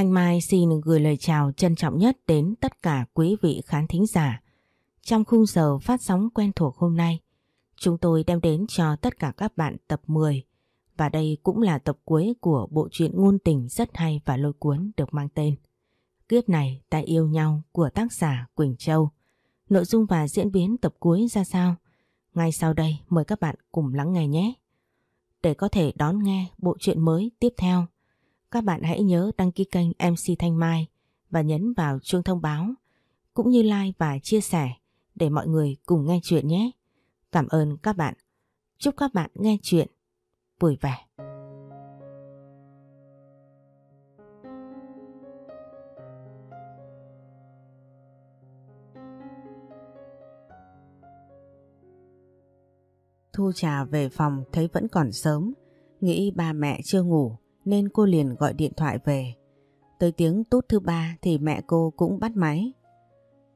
Thanh Mai xin gửi lời chào trân trọng nhất đến tất cả quý vị khán thính giả. Trong khung giờ phát sóng quen thuộc hôm nay, chúng tôi đem đến cho tất cả các bạn tập 10 và đây cũng là tập cuối của bộ truyện ngôn tình rất hay và lôi cuốn được mang tên Kiếp này ta yêu nhau của tác giả Quỳnh Châu. Nội dung và diễn biến tập cuối ra sao? Ngay sau đây mời các bạn cùng lắng nghe nhé. Để có thể đón nghe bộ truyện mới tiếp theo, các bạn hãy nhớ đăng ký kênh MC Thanh Mai và nhấn vào chuông thông báo, cũng như like và chia sẻ để mọi người cùng nghe chuyện nhé. Cảm ơn các bạn. Chúc các bạn nghe chuyện vui vẻ. Thu trà về phòng thấy vẫn còn sớm, nghĩ ba mẹ chưa ngủ nên cô liền gọi điện thoại về. Tới tiếng tút thứ ba thì mẹ cô cũng bắt máy.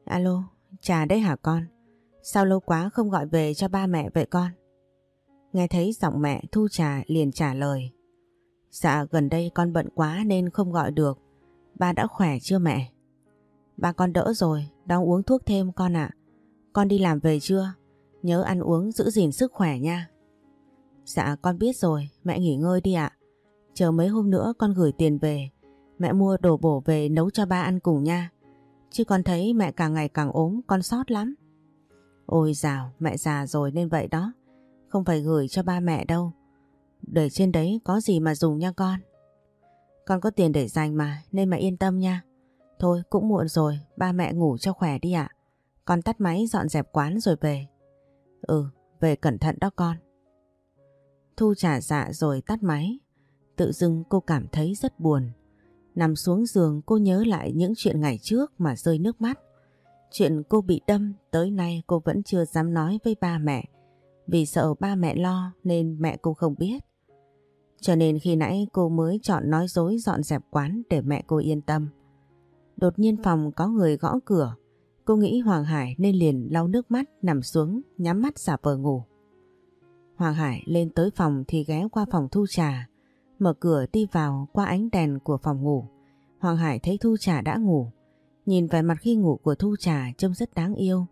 Alo, trà đấy hả con? Sao lâu quá không gọi về cho ba mẹ vậy con? Nghe thấy giọng mẹ Thu Trà liền trả lời. Dạ gần đây con bận quá nên không gọi được. Ba đã khỏe chưa mẹ? Ba con đỡ rồi, đang uống thuốc thêm con ạ. Con đi làm về chưa? Nhớ ăn uống giữ gìn sức khỏe nha. Dạ con biết rồi, mẹ nghỉ ngơi đi ạ. Chờ mấy hôm nữa con gửi tiền về. Mẹ mua đồ bổ về nấu cho ba ăn cùng nha. Chứ con thấy mẹ càng ngày càng ốm, con sót lắm. Ôi dào, mẹ già rồi nên vậy đó. Không phải gửi cho ba mẹ đâu. Để trên đấy có gì mà dùng nha con. Con có tiền để dành mà nên mẹ yên tâm nha. Thôi cũng muộn rồi, ba mẹ ngủ cho khỏe đi ạ. Con tắt máy dọn dẹp quán rồi về. Ừ, về cẩn thận đó con. Thu trả dạ rồi tắt máy. Tự dưng cô cảm thấy rất buồn. Nằm xuống giường, cô nhớ lại những chuyện ngày trước mà rơi nước mắt. Chuyện cô bị đâm, tới nay cô vẫn chưa dám nói với ba mẹ. Vì sợ ba mẹ lo, nên mẹ cô không biết. Cho nên khi nãy cô mới chọn nói dối dọn dẹp quán để mẹ cô yên tâm. Đột nhiên phòng có người gõ cửa. Cô nghĩ Hoàng Hải nên liền lau nước mắt, nằm xuống, nhắm mắt giả vờ ngủ. Hoàng Hải lên tới phòng thì ghé qua phòng thu trà. Mở cửa đi vào qua ánh đèn của phòng ngủ. Hoàng Hải thấy Thu Trà đã ngủ. Nhìn vẻ mặt khi ngủ của Thu Trà trông rất đáng yêu.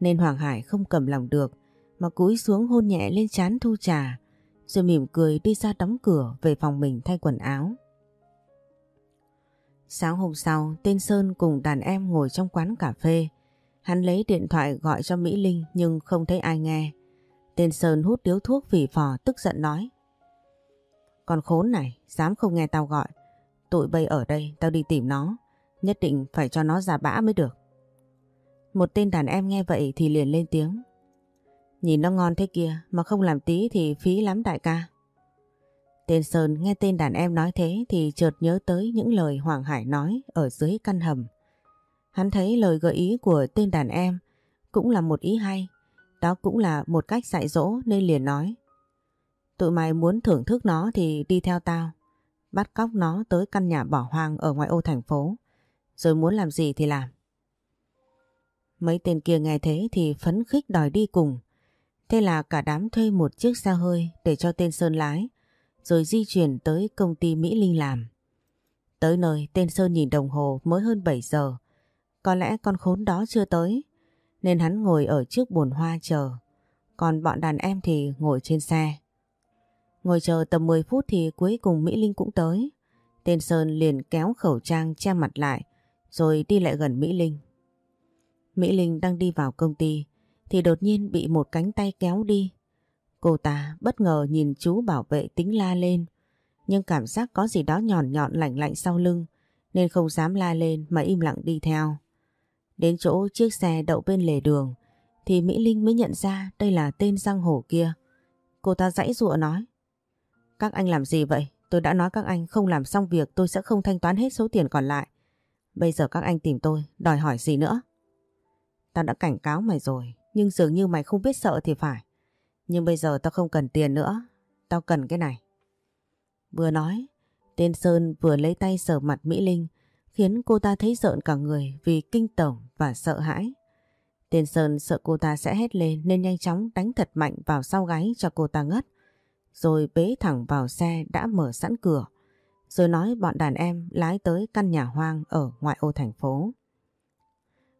Nên Hoàng Hải không cầm lòng được mà cúi xuống hôn nhẹ lên trán Thu Trà. Rồi mỉm cười đi ra đóng cửa về phòng mình thay quần áo. Sáng hôm sau, tên Sơn cùng đàn em ngồi trong quán cà phê. Hắn lấy điện thoại gọi cho Mỹ Linh nhưng không thấy ai nghe. Tên Sơn hút điếu thuốc vì phò tức giận nói. Con khốn này, dám không nghe tao gọi. Tụi bay ở đây, tao đi tìm nó. Nhất định phải cho nó ra bã mới được. Một tên đàn em nghe vậy thì liền lên tiếng. Nhìn nó ngon thế kia mà không làm tí thì phí lắm đại ca. Tên Sơn nghe tên đàn em nói thế thì chợt nhớ tới những lời Hoàng Hải nói ở dưới căn hầm. Hắn thấy lời gợi ý của tên đàn em cũng là một ý hay. Đó cũng là một cách dạy dỗ nên liền nói. Tụi mày muốn thưởng thức nó thì đi theo tao. Bắt cóc nó tới căn nhà bỏ hoang ở ngoại ô thành phố. Rồi muốn làm gì thì làm. Mấy tên kia nghe thế thì phấn khích đòi đi cùng. Thế là cả đám thuê một chiếc xe hơi để cho tên Sơn lái. Rồi di chuyển tới công ty Mỹ Linh làm. Tới nơi, tên Sơn nhìn đồng hồ mới hơn 7 giờ. Có lẽ con khốn đó chưa tới. Nên hắn ngồi ở trước bồn hoa chờ. Còn bọn đàn em thì ngồi trên xe. Ngồi chờ tầm 10 phút thì cuối cùng Mỹ Linh cũng tới. Tên Sơn liền kéo khẩu trang che mặt lại, rồi đi lại gần Mỹ Linh. Mỹ Linh đang đi vào công ty, thì đột nhiên bị một cánh tay kéo đi. Cô ta bất ngờ nhìn chú bảo vệ tính la lên, nhưng cảm giác có gì đó nhọn nhọn lạnh lạnh sau lưng, nên không dám la lên mà im lặng đi theo. Đến chỗ chiếc xe đậu bên lề đường, thì Mỹ Linh mới nhận ra đây là tên giang hổ kia. Cô ta dãy dụa nói các anh làm gì vậy? Tôi đã nói các anh không làm xong việc tôi sẽ không thanh toán hết số tiền còn lại. Bây giờ các anh tìm tôi, đòi hỏi gì nữa? Tao đã cảnh cáo mày rồi, nhưng dường như mày không biết sợ thì phải. Nhưng bây giờ tao không cần tiền nữa, tao cần cái này. Vừa nói, tên Sơn vừa lấy tay sờ mặt Mỹ Linh, khiến cô ta thấy rợn cả người vì kinh tởm và sợ hãi. Tên Sơn sợ cô ta sẽ hét lên nên nhanh chóng đánh thật mạnh vào sau gáy cho cô ta ngất rồi bế thẳng vào xe đã mở sẵn cửa. rồi nói bọn đàn em lái tới căn nhà hoang ở ngoại ô thành phố.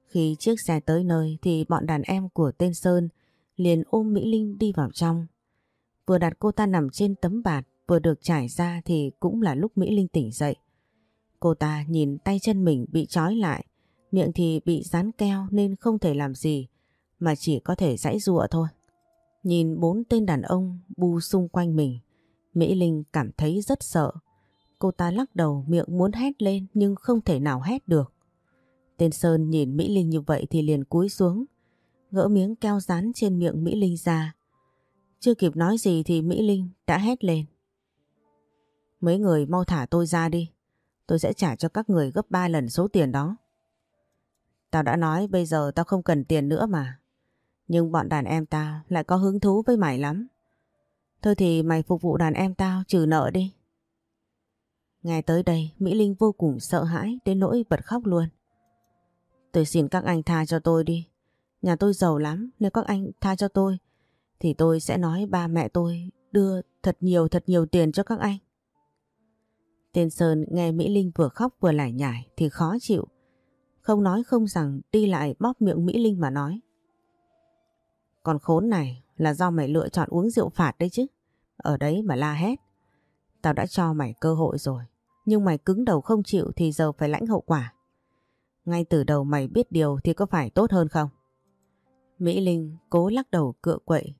Khi chiếc xe tới nơi thì bọn đàn em của tên Sơn liền ôm Mỹ Linh đi vào trong. Vừa đặt cô ta nằm trên tấm bạt vừa được trải ra thì cũng là lúc Mỹ Linh tỉnh dậy. Cô ta nhìn tay chân mình bị trói lại, miệng thì bị dán keo nên không thể làm gì mà chỉ có thể giãy giụa thôi. Nhìn bốn tên đàn ông bu xung quanh mình, Mỹ Linh cảm thấy rất sợ. Cô ta lắc đầu miệng muốn hét lên nhưng không thể nào hét được. Tên Sơn nhìn Mỹ Linh như vậy thì liền cúi xuống, gỡ miếng keo dán trên miệng Mỹ Linh ra. Chưa kịp nói gì thì Mỹ Linh đã hét lên. Mấy người mau thả tôi ra đi, tôi sẽ trả cho các người gấp 3 lần số tiền đó. Tao đã nói bây giờ tao không cần tiền nữa mà. Nhưng bọn đàn em tao lại có hứng thú với mày lắm. Thôi thì mày phục vụ đàn em tao trừ nợ đi. Nghe tới đây, Mỹ Linh vô cùng sợ hãi đến nỗi bật khóc luôn. Tôi xin các anh tha cho tôi đi. Nhà tôi giàu lắm, nếu các anh tha cho tôi, thì tôi sẽ nói ba mẹ tôi đưa thật nhiều thật nhiều tiền cho các anh. Tên Sơn nghe Mỹ Linh vừa khóc vừa lải nhải thì khó chịu. Không nói không rằng đi lại bóp miệng Mỹ Linh mà nói. Còn khốn này là do mày lựa chọn uống rượu phạt đấy chứ. Ở đấy mà la hét. Tao đã cho mày cơ hội rồi. Nhưng mày cứng đầu không chịu thì giờ phải lãnh hậu quả. Ngay từ đầu mày biết điều thì có phải tốt hơn không? Mỹ Linh cố lắc đầu cựa quậy.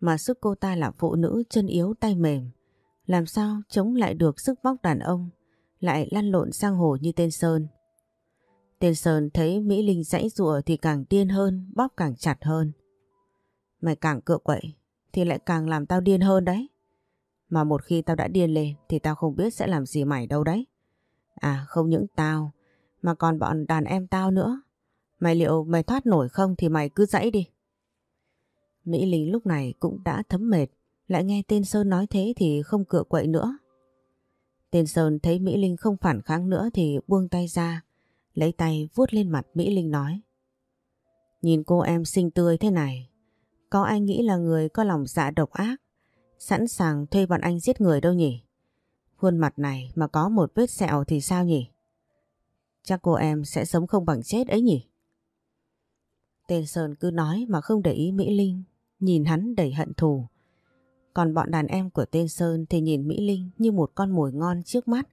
Mà sức cô ta là phụ nữ chân yếu tay mềm. Làm sao chống lại được sức vóc đàn ông lại lăn lộn sang hồ như tên Sơn. Tên Sơn thấy Mỹ Linh dãy rụa thì càng điên hơn, bóp càng chặt hơn. Mày càng cựa quậy thì lại càng làm tao điên hơn đấy. Mà một khi tao đã điên lên thì tao không biết sẽ làm gì mày đâu đấy. À không những tao mà còn bọn đàn em tao nữa. Mày liệu mày thoát nổi không thì mày cứ dãy đi. Mỹ Linh lúc này cũng đã thấm mệt, lại nghe tên Sơn nói thế thì không cựa quậy nữa. Tên Sơn thấy Mỹ Linh không phản kháng nữa thì buông tay ra, lấy tay vuốt lên mặt Mỹ Linh nói. Nhìn cô em xinh tươi thế này, có ai nghĩ là người có lòng dạ độc ác, sẵn sàng thuê bọn anh giết người đâu nhỉ? Khuôn mặt này mà có một vết sẹo thì sao nhỉ? Chắc cô em sẽ sống không bằng chết ấy nhỉ? Tên Sơn cứ nói mà không để ý Mỹ Linh, nhìn hắn đầy hận thù. Còn bọn đàn em của tên Sơn thì nhìn Mỹ Linh như một con mồi ngon trước mắt,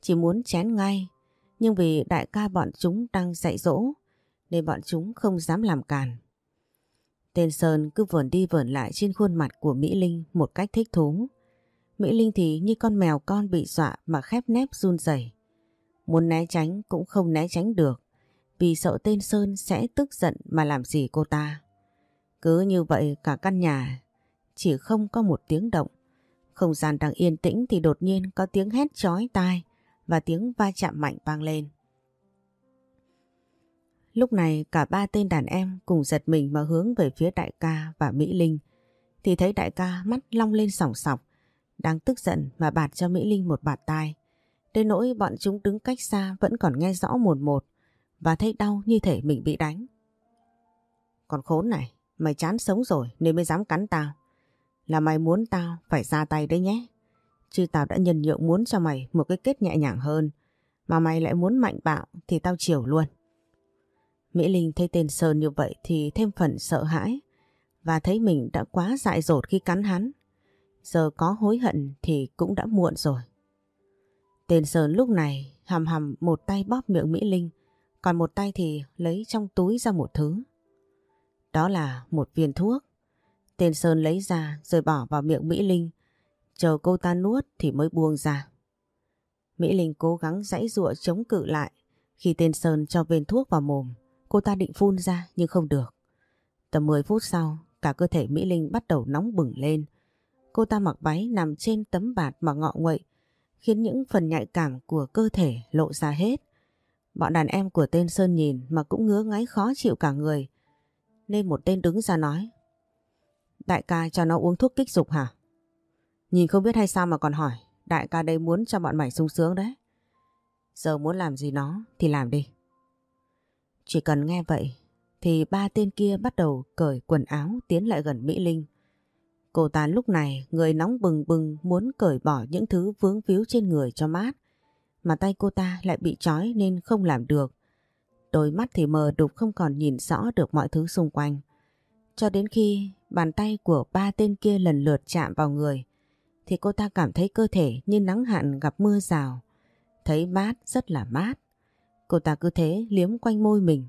chỉ muốn chén ngay. Nhưng vì đại ca bọn chúng đang dạy dỗ, nên bọn chúng không dám làm càn. Tên Sơn cứ vườn đi vườn lại trên khuôn mặt của Mỹ Linh một cách thích thú. Mỹ Linh thì như con mèo con bị dọa mà khép nép run rẩy. Muốn né tránh cũng không né tránh được, vì sợ tên Sơn sẽ tức giận mà làm gì cô ta. Cứ như vậy cả căn nhà, chỉ không có một tiếng động. Không gian đang yên tĩnh thì đột nhiên có tiếng hét chói tai và tiếng va chạm mạnh vang lên. Lúc này cả ba tên đàn em cùng giật mình mà hướng về phía đại ca và Mỹ Linh thì thấy đại ca mắt long lên sòng sọc đang tức giận mà bạt cho Mỹ Linh một bạt tai. Đến nỗi bọn chúng đứng cách xa vẫn còn nghe rõ một một và thấy đau như thể mình bị đánh. Còn khốn này, mày chán sống rồi nên mới dám cắn tao. Là mày muốn tao phải ra tay đấy nhé. Chứ tao đã nhân nhượng muốn cho mày một cái kết nhẹ nhàng hơn. Mà mày lại muốn mạnh bạo thì tao chiều luôn. Mỹ Linh thấy tên Sơn như vậy thì thêm phần sợ hãi và thấy mình đã quá dại dột khi cắn hắn. Giờ có hối hận thì cũng đã muộn rồi. Tên Sơn lúc này hầm hầm một tay bóp miệng Mỹ Linh còn một tay thì lấy trong túi ra một thứ. Đó là một viên thuốc. Tên Sơn lấy ra rồi bỏ vào miệng Mỹ Linh. Chờ cô ta nuốt thì mới buông ra. Mỹ Linh cố gắng giãy giụa chống cự lại. Khi tên Sơn cho viên thuốc vào mồm, cô ta định phun ra nhưng không được. Tầm 10 phút sau, cả cơ thể Mỹ Linh bắt đầu nóng bừng lên. Cô ta mặc váy nằm trên tấm bạt mà ngọ nguậy, khiến những phần nhạy cảm của cơ thể lộ ra hết. Bọn đàn em của tên Sơn nhìn mà cũng ngứa ngáy khó chịu cả người. Nên một tên đứng ra nói. Đại ca cho nó uống thuốc kích dục hả? Nhìn không biết hay sao mà còn hỏi. Đại ca đây muốn cho bọn mày sung sướng đấy. Giờ muốn làm gì nó thì làm đi. Chỉ cần nghe vậy, thì ba tên kia bắt đầu cởi quần áo tiến lại gần Mỹ Linh. Cô ta lúc này người nóng bừng bừng muốn cởi bỏ những thứ vướng víu trên người cho mát. mà tay cô ta lại bị trói nên không làm được. Đôi mắt thì mờ đục không còn nhìn rõ được mọi thứ xung quanh. Cho đến khi bàn tay của ba tên kia lần lượt chạm vào người, thì cô ta cảm thấy cơ thể như nắng hạn gặp mưa rào. Thấy mát, rất là mát. Cô ta cứ thế liếm quanh môi mình.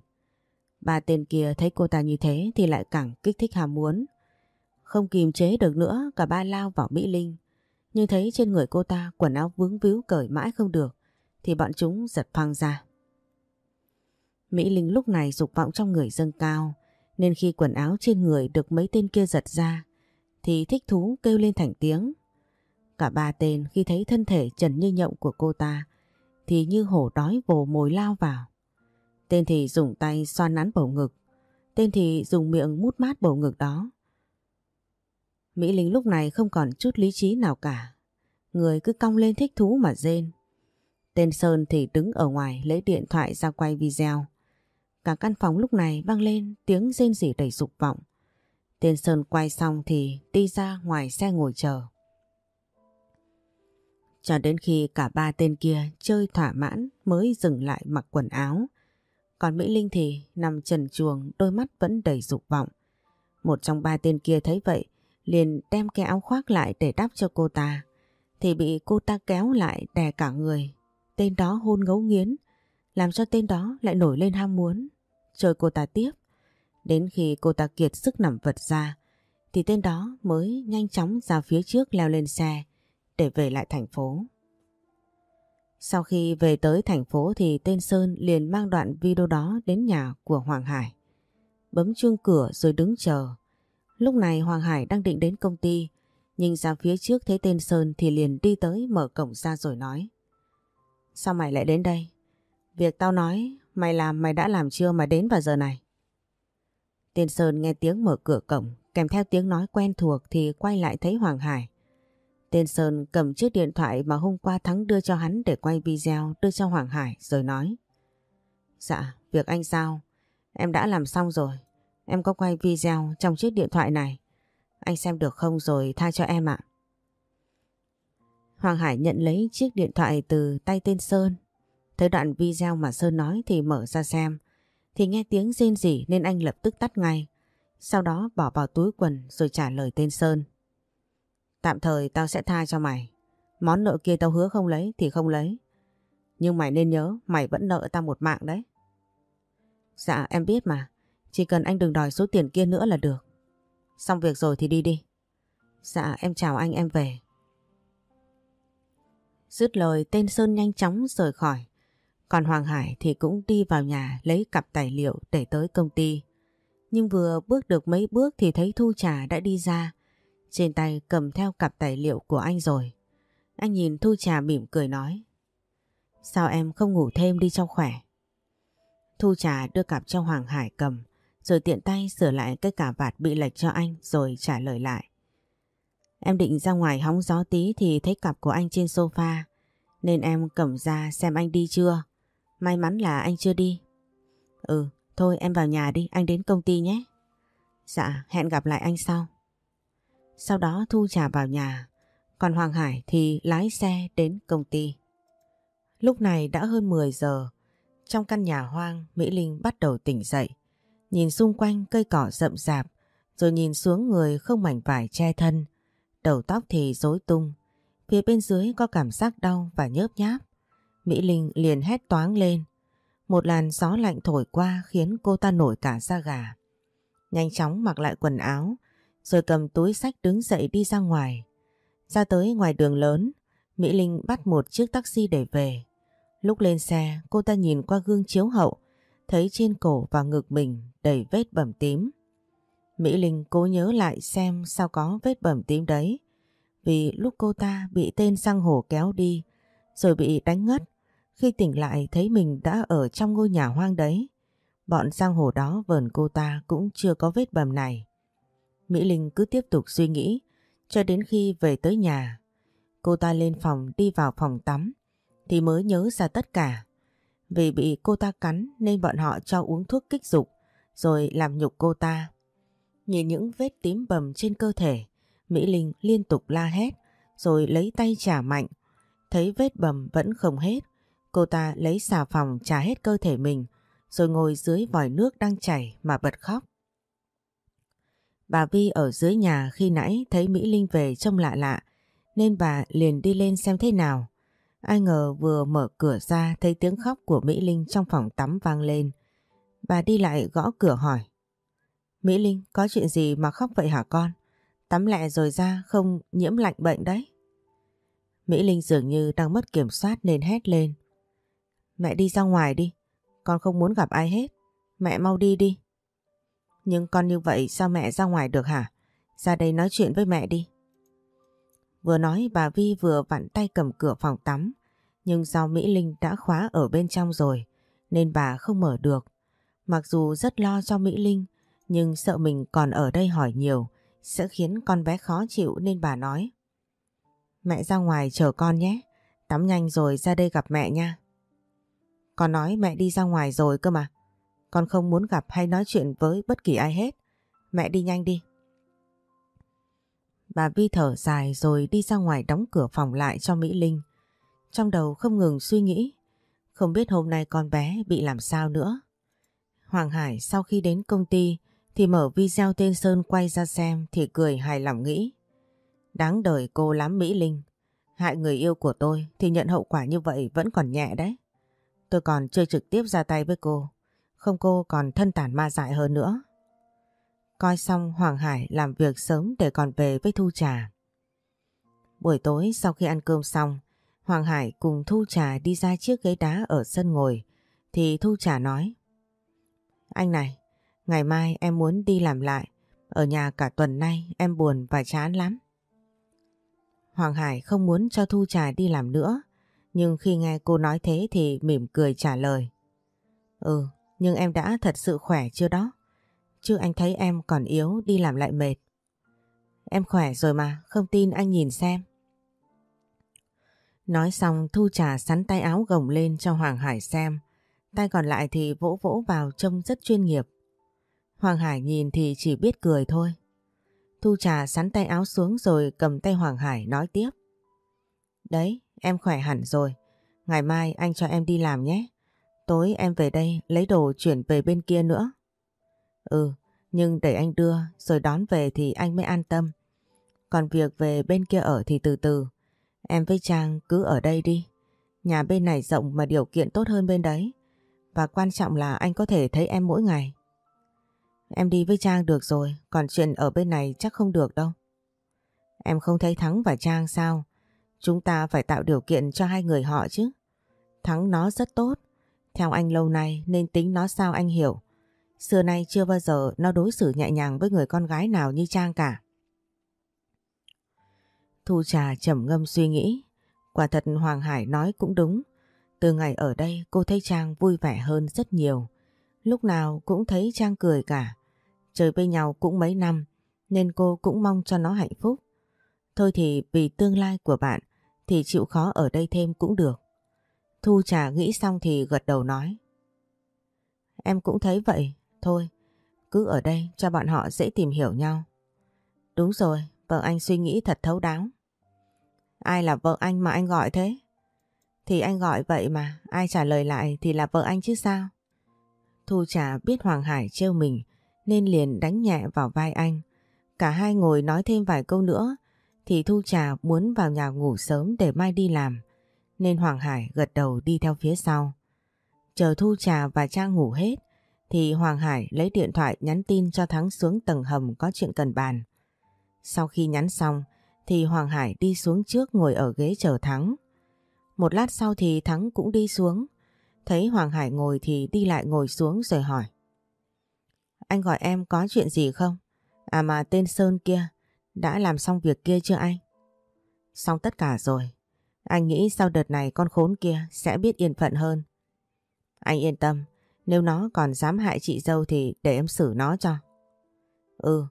Ba tên kia thấy cô ta như thế thì lại càng kích thích ham muốn. Không kìm chế được nữa, cả ba lao vào Mỹ Linh. Nhưng thấy trên người cô ta quần áo vướng víu cởi mãi không được, thì bọn chúng giật phăng ra. Mỹ Linh lúc này dục vọng trong người dâng cao, nên khi quần áo trên người được mấy tên kia giật ra, thì thích thú kêu lên thành tiếng. Cả ba tên khi thấy thân thể trần như nhộng của cô ta thì như hổ đói vồ mồi lao vào. Tên thì dùng tay xoan nắn bầu ngực, tên thì dùng miệng mút mát bầu ngực đó. Mỹ Linh lúc này không còn chút lý trí nào cả. Người cứ cong lên thích thú mà rên. Tên Sơn thì đứng ở ngoài lấy điện thoại ra quay video. Cả căn phòng lúc này vang lên tiếng rên rỉ đầy dục vọng. Tên Sơn quay xong thì đi ra ngoài xe ngồi chờ. Cho đến khi cả ba tên kia chơi thỏa mãn mới dừng lại mặc quần áo. Còn Mỹ Linh thì nằm trần chuồng đôi mắt vẫn đầy dục vọng. Một trong ba tên kia thấy vậy, liền đem cái áo khoác lại để đắp cho cô ta. Thì bị cô ta kéo lại đè cả người. Tên đó hôn ngấu nghiến, làm cho tên đó lại nổi lên ham muốn chơi cô ta tiếp. Đến khi cô ta kiệt sức nằm vật ra, thì tên đó mới nhanh chóng ra phía trước leo lên xe để về lại thành phố. Sau khi về tới thành phố thì tên Sơn liền mang đoạn video đó đến nhà của Hoàng Hải. Bấm chuông cửa rồi đứng chờ. Lúc này Hoàng Hải đang định đến công ty, nhưng ra phía trước thấy tên Sơn thì liền đi tới mở cổng ra rồi nói. Sao mày lại đến đây? Việc tao nói mày làm mày đã làm chưa mà đến vào giờ này? Tên Sơn nghe tiếng mở cửa cổng kèm theo tiếng nói quen thuộc thì quay lại thấy Hoàng Hải. Tên Sơn cầm chiếc điện thoại mà hôm qua Thắng đưa cho hắn để quay video đưa cho Hoàng Hải rồi nói Dạ, việc anh sao? Em đã làm xong rồi. Em có quay video trong chiếc điện thoại này. Anh xem được không rồi tha cho em ạ. Hoàng Hải nhận lấy chiếc điện thoại từ tay tên Sơn. Tới đoạn video mà Sơn nói thì mở ra xem. Thì nghe tiếng rên rỉ nên anh lập tức tắt ngay. Sau đó bỏ vào túi quần rồi trả lời tên Sơn. Tạm thời tao sẽ tha cho mày. Món nợ kia tao hứa không lấy thì không lấy. Nhưng mày nên nhớ mày vẫn nợ tao một mạng đấy. Dạ em biết mà. Chỉ cần anh đừng đòi số tiền kia nữa là được. Xong việc rồi thì đi đi. Dạ em chào anh, em về. Dứt lời, tên Sơn nhanh chóng rời khỏi. Còn Hoàng Hải thì cũng đi vào nhà lấy cặp tài liệu để tới công ty. Nhưng vừa bước được mấy bước thì thấy Thu Trà đã đi ra. Trên tay cầm theo cặp tài liệu của anh rồi. Anh nhìn Thu Trà mỉm cười nói. Sao em không ngủ thêm đi cho khỏe? Thu Trà đưa cặp cho Hoàng Hải cầm, rồi tiện tay sửa lại cái cà vạt bị lệch cho anh rồi trả lời lại. Em định ra ngoài hóng gió tí thì thấy cặp của anh trên sofa, nên em cầm ra xem anh đi chưa. May mắn là anh chưa đi. Ừ, thôi em vào nhà đi, anh đến công ty nhé. Dạ, hẹn gặp lại anh sau. Sau đó Thu trả vào nhà, còn Hoàng Hải thì lái xe đến công ty. Lúc này đã hơn 10 giờ, trong căn nhà hoang Mỹ Linh bắt đầu tỉnh dậy. Nhìn xung quanh cây cỏ rậm rạp, rồi nhìn xuống người không mảnh vải che thân, đầu tóc thì rối tung. Phía bên dưới có cảm giác đau và nhớp nháp. Mỹ Linh liền hét toáng lên. Một làn gió lạnh thổi qua khiến cô ta nổi cả da gà. Nhanh chóng mặc lại quần áo, rồi cầm túi sách đứng dậy đi ra ngoài. Ra tới ngoài đường lớn, Mỹ Linh bắt một chiếc taxi để về. Lúc lên xe, cô ta nhìn qua gương chiếu hậu, thấy trên cổ và ngực mình đầy vết bầm tím. Mỹ Linh cố nhớ lại xem sao có vết bầm tím đấy. Vì lúc cô ta bị tên sang hổ kéo đi, rồi bị đánh ngất, khi tỉnh lại thấy mình đã ở trong ngôi nhà hoang đấy. Bọn sang hồ đó vờn cô ta cũng chưa có vết bầm này. Mỹ Linh cứ tiếp tục suy nghĩ cho đến khi về tới nhà. Cô ta lên phòng đi vào phòng tắm thì mới nhớ ra tất cả. Vì bị cô ta cắn nên bọn họ cho uống thuốc kích dục rồi làm nhục cô ta. Nhìn những vết tím bầm trên cơ thể, Mỹ Linh liên tục la hét rồi lấy tay trả mạnh. Thấy vết bầm vẫn không hết Cô ta lấy xà phòng trả hết cơ thể mình rồi ngồi dưới vòi nước đang chảy mà bật khóc. Bà Vi ở dưới nhà khi nãy thấy Mỹ Linh về trông lạ lạ nên bà liền đi lên xem thế nào. Ai ngờ vừa mở cửa ra thấy tiếng khóc của Mỹ Linh trong phòng tắm vang lên. Bà đi lại gõ cửa hỏi. Mỹ Linh có chuyện gì mà khóc vậy hả con? Tắm lẹ rồi ra không nhiễm lạnh bệnh đấy. Mỹ Linh dường như đang mất kiểm soát nên hét lên. Mẹ đi ra ngoài đi, con không muốn gặp ai hết. Mẹ mau đi đi. Nhưng con như vậy sao mẹ ra ngoài được hả? Ra đây nói chuyện với mẹ đi. Vừa nói, bà Vi vừa vặn tay cầm cửa phòng tắm. Nhưng do Mỹ Linh đã khóa ở bên trong rồi, nên bà không mở được. Mặc dù rất lo cho Mỹ Linh, nhưng sợ mình còn ở đây hỏi nhiều, sẽ khiến con bé khó chịu nên bà nói. Mẹ ra ngoài chờ con nhé. Tắm nhanh rồi ra đây gặp mẹ nha. Con nói mẹ đi ra ngoài rồi cơ mà. Con không muốn gặp hay nói chuyện với bất kỳ ai hết. Mẹ đi nhanh đi. Bà Vi thở dài rồi đi ra ngoài đóng cửa phòng lại cho Mỹ Linh. Trong đầu không ngừng suy nghĩ. Không biết hôm nay con bé bị làm sao nữa. Hoàng Hải sau khi đến công ty thì mở video tên Sơn quay ra xem thì cười hài lòng nghĩ. Đáng đời cô lắm Mỹ Linh. Hại người yêu của tôi thì nhận hậu quả như vậy vẫn còn nhẹ đấy. Tôi còn chưa trực tiếp ra tay với cô. Không cô còn thân tàn ma dại hơn nữa. Coi xong Hoàng Hải làm việc sớm để còn về với Thu Trà. Buổi tối sau khi ăn cơm xong, Hoàng Hải cùng Thu Trà đi ra chiếc ghế đá ở sân ngồi, thì Thu Trà nói Anh này, ngày mai em muốn đi làm lại, ở nhà cả tuần nay em buồn và chán lắm. Hoàng Hải không muốn cho Thu Trà đi làm nữa, nhưng khi nghe cô nói thế thì mỉm cười trả lời. Ừ, nhưng em đã thật sự khỏe chưa đó? Chứ anh thấy em còn yếu đi làm lại mệt. Em khỏe rồi mà, không tin anh nhìn xem. Nói xong Thu Trà sắn tay áo gồng lên cho Hoàng Hải xem. Tay còn lại thì vỗ vỗ vào trông rất chuyên nghiệp. Hoàng Hải nhìn thì chỉ biết cười thôi. Thu Trà sắn tay áo xuống rồi cầm tay Hoàng Hải nói tiếp. Đấy, em khỏe hẳn rồi. Ngày mai anh cho em đi làm nhé. Tối em về đây lấy đồ chuyển về bên kia nữa. Ừ, nhưng để anh đưa rồi đón về thì anh mới an tâm. Còn việc về bên kia ở thì từ từ. Em với Trang cứ ở đây đi. Nhà bên này rộng mà điều kiện tốt hơn bên đấy. Và quan trọng là anh có thể thấy em mỗi ngày. Em đi với Trang được rồi, còn chuyện ở bên này chắc không được đâu. Em không thấy Thắng và Trang sao? Chúng ta phải tạo điều kiện cho hai người họ chứ. Thắng nó rất tốt. Theo anh lâu nay nên tính nó sao anh hiểu. Xưa nay chưa bao giờ nó đối xử nhẹ nhàng với người con gái nào như Trang cả. Thu Trà trầm ngâm suy nghĩ. Quả thật Hoàng Hải nói cũng đúng. Từ ngày ở đây, cô thấy Trang vui vẻ hơn rất nhiều. Lúc nào cũng thấy Trang cười cả. Chơi với nhau cũng mấy năm, nên cô cũng mong cho nó hạnh phúc. Thôi thì vì tương lai của bạn, thì chịu khó ở đây thêm cũng được. Thu Trà nghĩ xong thì gật đầu nói. Em cũng thấy vậy, thôi, cứ ở đây cho bọn họ dễ tìm hiểu nhau. Đúng rồi, vợ anh suy nghĩ thật thấu đáo. Ai là vợ anh mà anh gọi thế? Thì anh gọi vậy mà, ai trả lời lại thì là vợ anh chứ sao? Thu Trà biết Hoàng Hải trêu mình nên liền đánh nhẹ vào vai anh. Cả hai ngồi nói thêm vài câu nữa thì Thu Trà muốn vào nhà ngủ sớm để mai đi làm nên Hoàng Hải gật đầu đi theo phía sau. Chờ Thu Trà và Trang ngủ hết thì Hoàng Hải lấy điện thoại nhắn tin cho Thắng xuống tầng hầm có chuyện cần bàn. Sau khi nhắn xong thì Hoàng Hải đi xuống trước ngồi ở ghế chờ Thắng. Một lát sau thì Thắng cũng đi xuống. Thấy Hoàng Hải ngồi thì đi lại ngồi xuống rồi hỏi. Anh gọi em có chuyện gì không? À mà tên Sơn kia, đã làm xong việc kia chưa anh? Xong tất cả rồi. Anh nghĩ sau đợt này con khốn kia sẽ biết yên phận hơn. Anh yên tâm, nếu nó còn dám hại chị dâu thì để em xử nó cho. Ừ,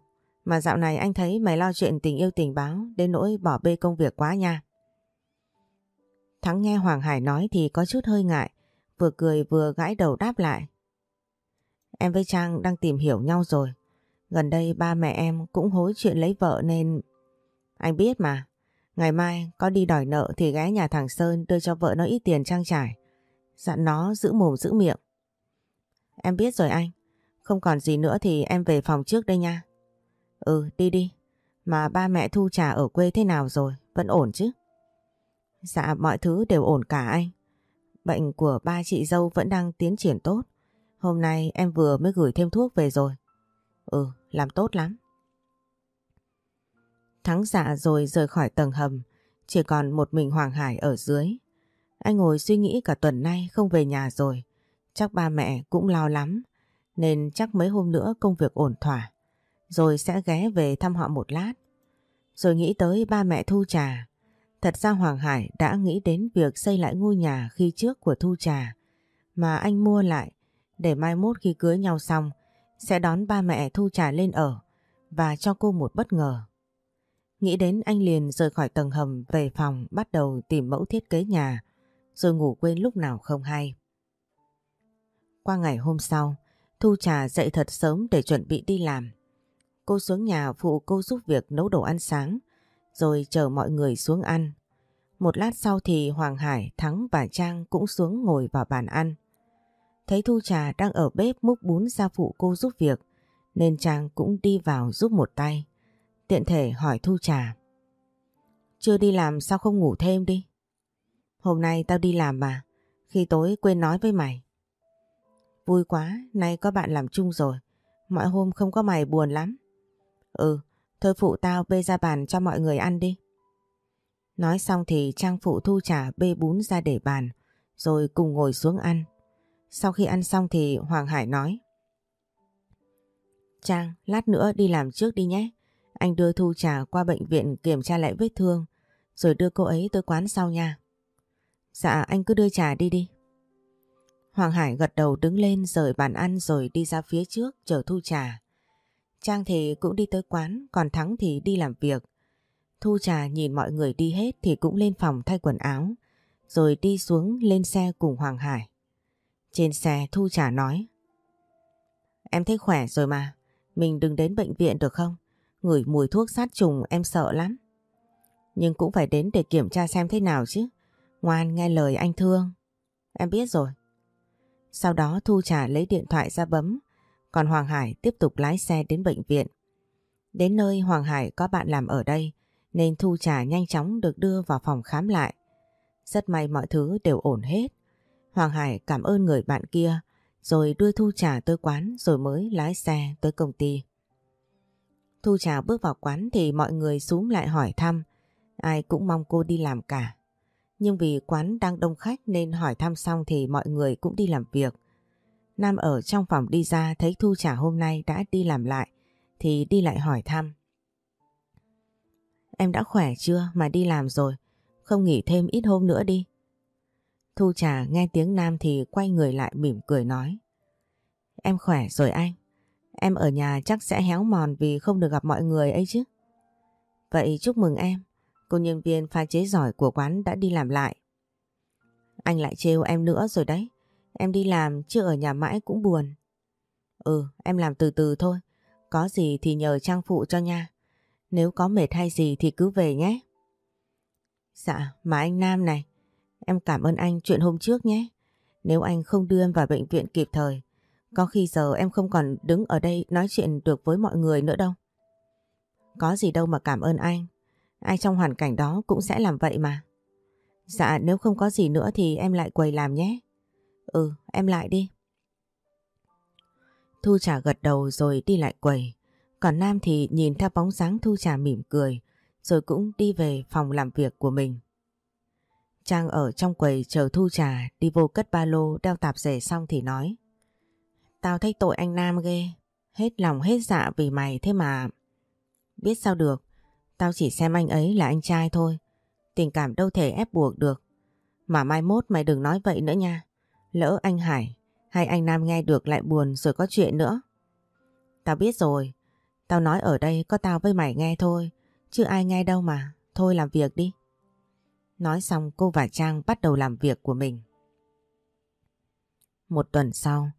mà dạo này anh thấy mày lo chuyện tình yêu tình báo đến nỗi bỏ bê công việc quá nha. Thắng nghe Hoàng Hải nói thì có chút hơi ngại, vừa cười vừa gãi đầu đáp lại. Em với Trang đang tìm hiểu nhau rồi. Gần đây ba mẹ em cũng hối chuyện lấy vợ nên... Anh biết mà, ngày mai có đi đòi nợ thì ghé nhà thằng Sơn đưa cho vợ nó ít tiền trang trải. Dặn nó giữ mồm giữ miệng. Em biết rồi anh. Không còn gì nữa thì em về phòng trước đây nha. Ừ đi đi. Mà ba mẹ Thu Trà ở quê thế nào rồi? Vẫn ổn chứ? Dạ mọi thứ đều ổn cả anh. Bệnh của ba chị dâu vẫn đang tiến triển tốt. Hôm nay em vừa mới gửi thêm thuốc về rồi. Ừ, làm tốt lắm. Thắng dạ rồi rời khỏi tầng hầm, chỉ còn một mình Hoàng Hải ở dưới. Anh ngồi suy nghĩ cả tuần nay không về nhà rồi. Chắc ba mẹ cũng lo lắm, nên chắc mấy hôm nữa công việc ổn thỏa. Rồi sẽ ghé về thăm họ một lát. Rồi nghĩ tới ba mẹ Thu Trà. Thật ra Hoàng Hải đã nghĩ đến việc xây lại ngôi nhà khi trước của Thu Trà mà anh mua lại để mai mốt khi cưới nhau xong sẽ đón ba mẹ Thu Trà lên ở và cho cô một bất ngờ. Nghĩ đến anh liền rời khỏi tầng hầm về phòng bắt đầu tìm mẫu thiết kế nhà rồi ngủ quên lúc nào không hay. Qua ngày hôm sau, Thu Trà dậy thật sớm để chuẩn bị đi làm. Cô xuống nhà phụ cô giúp việc nấu đồ ăn sáng rồi chờ mọi người xuống ăn. Một lát sau thì Hoàng Hải, Thắng và Trang cũng xuống ngồi vào bàn ăn. Thấy Thu Trà đang ở bếp múc bún ra phụ cô giúp việc nên Trang cũng đi vào giúp một tay. Tiện thể hỏi Thu Trà. Chưa đi làm sao không ngủ thêm đi? Hôm nay tao đi làm mà, khi tối quên nói với mày. Vui quá, nay có bạn làm chung rồi, mọi hôm không có mày buồn lắm. Ừ, thôi phụ tao bê ra bàn cho mọi người ăn đi. Nói xong thì Trang phụ Thu Trà bê bún ra để bàn, rồi cùng ngồi xuống ăn. Sau khi ăn xong thì Hoàng Hải nói. Trang, lát nữa đi làm trước đi nhé. Anh đưa Thu Trà qua bệnh viện kiểm tra lại vết thương, rồi đưa cô ấy tới quán sau nha. Dạ, anh cứ đưa trà đi đi. Hoàng Hải gật đầu đứng lên rời bàn ăn rồi đi ra phía trước chờ Thu Trà. Trang thì cũng đi tới quán, còn Thắng thì đi làm việc. Thu Trà nhìn mọi người đi hết thì cũng lên phòng thay quần áo, rồi đi xuống lên xe cùng Hoàng Hải. Trên xe Thu Trà nói Em thấy khỏe rồi mà, mình đừng đến bệnh viện được không? Ngửi mùi thuốc sát trùng em sợ lắm. Nhưng cũng phải đến để kiểm tra xem thế nào chứ. Ngoan nghe lời anh thương. Em biết rồi. Sau đó Thu Trà lấy điện thoại ra bấm, còn Hoàng Hải tiếp tục lái xe đến bệnh viện. Đến nơi Hoàng Hải có bạn làm ở đây, nên Thu Trà nhanh chóng được đưa vào phòng khám lại. Rất may mọi thứ đều ổn hết. Hoàng Hải cảm ơn người bạn kia, rồi đưa Thu Trà tới quán rồi mới lái xe tới công ty. Thu Trà bước vào quán thì mọi người xuống lại hỏi thăm, ai cũng mong cô đi làm cả. Nhưng vì quán đang đông khách nên hỏi thăm xong thì mọi người cũng đi làm việc. Nam ở trong phòng đi ra thấy Thu Trà hôm nay đã đi làm lại thì đi lại hỏi thăm. Em đã khỏe chưa mà đi làm rồi, không nghỉ thêm ít hôm nữa đi. Thu Trà nghe tiếng Nam thì quay người lại mỉm cười nói. Em khỏe rồi anh, em ở nhà chắc sẽ héo mòn vì không được gặp mọi người ấy chứ. Vậy chúc mừng em, cô nhân viên pha chế giỏi của quán đã đi làm lại. Anh lại trêu em nữa rồi đấy. Em đi làm chứ ở nhà mãi cũng buồn. Ừ, em làm từ từ thôi. Có gì thì nhờ trang phụ cho nha. Nếu có mệt hay gì thì cứ về nhé. Dạ, mà anh Nam này. Em cảm ơn anh chuyện hôm trước nhé. Nếu anh không đưa em vào bệnh viện kịp thời, có khi giờ em không còn đứng ở đây nói chuyện được với mọi người nữa đâu. Có gì đâu mà cảm ơn anh. Ai trong hoàn cảnh đó cũng sẽ làm vậy mà. Dạ nếu không có gì nữa thì em lại quầy làm nhé. Ừ em lại đi. Thu Trà gật đầu rồi đi lại quầy. Còn Nam thì nhìn theo bóng dáng Thu Trà mỉm cười, rồi cũng đi về phòng làm việc của mình. Trang ở trong quầy chờ Thu Trà đi vô cất ba lô đeo tạp dề xong thì nói Tao thấy tội anh Nam ghê, hết lòng hết dạ vì mày thế mà. Biết sao được, Tao chỉ xem anh ấy là anh trai thôi. Tình cảm đâu thể ép buộc được. Mà mai mốt mày đừng nói vậy nữa nha. Lỡ anh Hải hay anh Nam nghe được lại buồn rồi có chuyện nữa. Tao biết rồi. Tao nói ở đây có tao với mày nghe thôi. Chứ ai nghe đâu mà. Thôi làm việc đi. Nói xong cô và Trang bắt đầu làm việc của mình. Một tuần sau,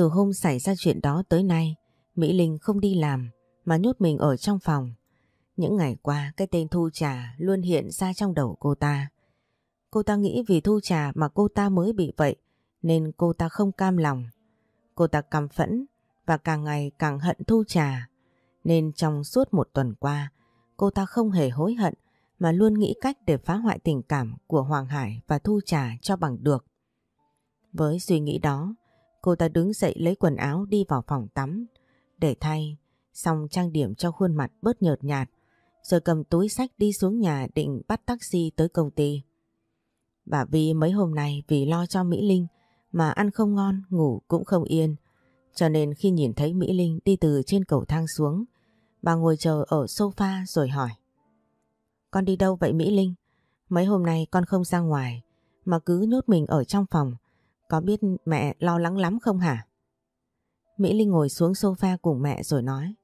từ hôm xảy ra chuyện đó tới nay, Mỹ Linh không đi làm mà nhốt mình ở trong phòng. Những ngày qua cái tên Thu Trà luôn hiện ra trong đầu cô ta. Cô ta nghĩ vì Thu Trà mà cô ta mới bị vậy nên cô ta không cam lòng. Cô ta căm phẫn và càng ngày càng hận Thu Trà. Nên trong suốt một tuần qua, cô ta không hề hối hận mà luôn nghĩ cách để phá hoại tình cảm của Hoàng Hải và Thu Trà cho bằng được. Với suy nghĩ đó, cô ta đứng dậy lấy quần áo đi vào phòng tắm để thay, xong trang điểm cho khuôn mặt bớt nhợt nhạt, rồi cầm túi sách đi xuống nhà định bắt taxi tới công ty. Bà Vi mấy hôm nay vì lo cho Mỹ Linh mà ăn không ngon, ngủ cũng không yên, cho nên khi nhìn thấy Mỹ Linh đi từ trên cầu thang xuống, bà ngồi chờ ở sofa rồi hỏi. Con đi đâu vậy Mỹ Linh? Mấy hôm nay con không ra ngoài mà cứ nhốt mình ở trong phòng. Có biết mẹ lo lắng lắm không hả? Mỹ Linh ngồi xuống sofa cùng mẹ rồi nói.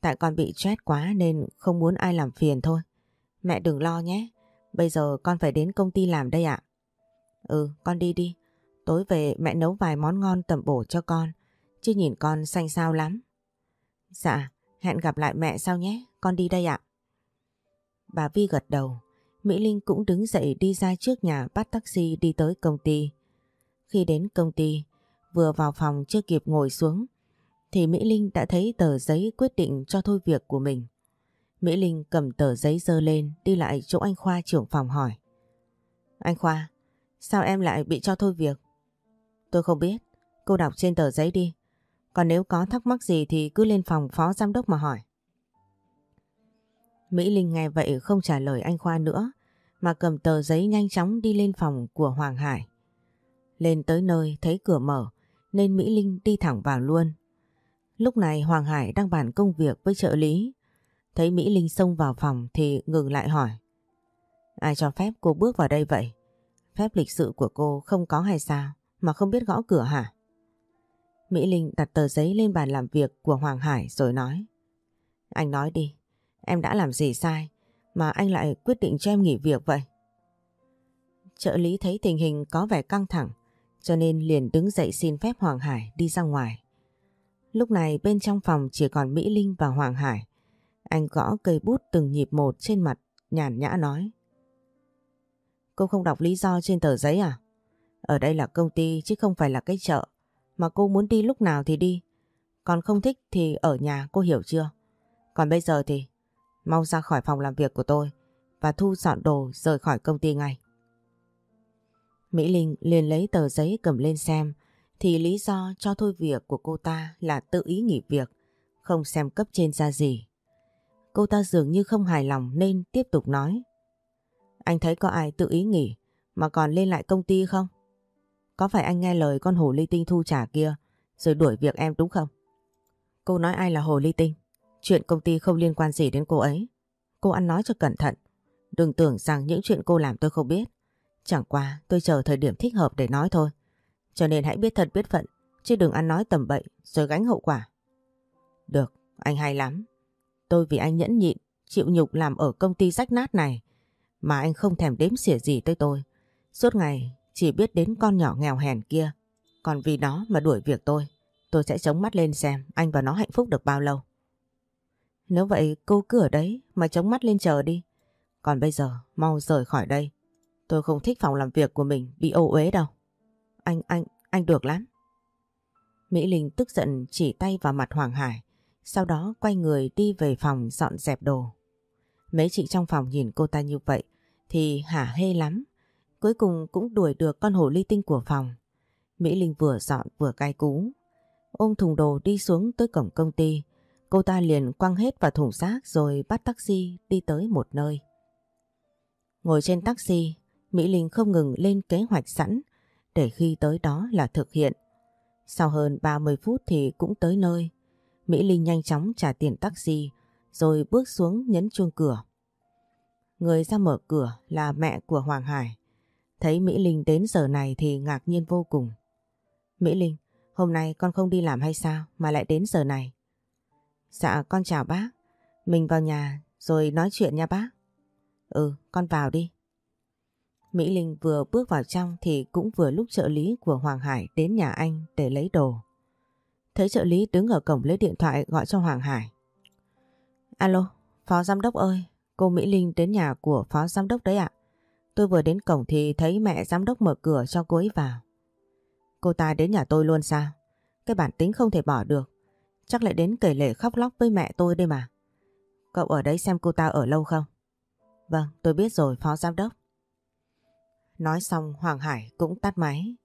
Tại con bị stress quá nên không muốn ai làm phiền thôi. Mẹ đừng lo nhé. Bây giờ con phải đến công ty làm đây ạ. Ừ, con đi đi. Tối về mẹ nấu vài món ngon tầm bổ cho con. Chứ nhìn con xanh xao lắm. Dạ, hẹn gặp lại mẹ sau nhé. Con đi đây ạ. Bà Vi gật đầu. Mỹ Linh cũng đứng dậy đi ra trước nhà bắt taxi đi tới công ty. Khi đến công ty, vừa vào phòng chưa kịp ngồi xuống, thì Mỹ Linh đã thấy tờ giấy quyết định cho thôi việc của mình. Mỹ Linh cầm tờ giấy dơ lên đi lại chỗ anh Khoa trưởng phòng hỏi. Anh Khoa, sao em lại bị cho thôi việc? Tôi không biết, cô đọc trên tờ giấy đi. Còn nếu có thắc mắc gì thì cứ lên phòng phó giám đốc mà hỏi. Mỹ Linh nghe vậy không trả lời anh Khoa nữa mà cầm tờ giấy nhanh chóng đi lên phòng của Hoàng Hải. Lên tới nơi thấy cửa mở nên Mỹ Linh đi thẳng vào luôn. Lúc này Hoàng Hải đang bàn công việc với trợ lý. Thấy Mỹ Linh xông vào phòng thì ngừng lại hỏi. Ai cho phép cô bước vào đây vậy? Phép lịch sự của cô không có hay sao mà không biết gõ cửa hả? Mỹ Linh đặt tờ giấy lên bàn làm việc của Hoàng Hải rồi nói. Anh nói đi, em đã làm gì sai mà anh lại quyết định cho em nghỉ việc vậy? Trợ lý thấy tình hình có vẻ căng thẳng cho nên liền đứng dậy xin phép Hoàng Hải đi ra ngoài. Lúc này bên trong phòng chỉ còn Mỹ Linh và Hoàng Hải. Anh gõ cây bút từng nhịp một trên mặt, nhàn nhã nói. Cô không đọc lý do trên tờ giấy à? Ở đây là công ty chứ không phải là cái chợ. Mà cô muốn đi lúc nào thì đi. Còn không thích thì ở nhà cô hiểu chưa? Còn bây giờ thì mau ra khỏi phòng làm việc của tôi và thu dọn đồ rời khỏi công ty ngay. Mỹ Linh liền lấy tờ giấy cầm lên xem thì lý do cho thôi việc của cô ta là tự ý nghỉ việc, không xem cấp trên ra gì. Cô ta dường như không hài lòng nên tiếp tục nói. Anh thấy có ai tự ý nghỉ mà còn lên lại công ty không? Có phải anh nghe lời con hồ ly tinh thu trả kia rồi đuổi việc em đúng không? Cô nói ai là hồ ly tinh? Chuyện công ty không liên quan gì đến cô ấy. Cô ăn nói cho cẩn thận. Đừng tưởng rằng những chuyện cô làm tôi không biết. Chẳng qua tôi chờ thời điểm thích hợp để nói thôi. Cho nên hãy biết thật biết phận, chứ đừng ăn nói tầm bậy rồi gánh hậu quả. Được, anh hay lắm. Tôi vì anh nhẫn nhịn, chịu nhục làm ở công ty rách nát này, mà anh không thèm đếm xỉa gì tới tôi. Suốt ngày chỉ biết đến con nhỏ nghèo hèn kia. Còn vì nó mà đuổi việc tôi, tôi sẽ chống mắt lên xem anh và nó hạnh phúc được bao lâu. Nếu vậy cô cứ ở đấy mà chống mắt lên chờ đi. Còn bây giờ mau rời khỏi đây. Tôi không thích phòng làm việc của mình bị ô uế đâu. Anh, anh, anh được lắm. Mỹ Linh tức giận chỉ tay vào mặt Hoàng Hải, sau đó quay người đi về phòng dọn dẹp đồ. Mấy chị trong phòng nhìn cô ta như vậy thì hả hê lắm. Cuối cùng cũng đuổi được con hổ ly tinh của phòng. Mỹ Linh vừa dọn vừa cay cú. Ôm thùng đồ đi xuống tới cổng công ty. Cô ta liền quăng hết vào thùng rác rồi bắt taxi đi tới một nơi. Ngồi trên taxi, Mỹ Linh không ngừng lên kế hoạch sẵn để khi tới đó là thực hiện. Sau hơn 30 phút thì cũng tới nơi. Mỹ Linh nhanh chóng trả tiền taxi rồi bước xuống nhấn chuông cửa. Người ra mở cửa là mẹ của Hoàng Hải. Thấy Mỹ Linh đến giờ này thì ngạc nhiên vô cùng. Mỹ Linh, hôm nay con không đi làm hay sao mà lại đến giờ này? Dạ con chào bác. Mình vào nhà rồi nói chuyện nha bác. Ừ, con vào đi. Mỹ Linh vừa bước vào trong thì cũng vừa lúc trợ lý của Hoàng Hải đến nhà anh để lấy đồ. Thấy trợ lý đứng ở cổng lấy điện thoại gọi cho Hoàng Hải. Alo, Phó Giám đốc ơi, cô Mỹ Linh đến nhà của Phó Giám đốc đấy ạ. Tôi vừa đến cổng thì thấy mẹ Giám đốc mở cửa cho cô ấy vào. cô ta đến nhà tôi luôn sao? Cái bản tính không thể bỏ được. Chắc lại đến kể lể khóc lóc với mẹ tôi đây mà. Cậu ở đấy xem cô ta ở lâu không? Vâng, tôi biết rồi, phó giám đốc. Nói xong Hoàng Hải cũng tắt máy.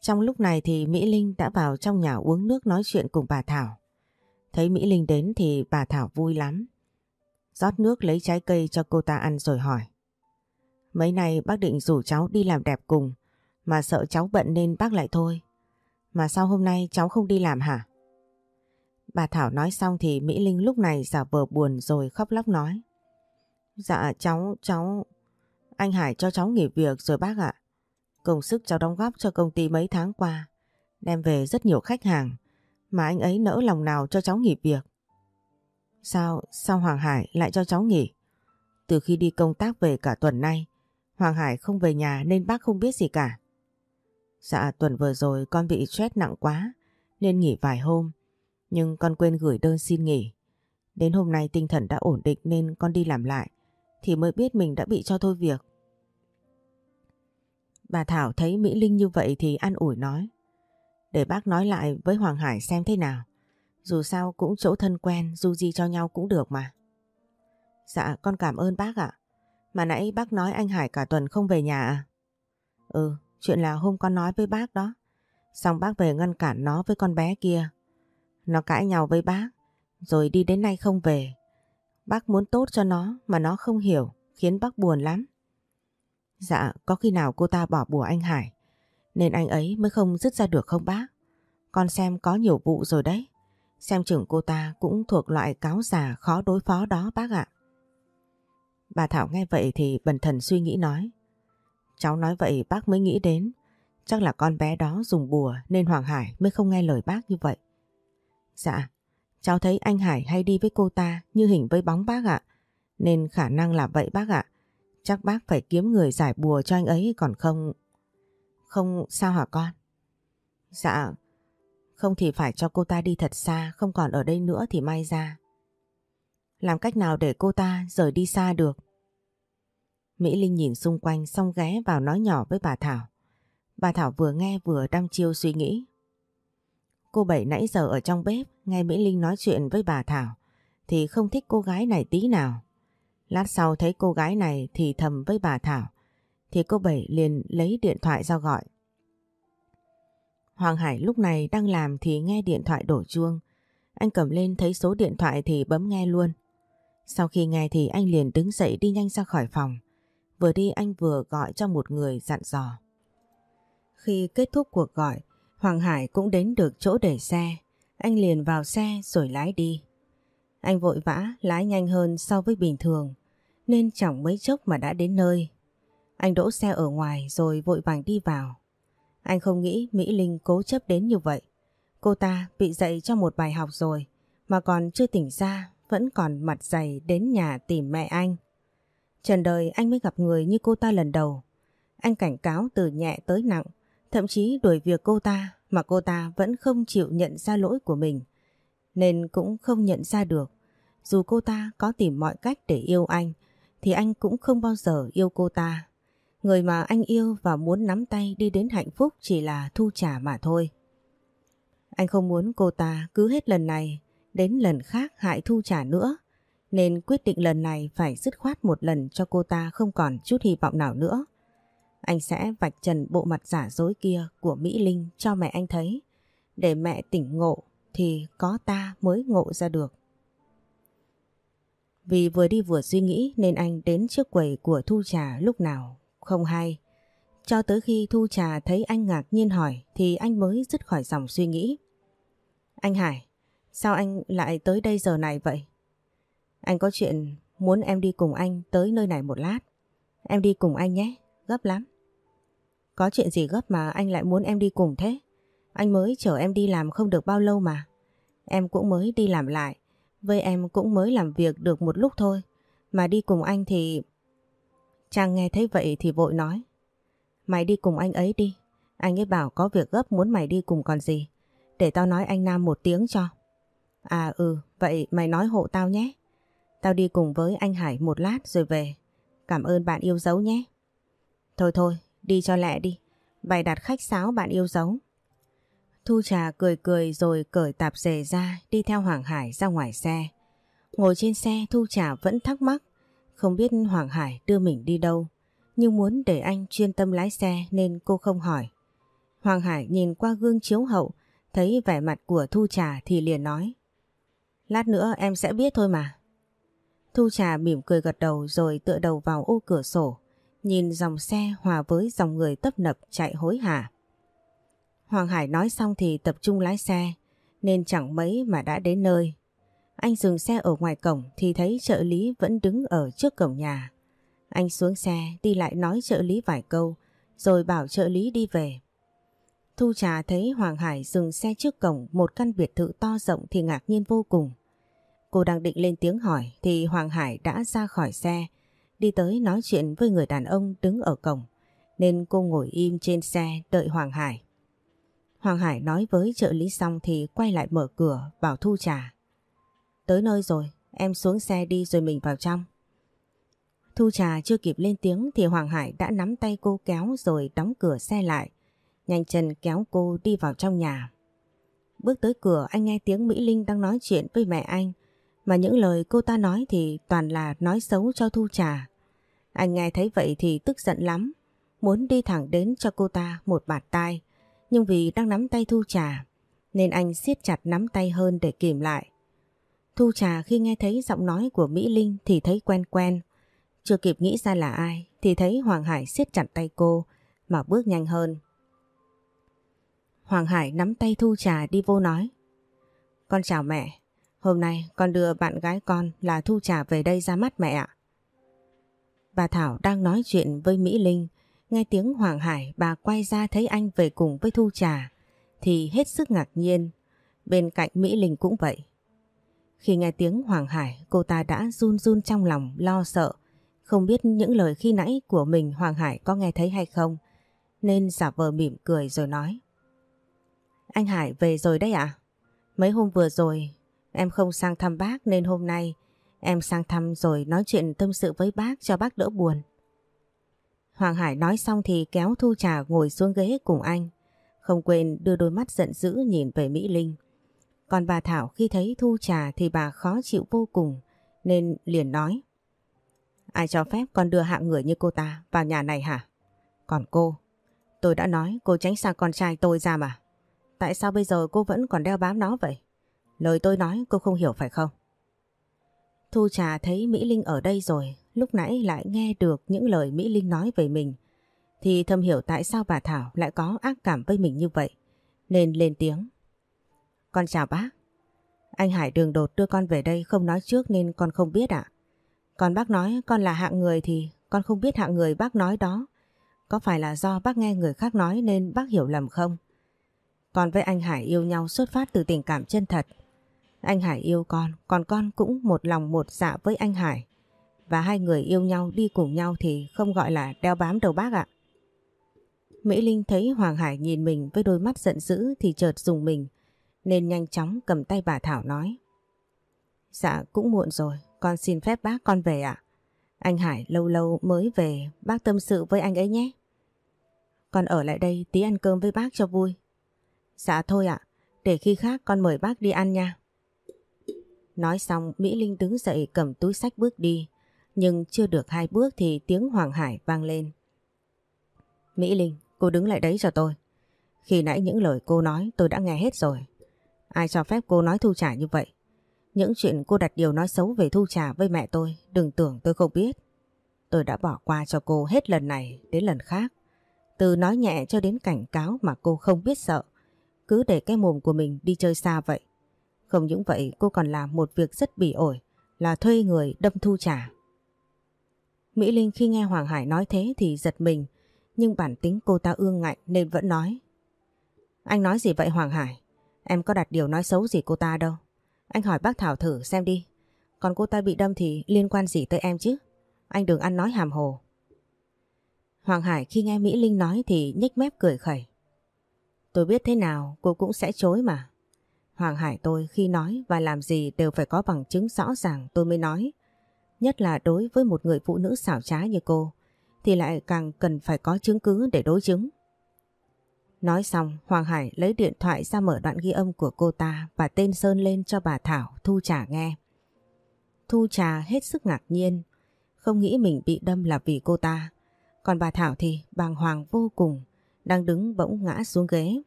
Trong lúc này thì Mỹ Linh đã vào trong nhà uống nước nói chuyện cùng bà Thảo. Thấy Mỹ Linh đến thì bà Thảo vui lắm. rót nước lấy trái cây cho cô ta ăn rồi hỏi. Mấy nay bác định rủ cháu đi làm đẹp cùng, mà sợ cháu bận nên bác lại thôi. Mà sao hôm nay cháu không đi làm hả? Bà Thảo nói xong thì Mỹ Linh lúc này giả vờ buồn rồi khóc lóc nói. Dạ cháu, cháu... Anh Hải cho cháu nghỉ việc rồi bác ạ. Công sức cháu đóng góp cho công ty mấy tháng qua. Đem về rất nhiều khách hàng. Mà anh ấy nỡ lòng nào cho cháu nghỉ việc. Sao, sao Hoàng Hải lại cho cháu nghỉ? Từ khi đi công tác về cả tuần nay, Hoàng Hải không về nhà nên bác không biết gì cả. Dạ tuần vừa rồi con bị stress nặng quá nên nghỉ vài hôm. Nhưng con quên gửi đơn xin nghỉ. Đến hôm nay tinh thần đã ổn định nên con đi làm lại thì mới biết mình đã bị cho thôi việc. Bà Thảo thấy Mỹ Linh như vậy thì an ủi nói. Để bác nói lại với Hoàng Hải xem thế nào. Dù sao cũng chỗ thân quen, du di cho nhau cũng được mà. Dạ con cảm ơn bác ạ. Mà nãy bác nói anh Hải cả tuần không về nhà à? Ừ, chuyện là hôm con nói với bác đó. Xong bác về ngăn cản nó với con bé kia. Nó cãi nhau với bác, rồi đi đến nay không về. Bác muốn tốt cho nó mà nó không hiểu, khiến bác buồn lắm. Dạ, có khi nào cô ta bỏ bùa anh Hải, nên anh ấy mới không dứt ra được không bác? Con xem có nhiều vụ rồi đấy. Xem chừng cô ta cũng thuộc loại cáo già khó đối phó đó bác ạ. Bà Thảo nghe vậy thì bần thần suy nghĩ nói. Cháu nói vậy bác mới nghĩ đến. Chắc là con bé đó dùng bùa nên Hoàng Hải mới không nghe lời bác như vậy. Dạ, cháu thấy anh Hải hay đi với cô ta như hình với bóng bác ạ. Nên khả năng là vậy bác ạ. Chắc bác phải kiếm người giải bùa cho anh ấy còn không... Không sao hả con? Dạ, không thì phải cho cô ta đi thật xa, không còn ở đây nữa thì may ra. Làm cách nào để cô ta rời đi xa được? Mỹ Linh nhìn xung quanh xong ghé vào nói nhỏ với bà Thảo. Bà Thảo vừa nghe vừa đăm chiêu suy nghĩ. Cô Bảy nãy giờ ở trong bếp nghe Mỹ Linh nói chuyện với bà Thảo thì không thích cô gái này tí nào. Lát sau thấy cô gái này thì thầm với bà Thảo thì cô Bảy liền lấy điện thoại ra gọi. Hoàng Hải lúc này đang làm thì nghe điện thoại đổ chuông. Anh cầm lên thấy số điện thoại thì bấm nghe luôn. Sau khi nghe thì anh liền đứng dậy đi nhanh ra khỏi phòng. Vừa đi anh vừa gọi cho một người dặn dò. Khi kết thúc cuộc gọi, Hoàng Hải cũng đến được chỗ để xe. Anh liền vào xe rồi lái đi. Anh vội vã lái nhanh hơn so với bình thường, nên chẳng mấy chốc mà đã đến nơi. Anh đỗ xe ở ngoài rồi vội vàng đi vào. Anh không nghĩ Mỹ Linh cố chấp đến như vậy. Cô ta bị dạy cho một bài học rồi, mà còn chưa tỉnh ra vẫn còn mặt dày đến nhà tìm mẹ anh. Trần đời anh mới gặp người như cô ta lần đầu. Anh cảnh cáo từ nhẹ tới nặng, thậm chí đuổi việc cô ta mà cô ta vẫn không chịu nhận ra lỗi của mình. Nên cũng không nhận ra được. Dù cô ta có tìm mọi cách để yêu anh, thì anh cũng không bao giờ yêu cô ta. Người mà anh yêu và muốn nắm tay đi đến hạnh phúc chỉ là thu trả mà thôi. Anh không muốn cô ta cứ hết lần này đến lần khác hại thu trả nữa. Nên quyết định lần này phải dứt khoát một lần cho cô ta không còn chút hy vọng nào nữa. Anh sẽ vạch trần bộ mặt giả dối kia của Mỹ Linh cho mẹ anh thấy. Để mẹ tỉnh ngộ thì có ta mới ngộ ra được. Vì vừa đi vừa suy nghĩ nên anh đến trước quầy của Thu Trà lúc nào không hay. Cho tới khi Thu Trà thấy anh ngạc nhiên hỏi thì anh mới dứt khỏi dòng suy nghĩ. Anh Hải, sao anh lại tới đây giờ này vậy? Anh có chuyện muốn em đi cùng anh tới nơi này một lát. Em đi cùng anh nhé, gấp lắm. Có chuyện gì gấp mà anh lại muốn em đi cùng thế? Anh mới chở em đi làm không được bao lâu mà. Em cũng mới đi làm lại. Với em cũng mới làm việc được một lúc thôi. Mà đi cùng anh thì... Trang nghe thấy vậy thì vội nói. Mày đi cùng anh ấy đi. Anh ấy bảo có việc gấp muốn mày đi cùng còn gì. Để tao nói anh Nam một tiếng cho. À ừ, vậy mày nói hộ tao nhé. Tao đi cùng với anh Hải một lát rồi về. Cảm ơn bạn yêu dấu nhé. Thôi thôi, đi cho lẹ đi. Bày đặt khách sáo bạn yêu dấu. Thu Trà cười cười rồi cởi tạp dề ra, đi theo Hoàng Hải ra ngoài xe. Ngồi trên xe, Thu Trà vẫn thắc mắc, không biết Hoàng Hải đưa mình đi đâu, nhưng muốn để anh chuyên tâm lái xe nên cô không hỏi. Hoàng Hải nhìn qua gương chiếu hậu, thấy vẻ mặt của Thu Trà thì liền nói, Lát nữa em sẽ biết thôi mà. Thu Trà mỉm cười gật đầu rồi tựa đầu vào ô cửa sổ, nhìn dòng xe hòa với dòng người tấp nập chạy hối hả. Hoàng Hải nói xong thì tập trung lái xe, nên chẳng mấy mà đã đến nơi. Anh dừng xe ở ngoài cổng thì thấy trợ lý vẫn đứng ở trước cổng nhà. Anh xuống xe, đi lại nói trợ lý vài câu, rồi bảo trợ lý đi về. Thu Trà thấy Hoàng Hải dừng xe trước cổng một căn biệt thự to rộng thì ngạc nhiên vô cùng. Cô đang định lên tiếng hỏi thì Hoàng Hải đã ra khỏi xe, đi tới nói chuyện với người đàn ông đứng ở cổng, nên cô ngồi im trên xe đợi Hoàng Hải. Hoàng Hải nói với trợ lý xong thì quay lại mở cửa bảo Thu Trà. Tới nơi rồi, em xuống xe đi rồi mình vào trong. Thu Trà chưa kịp lên tiếng thì Hoàng Hải đã nắm tay cô kéo rồi đóng cửa xe lại. Nhanh chân kéo cô đi vào trong nhà. Bước tới cửa anh nghe tiếng Mỹ Linh đang nói chuyện với mẹ anh. Mà những lời cô ta nói thì toàn là nói xấu cho Thu Trà. Anh nghe thấy vậy thì tức giận lắm. Muốn đi thẳng đến cho cô ta một bạt tai. Nhưng vì đang nắm tay Thu Trà nên anh siết chặt nắm tay hơn để kìm lại. Thu Trà khi nghe thấy giọng nói của Mỹ Linh thì thấy quen quen. Chưa kịp nghĩ ra là ai thì thấy Hoàng Hải siết chặt tay cô mà bước nhanh hơn. Hoàng Hải nắm tay Thu Trà đi vô nói. Con chào mẹ, hôm nay con đưa bạn gái con là Thu Trà về đây ra mắt mẹ ạ. Bà Thảo đang nói chuyện với Mỹ Linh, nghe tiếng Hoàng Hải bà quay ra thấy anh về cùng với Thu Trà thì hết sức ngạc nhiên, bên cạnh Mỹ Linh cũng vậy. Khi nghe tiếng Hoàng Hải cô ta đã run run trong lòng lo sợ không biết những lời khi nãy của mình Hoàng Hải có nghe thấy hay không nên giả vờ mỉm cười rồi nói Anh Hải về rồi đấy ạ? Mấy hôm vừa rồi em không sang thăm bác nên hôm nay em sang thăm rồi nói chuyện tâm sự với bác cho bác đỡ buồn. Hoàng Hải nói xong thì kéo Thu Trà ngồi xuống ghế cùng anh không quên đưa đôi mắt giận dữ nhìn về Mỹ Linh. Còn bà Thảo khi thấy Thu Trà thì bà khó chịu vô cùng nên liền nói Ai cho phép con đưa hạng người như cô ta vào nhà này hả? Còn cô, tôi đã nói cô tránh xa con trai tôi ra mà. Tại sao bây giờ cô vẫn còn đeo bám nó vậy? Lời tôi nói cô không hiểu phải không? Thu Trà thấy Mỹ Linh ở đây rồi, lúc nãy lại nghe được những lời Mỹ Linh nói về mình. Thì thâm hiểu tại sao bà Thảo lại có ác cảm với mình như vậy, nên lên tiếng. Con chào bác. Anh Hải đường đột đưa con về đây không nói trước nên con không biết ạ. Còn bác nói con là hạng người thì con không biết hạng người bác nói đó. Có phải là do bác nghe người khác nói nên bác hiểu lầm không? Con với anh Hải yêu nhau xuất phát từ tình cảm chân thật. Anh Hải yêu con, còn con cũng một lòng một dạ với anh Hải. Và hai người yêu nhau đi cùng nhau thì không gọi là đeo bám đầu bác ạ. Mỹ Linh thấy Hoàng Hải nhìn mình với đôi mắt giận dữ thì chợt dùng mình nên nhanh chóng cầm tay bà Thảo nói. Dạ cũng muộn rồi, con xin phép bác con về ạ. Anh Hải lâu lâu mới về, bác tâm sự với anh ấy nhé. Con ở lại đây tí ăn cơm với bác cho vui. Dạ thôi ạ, để khi khác con mời bác đi ăn nha. Nói xong Mỹ Linh đứng dậy cầm túi sách bước đi, nhưng chưa được hai bước thì tiếng Hoàng Hải vang lên. Mỹ Linh, cô đứng lại đấy cho tôi. Khi nãy những lời cô nói tôi đã nghe hết rồi. Ai cho phép cô nói thu trả như vậy? Những chuyện cô đặt điều nói xấu về Thu trả với mẹ tôi, đừng tưởng tôi không biết. Tôi đã bỏ qua cho cô hết lần này đến lần khác. Từ nói nhẹ cho đến cảnh cáo mà cô không biết sợ. Cứ để cái mồm của mình đi chơi xa vậy. Không những vậy cô còn làm một việc rất bỉ ổi là thuê người đâm Thu trả Mỹ Linh khi nghe Hoàng Hải nói thế thì giật mình, nhưng bản tính cô ta ương ngạnh nên vẫn nói. Anh nói gì vậy Hoàng Hải? Em có đặt điều nói xấu gì cô ta đâu. Anh hỏi bác Thảo thử xem đi. Còn cô ta bị đâm thì liên quan gì tới em chứ? Anh đừng ăn nói hàm hồ. Hoàng Hải khi nghe Mỹ Linh nói thì nhếch mép cười khẩy. Tôi biết thế nào, cô cũng sẽ chối mà. Hoàng Hải tôi khi nói và làm gì đều phải có bằng chứng rõ ràng tôi mới nói. Nhất là đối với một người phụ nữ xảo trá như cô thì lại càng cần phải có chứng cứ để đối chứng. Nói xong Hoàng Hải lấy điện thoại ra mở đoạn ghi âm của cô ta và tên Sơn lên cho bà Thảo Thu Trà nghe. Thu Trà hết sức ngạc nhiên, không nghĩ mình bị đâm là vì cô ta. Còn bà Thảo thì bàng hoàng vô cùng, đang đứng bỗng ngã xuống ghế.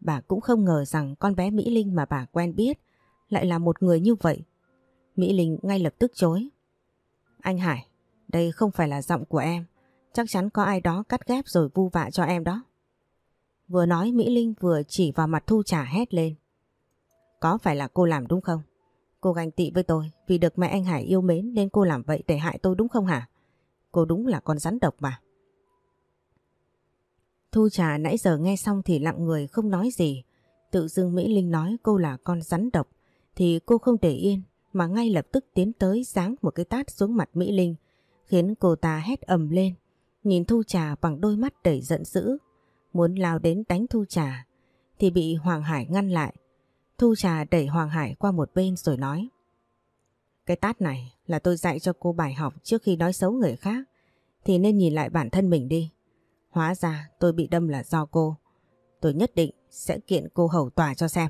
Bà cũng không ngờ rằng con bé Mỹ Linh mà bà quen biết lại là một người như vậy. Mỹ Linh ngay lập tức chối. Anh Hải, đây không phải là giọng của em. Chắc chắn có ai đó cắt ghép rồi vu vạ cho em đó. Vừa nói Mỹ Linh vừa chỉ vào mặt Thu Trà hét lên. Có phải là cô làm đúng không? Cô ganh tị với tôi vì được mẹ anh Hải yêu mến nên cô làm vậy để hại tôi đúng không hả? Cô đúng là con rắn độc mà. Thu Trà nãy giờ nghe xong thì lặng người không nói gì. Tự dưng Mỹ Linh nói cô là con rắn độc thì cô không để yên mà ngay lập tức tiến tới giáng một cái tát xuống mặt Mỹ Linh, khiến cô ta hét ầm lên. Nhìn Thu Trà bằng đôi mắt đầy giận dữ, muốn lao đến đánh Thu Trà, thì bị Hoàng Hải ngăn lại. Thu Trà đẩy Hoàng Hải qua một bên rồi nói, Cái tát này là tôi dạy cho cô bài học trước khi nói xấu người khác, thì nên nhìn lại bản thân mình đi. Hóa ra tôi bị đâm là do cô. Tôi nhất định sẽ kiện cô hầu tòa cho xem.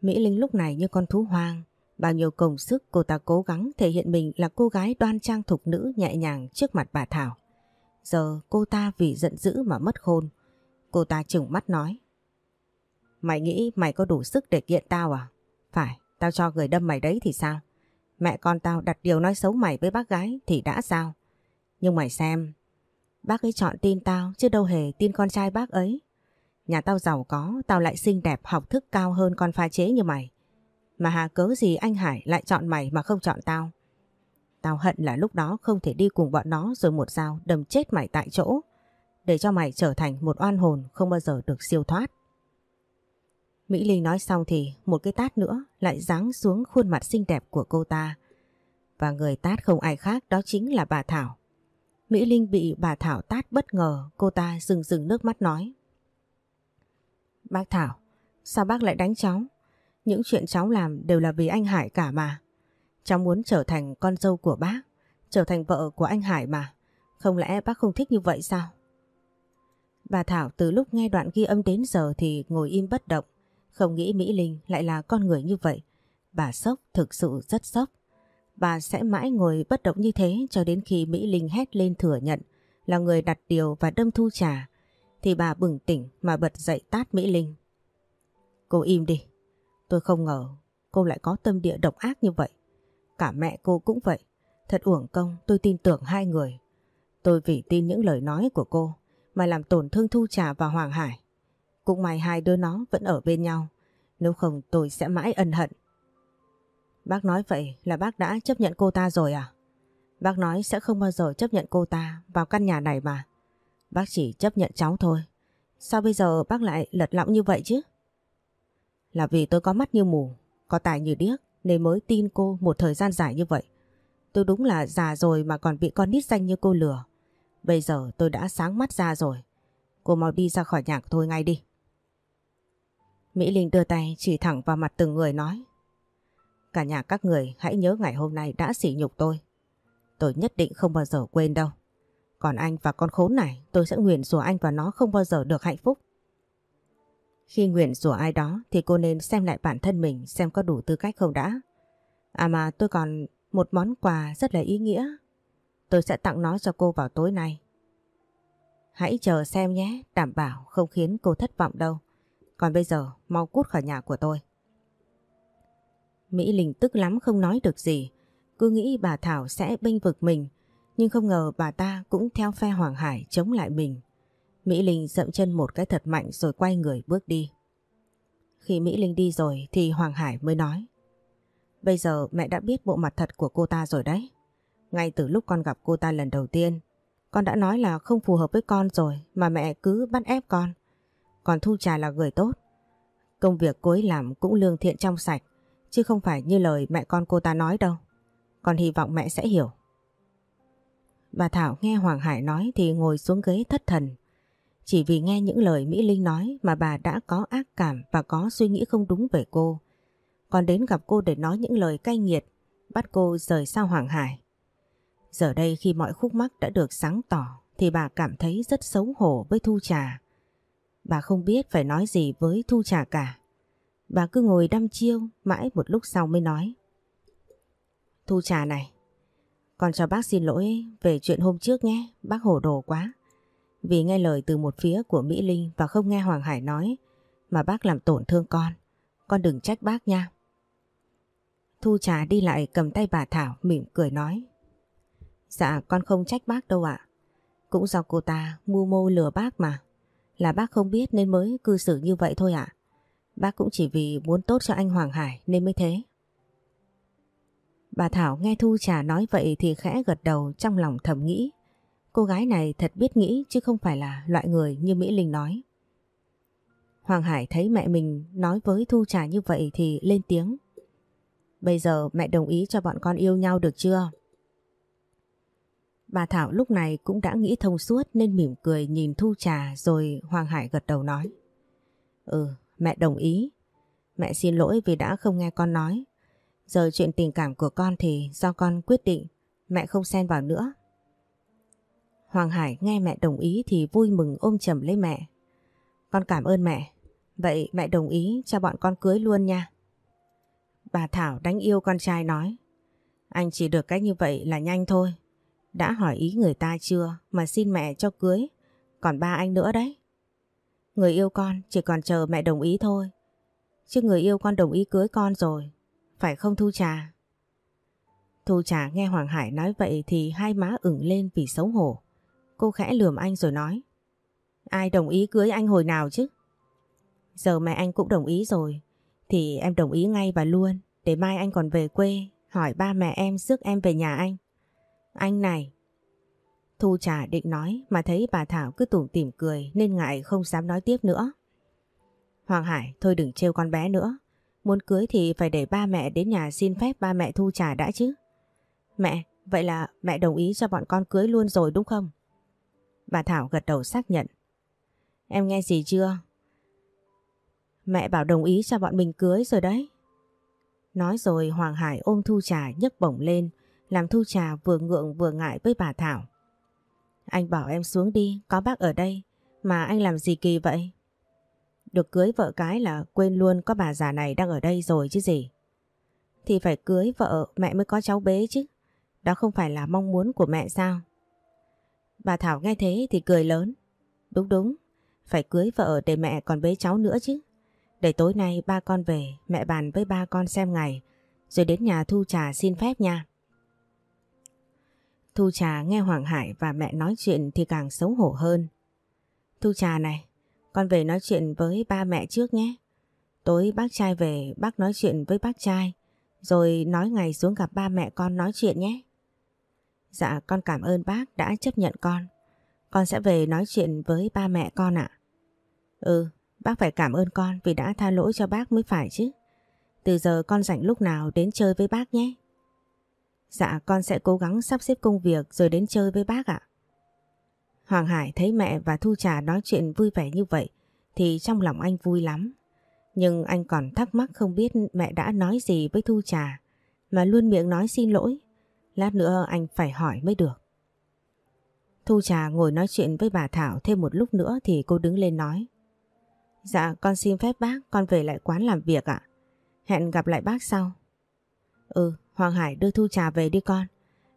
Mỹ Linh lúc này như con thú hoang. Bao nhiêu công sức cô ta cố gắng thể hiện mình là cô gái đoan trang thục nữ nhẹ nhàng trước mặt bà Thảo. Giờ cô ta vì giận dữ mà mất khôn. Cô ta chừng mắt nói. Mày nghĩ mày có đủ sức để kiện tao à? Phải, tao cho người đâm mày đấy thì sao? Mẹ con tao đặt điều nói xấu mày với bác gái thì đã sao? Nhưng mày xem, bác ấy chọn tin tao chứ đâu hề tin con trai bác ấy. Nhà tao giàu có, tao lại xinh đẹp học thức cao hơn con pha chế như mày. Mà hà cớ gì anh Hải lại chọn mày mà không chọn tao? Tao hận là lúc đó không thể đi cùng bọn nó rồi một dao đâm chết mày tại chỗ. Để cho mày trở thành một oan hồn không bao giờ được siêu thoát. Mỹ Linh nói xong thì một cái tát nữa lại giáng xuống khuôn mặt xinh đẹp của cô ta. Và người tát không ai khác đó chính là bà Thảo. Mỹ Linh bị bà Thảo tát bất ngờ, cô ta rừng rừng nước mắt nói. Bác Thảo, sao bác lại đánh cháu? Những chuyện cháu làm đều là vì anh Hải cả mà. Cháu muốn trở thành con dâu của bác, trở thành vợ của anh Hải mà. Không lẽ bác không thích như vậy sao? Bà Thảo từ lúc nghe đoạn ghi âm đến giờ thì ngồi im bất động. Không nghĩ Mỹ Linh lại là con người như vậy. Bà sốc, thực sự rất sốc. Bà sẽ mãi ngồi bất động như thế cho đến khi Mỹ Linh hét lên thừa nhận là người đặt điều và đâm thu trà. Thì bà bừng tỉnh mà bật dậy tát Mỹ Linh. Cô im đi. Tôi không ngờ cô lại có tâm địa độc ác như vậy. Cả mẹ cô cũng vậy. Thật uổng công, tôi tin tưởng hai người. Tôi vì tin những lời nói của cô mà làm tổn thương Thu Trà và Hoàng Hải. Cũng may hai đứa nó vẫn ở bên nhau. Nếu không, tôi sẽ mãi ân hận. Bác nói vậy là bác đã chấp nhận cô ta rồi à? Bác nói sẽ không bao giờ chấp nhận cô ta vào căn nhà này mà. Bác chỉ chấp nhận cháu thôi. Sao bây giờ bác lại lật lọng như vậy chứ? Là vì tôi có mắt như mù, có tài như điếc nên mới tin cô một thời gian dài như vậy. Tôi đúng là già rồi mà còn bị con nít danh như cô lừa. Bây giờ tôi đã sáng mắt ra rồi. Cô mau đi ra khỏi nhà của tôi ngay đi. Mỹ Linh đưa tay chỉ thẳng vào mặt từng người nói. Cả nhà các người hãy nhớ ngày hôm nay đã sỉ nhục tôi. Tôi nhất định không bao giờ quên đâu. Còn anh và con khốn này tôi sẽ nguyền rủa anh và nó không bao giờ được hạnh phúc. Khi nguyện rủa ai đó thì cô nên xem lại bản thân mình xem có đủ tư cách không đã. À mà tôi còn một món quà rất là ý nghĩa. Tôi sẽ tặng nó cho cô vào tối nay. Hãy chờ xem nhé, đảm bảo không khiến cô thất vọng đâu. Còn bây giờ mau cút khỏi nhà của tôi. Mỹ Linh tức lắm không nói được gì. Cứ nghĩ bà Thảo sẽ bênh vực mình. Nhưng không ngờ bà ta cũng theo phe Hoàng Hải chống lại mình. Mỹ Linh dậm chân một cái thật mạnh rồi quay người bước đi. Khi Mỹ Linh đi rồi thì Hoàng Hải mới nói. Bây giờ mẹ đã biết bộ mặt thật của cô ta rồi đấy. Ngay từ lúc con gặp cô ta lần đầu tiên, con đã nói là không phù hợp với con rồi mà mẹ cứ bắt ép con. Còn Thu Trà là người tốt. Công việc cô ấy làm cũng lương thiện trong sạch, chứ không phải như lời mẹ con cô ta nói đâu. Con hy vọng mẹ sẽ hiểu. Bà Thảo nghe Hoàng Hải nói thì ngồi xuống ghế thất thần. Chỉ vì nghe những lời Mỹ Linh nói mà bà đã có ác cảm và có suy nghĩ không đúng về cô. Còn đến gặp cô để nói những lời cay nghiệt, bắt cô rời xa Hoàng Hải. Giờ đây khi mọi khúc mắc đã được sáng tỏ thì bà cảm thấy rất xấu hổ với Thu Trà. Bà không biết phải nói gì với Thu Trà cả. Bà cứ ngồi đăm chiêu mãi một lúc sau mới nói. Thu Trà này, con cho bác xin lỗi về chuyện hôm trước nhé, bác hổ đồ quá. Vì nghe lời từ một phía của Mỹ Linh và không nghe Hoàng Hải nói, mà bác làm tổn thương con. Con đừng trách bác nha. Thu Trà đi lại cầm tay bà Thảo, mỉm cười nói. Dạ con không trách bác đâu ạ. Cũng do cô ta mưu mô lừa bác mà. Là bác không biết nên mới cư xử như vậy thôi ạ. Bác cũng chỉ vì muốn tốt cho anh Hoàng Hải nên mới thế. Bà Thảo nghe Thu Trà nói vậy thì khẽ gật đầu trong lòng thầm nghĩ. Cô gái này thật biết nghĩ chứ không phải là loại người như Mỹ Linh nói. Hoàng Hải thấy mẹ mình nói với Thu Trà như vậy thì lên tiếng. Bây giờ mẹ đồng ý cho bọn con yêu nhau được chưa? Bà Thảo lúc này cũng đã nghĩ thông suốt nên mỉm cười nhìn Thu Trà rồi Hoàng Hải gật đầu nói. Ừ, mẹ đồng ý. Mẹ xin lỗi vì đã không nghe con nói. Giờ chuyện tình cảm của con thì do con quyết định, mẹ không xen vào nữa. Hoàng Hải nghe mẹ đồng ý thì vui mừng ôm chầm lấy mẹ. Con cảm ơn mẹ. Vậy mẹ đồng ý cho bọn con cưới luôn nha. Bà Thảo đánh yêu con trai nói. Anh chỉ được cách như vậy là nhanh thôi. Đã hỏi ý người ta chưa mà xin mẹ cho cưới. Còn ba anh nữa đấy. Người yêu con chỉ còn chờ mẹ đồng ý thôi. Chứ người yêu con đồng ý cưới con rồi. Phải không Thu Trà? Thu Trà nghe Hoàng Hải nói vậy thì hai má ửng lên vì xấu hổ. Cô khẽ lườm anh rồi nói. Ai đồng ý cưới anh hồi nào chứ? Giờ mẹ anh cũng đồng ý rồi. Thì em đồng ý ngay và luôn. Để mai anh còn về quê hỏi ba mẹ em rước em về nhà anh. Anh này. Thu trả định nói mà thấy bà Thảo cứ tủm tỉm cười nên ngại không dám nói tiếp nữa. Hoàng Hải thôi đừng trêu con bé nữa. Muốn cưới thì phải để ba mẹ đến nhà xin phép ba mẹ Thu trả đã chứ. Mẹ, vậy là mẹ đồng ý cho bọn con cưới luôn rồi đúng không? Bà Thảo gật đầu xác nhận. Em nghe gì chưa? Mẹ bảo đồng ý cho bọn mình cưới rồi đấy. Nói rồi Hoàng Hải ôm Thu Trà nhấc bổng lên, làm Thu Trà vừa ngượng vừa ngại với bà Thảo. Anh bảo em xuống đi, có bác ở đây, mà anh làm gì kỳ vậy? Được cưới vợ cái là quên luôn có bà già này đang ở đây rồi chứ gì. Thì phải cưới vợ mẹ mới có cháu bế chứ. Đó không phải là mong muốn của mẹ sao? Bà Thảo nghe thế thì cười lớn. Đúng đúng, phải cưới vợ để mẹ còn bế cháu nữa chứ. Để tối nay ba con về, mẹ bàn với ba con xem ngày, rồi đến nhà Thu Trà xin phép nha. Thu Trà nghe Hoàng Hải và mẹ nói chuyện thì càng xấu hổ hơn. Thu Trà này, con về nói chuyện với ba mẹ trước nhé. Tối bác trai về bác nói chuyện với bác trai, rồi nói ngày xuống gặp ba mẹ con nói chuyện nhé. Dạ con cảm ơn bác đã chấp nhận con. Con sẽ về nói chuyện với ba mẹ con ạ. Ừ, bác phải cảm ơn con vì đã tha lỗi cho bác mới phải chứ. Từ giờ con rảnh lúc nào đến chơi với bác nhé. Dạ con sẽ cố gắng sắp xếp công việc rồi đến chơi với bác ạ. Hoàng Hải thấy mẹ và Thu Trà nói chuyện vui vẻ như vậy thì trong lòng anh vui lắm. Nhưng anh còn thắc mắc không biết mẹ đã nói gì với Thu Trà mà luôn miệng nói xin lỗi. Lát nữa anh phải hỏi mới được. Thu Trà ngồi nói chuyện với bà Thảo thêm một lúc nữa thì cô đứng lên nói. Dạ con xin phép bác, con về lại quán làm việc ạ. Hẹn gặp lại bác sau. Ừ Hoàng Hải đưa Thu Trà về đi con.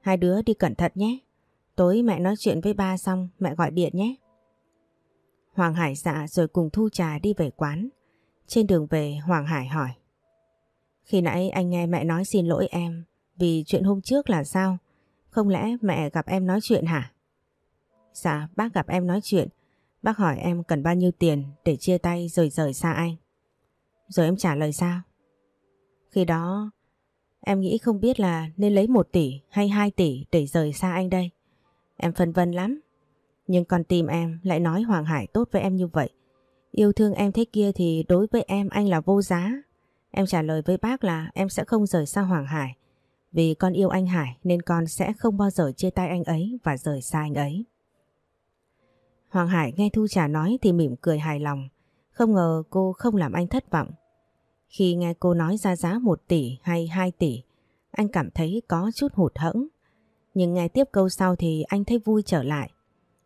Hai đứa đi cẩn thận nhé. Tối mẹ nói chuyện với ba xong, mẹ gọi điện nhé. Hoàng Hải dạ rồi cùng Thu Trà đi về quán. Trên đường về, Hoàng Hải hỏi. Khi nãy anh nghe mẹ nói xin lỗi em vì chuyện hôm trước là sao? Không lẽ mẹ gặp em nói chuyện hả? Dạ bác gặp em nói chuyện. Bác hỏi em cần bao nhiêu tiền để chia tay rồi rời xa anh. Rồi em trả lời sao? Khi đó, em nghĩ không biết là nên lấy 1 tỷ hay 2 tỷ để rời xa anh đây. Em phân vân lắm. Nhưng con tim em lại nói Hoàng Hải tốt với em như vậy. Yêu thương em thế kia thì đối với em anh là vô giá. Em trả lời với bác là em sẽ không rời xa Hoàng Hải. Vì con yêu anh Hải nên con sẽ không bao giờ chia tay anh ấy và rời xa anh ấy. Hoàng Hải nghe Thu Trà nói thì mỉm cười hài lòng. Không ngờ cô không làm anh thất vọng. Khi nghe cô nói ra giá 1 tỷ hay 2 tỷ, anh cảm thấy có chút hụt hẫng. Nhưng nghe tiếp câu sau thì anh thấy vui trở lại.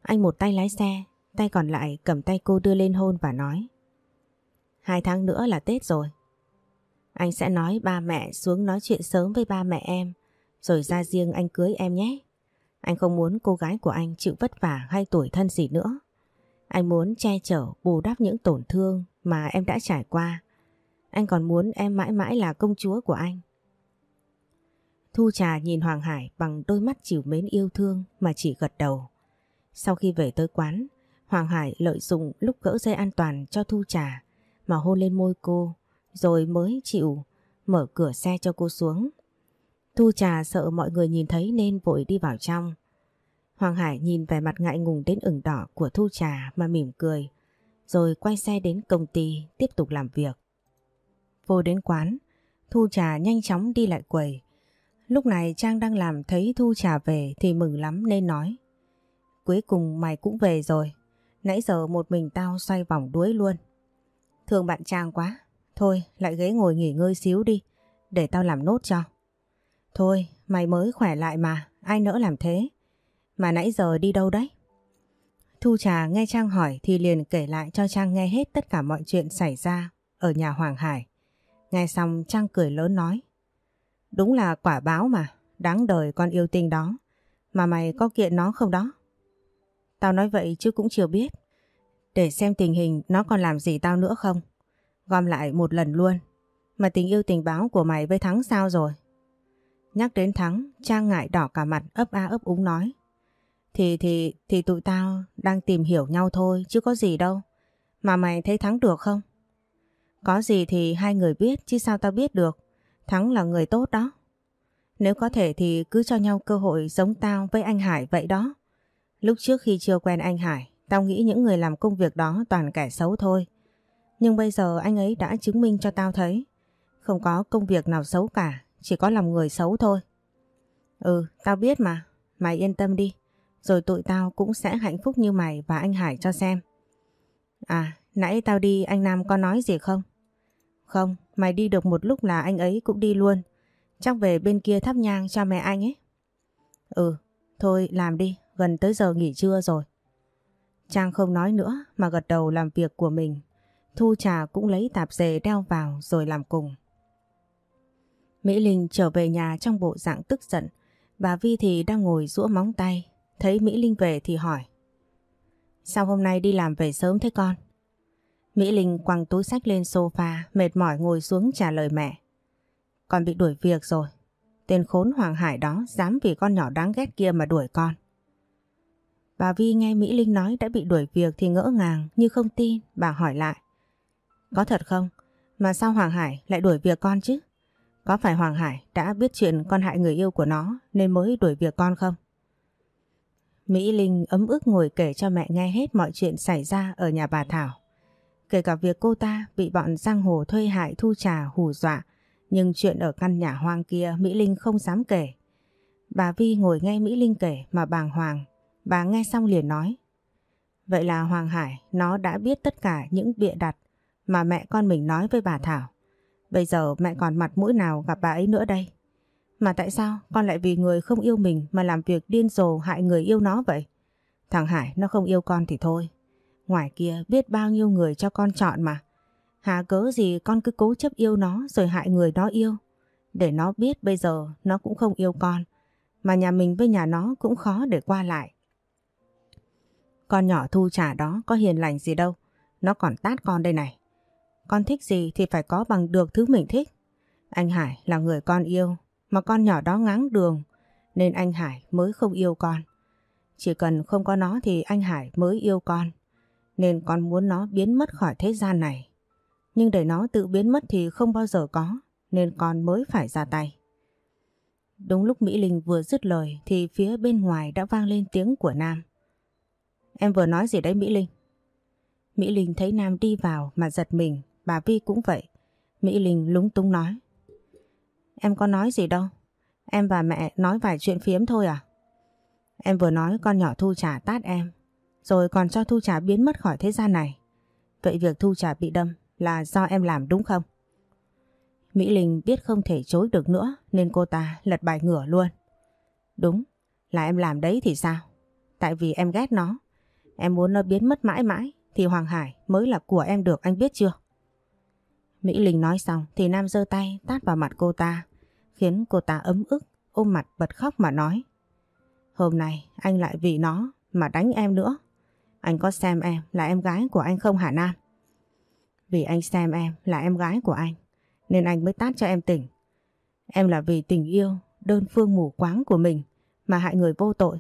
Anh một tay lái xe, tay còn lại cầm tay cô đưa lên hôn và nói. Hai tháng nữa là Tết rồi. Anh sẽ nói ba mẹ xuống nói chuyện sớm với ba mẹ em, rồi ra riêng anh cưới em nhé. Anh không muốn cô gái của anh chịu vất vả hay tuổi thân gì nữa. Anh muốn che chở bù đắp những tổn thương mà em đã trải qua. Anh còn muốn em mãi mãi là công chúa của anh. Thu Trà nhìn Hoàng Hải bằng đôi mắt chịu mến yêu thương mà chỉ gật đầu. Sau khi về tới quán, Hoàng Hải lợi dụng lúc gỡ dây an toàn cho Thu Trà mà hôn lên môi cô rồi mới chịu mở cửa xe cho cô xuống. Thu Trà sợ mọi người nhìn thấy nên vội đi vào trong. Hoàng Hải nhìn vẻ mặt ngại ngùng đến ửng đỏ của Thu Trà mà mỉm cười, rồi quay xe đến công ty tiếp tục làm việc. Vô đến quán, Thu Trà nhanh chóng đi lại quầy. Lúc này Trang đang làm thấy Thu Trà về thì mừng lắm nên nói. Cuối cùng mày cũng về rồi, nãy giờ một mình tao xoay vòng đuối luôn. Thương bạn Trang quá, thôi lại ghế ngồi nghỉ ngơi xíu đi, để tao làm nốt cho. Thôi, mày mới khỏe lại mà, ai nỡ làm thế. Mà nãy giờ đi đâu đấy? Thu Trà nghe Trang hỏi thì liền kể lại cho Trang nghe hết tất cả mọi chuyện xảy ra ở nhà Hoàng Hải. Nghe xong Trang cười lớn nói. Đúng là quả báo mà, đáng đời con yêu tình đó. Mà mày có kiện nó không đó? Tao nói vậy chứ cũng chưa biết. Để xem tình hình nó còn làm gì tao nữa không? Gom lại một lần luôn. Mà tình yêu tình báo của mày với Thắng sao rồi? Nhắc đến Thắng, Trang ngại đỏ cả mặt ấp a ấp úng nói. Thì thì thì tụi tao đang tìm hiểu nhau thôi chứ có gì đâu. Mà mày thấy Thắng được không? Có gì thì hai người biết chứ sao tao biết được. Thắng là người tốt đó. Nếu có thể thì cứ cho nhau cơ hội giống tao với anh Hải vậy đó. Lúc trước khi chưa quen anh Hải, tao nghĩ những người làm công việc đó toàn kẻ xấu thôi. Nhưng bây giờ anh ấy đã chứng minh cho tao thấy không có công việc nào xấu cả, chỉ có lòng người xấu thôi. Ừ, tao biết mà, mày yên tâm đi. Rồi tụi tao cũng sẽ hạnh phúc như mày và anh Hải cho xem. À, nãy tao đi anh Nam có nói gì không? Không, mày đi được một lúc là anh ấy cũng đi luôn. Chắc về bên kia thắp nhang cho mẹ anh ấy. Ừ, thôi làm đi, gần tới giờ nghỉ trưa rồi. Trang không nói nữa mà gật đầu làm việc của mình. Thu trà cũng lấy tạp dề đeo vào rồi làm cùng. Mỹ Linh trở về nhà trong bộ dạng tức giận. Bà Vi thì đang ngồi rũa móng tay. Thấy Mỹ Linh về thì hỏi. Sao hôm nay đi làm về sớm thế con? Mỹ Linh quăng túi sách lên sofa, mệt mỏi ngồi xuống trả lời mẹ. Con bị đuổi việc rồi. Tên khốn Hoàng Hải đó dám vì con nhỏ đáng ghét kia mà đuổi con. Bà Vi nghe Mỹ Linh nói đã bị đuổi việc thì ngỡ ngàng như không tin, bà hỏi lại. Có thật không? Mà sao Hoàng Hải lại đuổi việc con chứ? Có phải Hoàng Hải đã biết chuyện con hại người yêu của nó nên mới đuổi việc con không? Mỹ Linh ấm ức ngồi kể cho mẹ nghe hết mọi chuyện xảy ra ở nhà bà Thảo. Kể cả việc cô ta bị bọn giang hồ thuê hại, thu trà, hù dọa, nhưng chuyện ở căn nhà hoang kia Mỹ Linh không dám kể. Bà Vi ngồi nghe Mỹ Linh kể mà bàng hoàng. Bà nghe xong liền nói. Vậy là Hoàng Hải, nó đã biết tất cả những bịa đặt mà mẹ con mình nói với bà Thảo. Bây giờ mẹ còn mặt mũi nào gặp bà ấy nữa đây? Mà tại sao con lại vì người không yêu mình mà làm việc điên rồ hại người yêu nó vậy? Thằng Hải nó không yêu con thì thôi. Ngoài kia biết bao nhiêu người cho con chọn mà. Hà cớ gì con cứ cố chấp yêu nó rồi hại người nó yêu. Để nó biết bây giờ nó cũng không yêu con. Mà nhà mình với nhà nó cũng khó để qua lại. Con nhỏ thu trả đó có hiền lành gì đâu. Nó còn tát con đây này. Con thích gì thì phải có bằng được thứ mình thích. Anh Hải là người con yêu mà con nhỏ đó ngáng đường nên anh Hải mới không yêu con. Chỉ cần không có nó thì anh Hải mới yêu con nên con muốn nó biến mất khỏi thế gian này. Nhưng để nó tự biến mất thì không bao giờ có nên con mới phải ra tay. Đúng lúc Mỹ Linh vừa dứt lời thì phía bên ngoài đã vang lên tiếng của Nam. Em vừa nói gì đấy Mỹ Linh? Mỹ Linh thấy Nam đi vào mà giật mình, bà Vi cũng vậy. Mỹ Linh lúng túng nói. Em có nói gì đâu. Em và mẹ nói vài chuyện phiếm thôi à? Em vừa nói con nhỏ Thu Trà tát em. Rồi còn cho Thu Trà biến mất khỏi thế gian này. Vậy việc Thu Trà bị đâm là do em làm đúng không? Mỹ Linh biết không thể chối được nữa nên cô ta lật bài ngửa luôn. Đúng, là em làm đấy thì sao? Tại vì em ghét nó. Em muốn nó biến mất mãi mãi thì Hoàng Hải mới là của em được anh biết chưa? Mỹ Linh nói xong thì Nam giơ tay tát vào mặt cô ta, khiến cô ta ấm ức, ôm mặt bật khóc mà nói. Hôm nay anh lại vì nó mà đánh em nữa. Anh có xem em là em gái của anh không hả Nam? Vì anh xem em là em gái của anh, nên anh mới tát cho em tỉnh. Em là vì tình yêu, đơn phương mù quáng của mình mà hại người vô tội.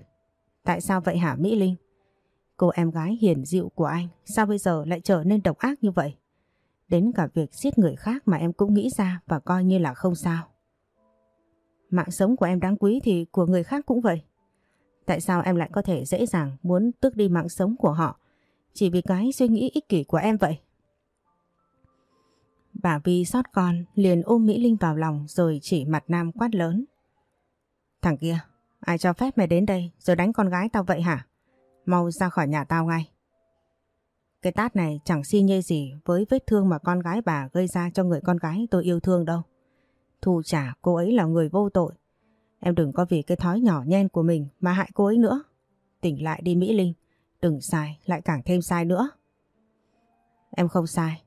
Tại sao vậy hả Mỹ Linh? Cô em gái hiền dịu của anh sao bây giờ lại trở nên độc ác như vậy? Đến cả việc giết người khác mà em cũng nghĩ ra và coi như là không sao. Mạng sống của em đáng quý thì của người khác cũng vậy. Tại sao em lại có thể dễ dàng muốn tước đi mạng sống của họ chỉ vì cái suy nghĩ ích kỷ của em vậy? Bà Vi xót con liền ôm Mỹ Linh vào lòng rồi chỉ mặt Nam quát lớn. Thằng kia, ai cho phép mày đến đây rồi đánh con gái tao vậy hả? Mau ra khỏi nhà tao ngay. Cái tát này chẳng si nhê gì với vết thương mà con gái bà gây ra cho người con gái tôi yêu thương đâu. Thu trả cô ấy là người vô tội. Em đừng có vì cái thói nhỏ nhen của mình mà hại cô ấy nữa. Tỉnh lại đi Mỹ Linh, đừng sai lại càng thêm sai nữa. Em không sai.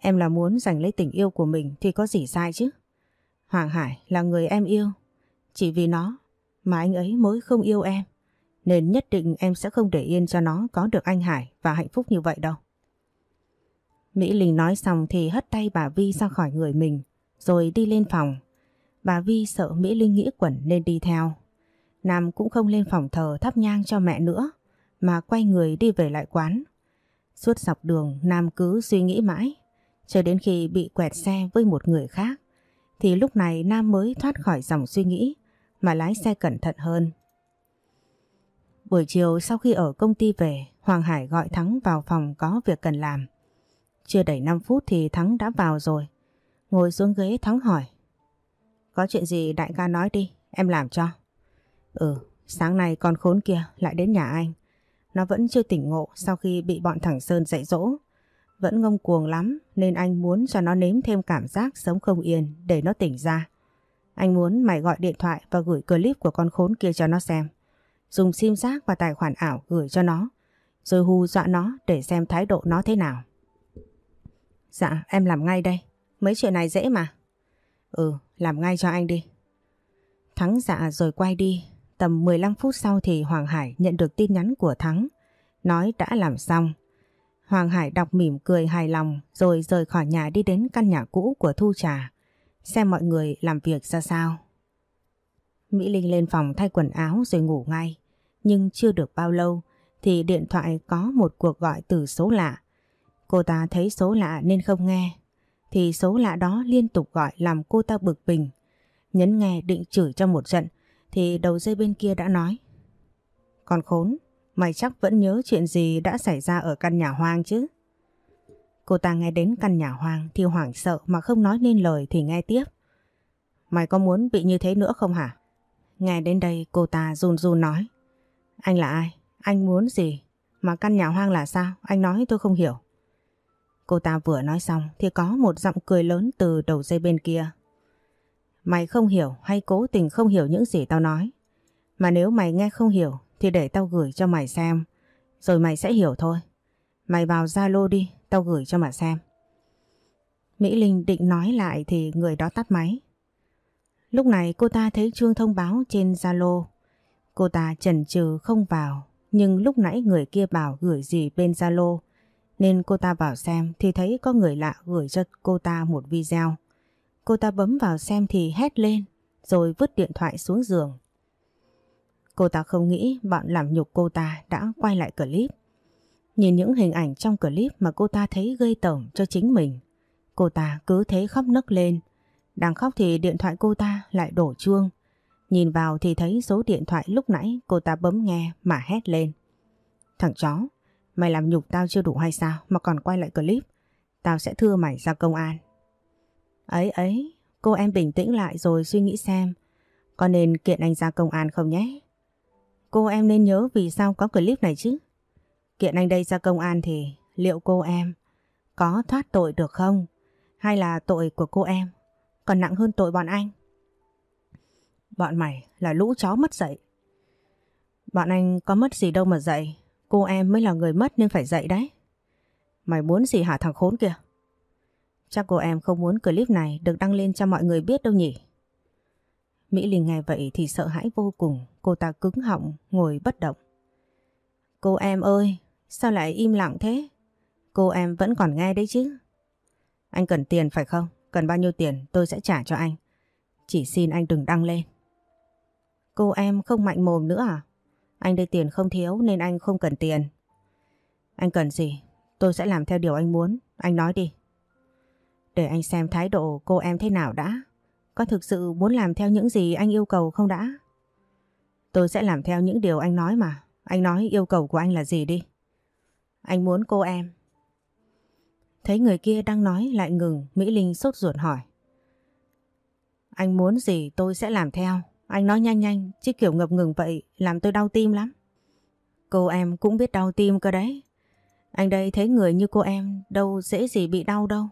Em là muốn giành lấy tình yêu của mình thì có gì sai chứ. Hoàng Hải là người em yêu. Chỉ vì nó mà anh ấy mới không yêu em. Nên nhất định em sẽ không để yên cho nó có được anh Hải và hạnh phúc như vậy đâu. Mỹ Linh nói xong thì hất tay bà Vi ra khỏi người mình, rồi đi lên phòng. Bà Vi sợ Mỹ Linh nghĩ quẩn nên đi theo. Nam cũng không lên phòng thờ thắp nhang cho mẹ nữa, mà quay người đi về lại quán. Suốt dọc đường, Nam cứ suy nghĩ mãi, cho đến khi bị quẹt xe với một người khác thì lúc này Nam mới thoát khỏi dòng suy nghĩ, mà lái xe cẩn thận hơn. Buổi chiều sau khi ở công ty về, Hoàng Hải gọi Thắng vào phòng có việc cần làm. Chưa đầy 5 phút thì Thắng đã vào rồi. Ngồi xuống ghế Thắng hỏi. Có chuyện gì đại ca nói đi, em làm cho. Ừ, sáng nay con khốn kia lại đến nhà anh. Nó vẫn chưa tỉnh ngộ sau khi bị bọn thẳng Sơn dạy dỗ. Vẫn ngông cuồng lắm nên anh muốn cho nó nếm thêm cảm giác sống không yên để nó tỉnh ra. Anh muốn mày gọi điện thoại và gửi clip của con khốn kia cho nó xem. Dùng sim giác và tài khoản ảo gửi cho nó. Rồi hù dọa nó để xem thái độ nó thế nào. Dạ em làm ngay đây. Mấy chuyện này dễ mà. Ừ làm ngay cho anh đi. Thắng dạ rồi quay đi. Tầm 15 phút sau thì Hoàng Hải nhận được tin nhắn của Thắng. Nói đã làm xong. Hoàng Hải đọc mỉm cười hài lòng rồi rời khỏi nhà đi đến căn nhà cũ của Thu Trà. Xem mọi người làm việc ra sao. Mỹ Linh lên phòng thay quần áo rồi ngủ ngay. Nhưng chưa được bao lâu thì điện thoại có một cuộc gọi từ số lạ. Cô ta thấy số lạ nên không nghe. Thì số lạ đó liên tục gọi làm cô ta bực bình. Nhấn nghe định chửi cho một trận thì đầu dây bên kia đã nói. Còn khốn, mày chắc vẫn nhớ chuyện gì đã xảy ra ở căn nhà hoang chứ? Cô ta nghe đến căn nhà hoang thì hoảng sợ mà không nói nên lời thì nghe tiếp. Mày có muốn bị như thế nữa không hả? Nghe đến đây cô ta run run nói. Anh là ai? Anh muốn gì? Mà căn nhà hoang là sao? Anh nói tôi không hiểu. Cô ta vừa nói xong thì có một giọng cười lớn từ đầu dây bên kia. Mày không hiểu hay cố tình không hiểu những gì tao nói. Mà nếu mày nghe không hiểu thì để tao gửi cho mày xem. Rồi mày sẽ hiểu thôi. Mày vào Zalo đi, tao gửi cho mà xem. Mỹ Linh định nói lại thì người đó tắt máy. Lúc này cô ta thấy chuông thông báo trên Zalo. Cô ta chần chừ không vào, nhưng lúc nãy người kia bảo gửi gì bên Zalo, nên cô ta vào xem thì thấy có người lạ gửi cho cô ta một video. Cô ta bấm vào xem thì hét lên, rồi vứt điện thoại xuống giường. Cô ta không nghĩ bọn làm nhục cô ta đã quay lại clip. Nhìn những hình ảnh trong clip mà cô ta thấy gây tởm cho chính mình. Cô ta cứ thế khóc nấc lên, đang khóc thì điện thoại cô ta lại đổ chuông. Nhìn vào thì thấy số điện thoại lúc nãy cô ta bấm nghe mà hét lên. Thằng chó, mày làm nhục tao chưa đủ hay sao mà còn quay lại clip. Tao sẽ thưa mày ra công an. Ấy ấy, cô em bình tĩnh lại rồi suy nghĩ xem có nên kiện anh ra công an không nhé? Cô em nên nhớ vì sao có clip này chứ? Kiện anh đây ra công an thì liệu cô em có thoát tội được không? Hay là tội của cô em còn nặng hơn tội bọn anh. Bọn mày là lũ chó mất dạy. Bọn anh có mất gì đâu mà dạy. Cô em mới là người mất nên phải dậy đấy. Mày muốn gì hả thằng khốn kia? Chắc cô em không muốn clip này được đăng lên cho mọi người biết đâu nhỉ? Mỹ Linh nghe vậy thì sợ hãi vô cùng, cô ta cứng họng, ngồi bất động. Cô em ơi, sao lại im lặng thế? Cô em vẫn còn nghe đấy chứ? Anh cần tiền phải không? Cần bao nhiêu tiền, tôi sẽ trả cho anh. Chỉ xin anh đừng đăng lên. Cô em không mạnh mồm nữa à? Anh đây tiền không thiếu nên anh không cần tiền. Anh cần gì? Tôi sẽ làm theo điều anh muốn. Anh nói đi. Để anh xem thái độ cô em thế nào đã. Có thực sự muốn làm theo những gì anh yêu cầu không đã? Tôi sẽ làm theo những điều anh nói mà. Anh nói yêu cầu của anh là gì đi. Anh muốn cô em. Thấy người kia đang nói lại ngừng, Mỹ Linh sốt ruột hỏi. Anh muốn gì tôi sẽ làm theo. Anh nói nhanh nhanh, chứ kiểu ngập ngừng vậy làm tôi đau tim lắm. Cô em cũng biết đau tim cơ đấy. Anh đây thấy người như cô em đâu dễ gì bị đau đâu.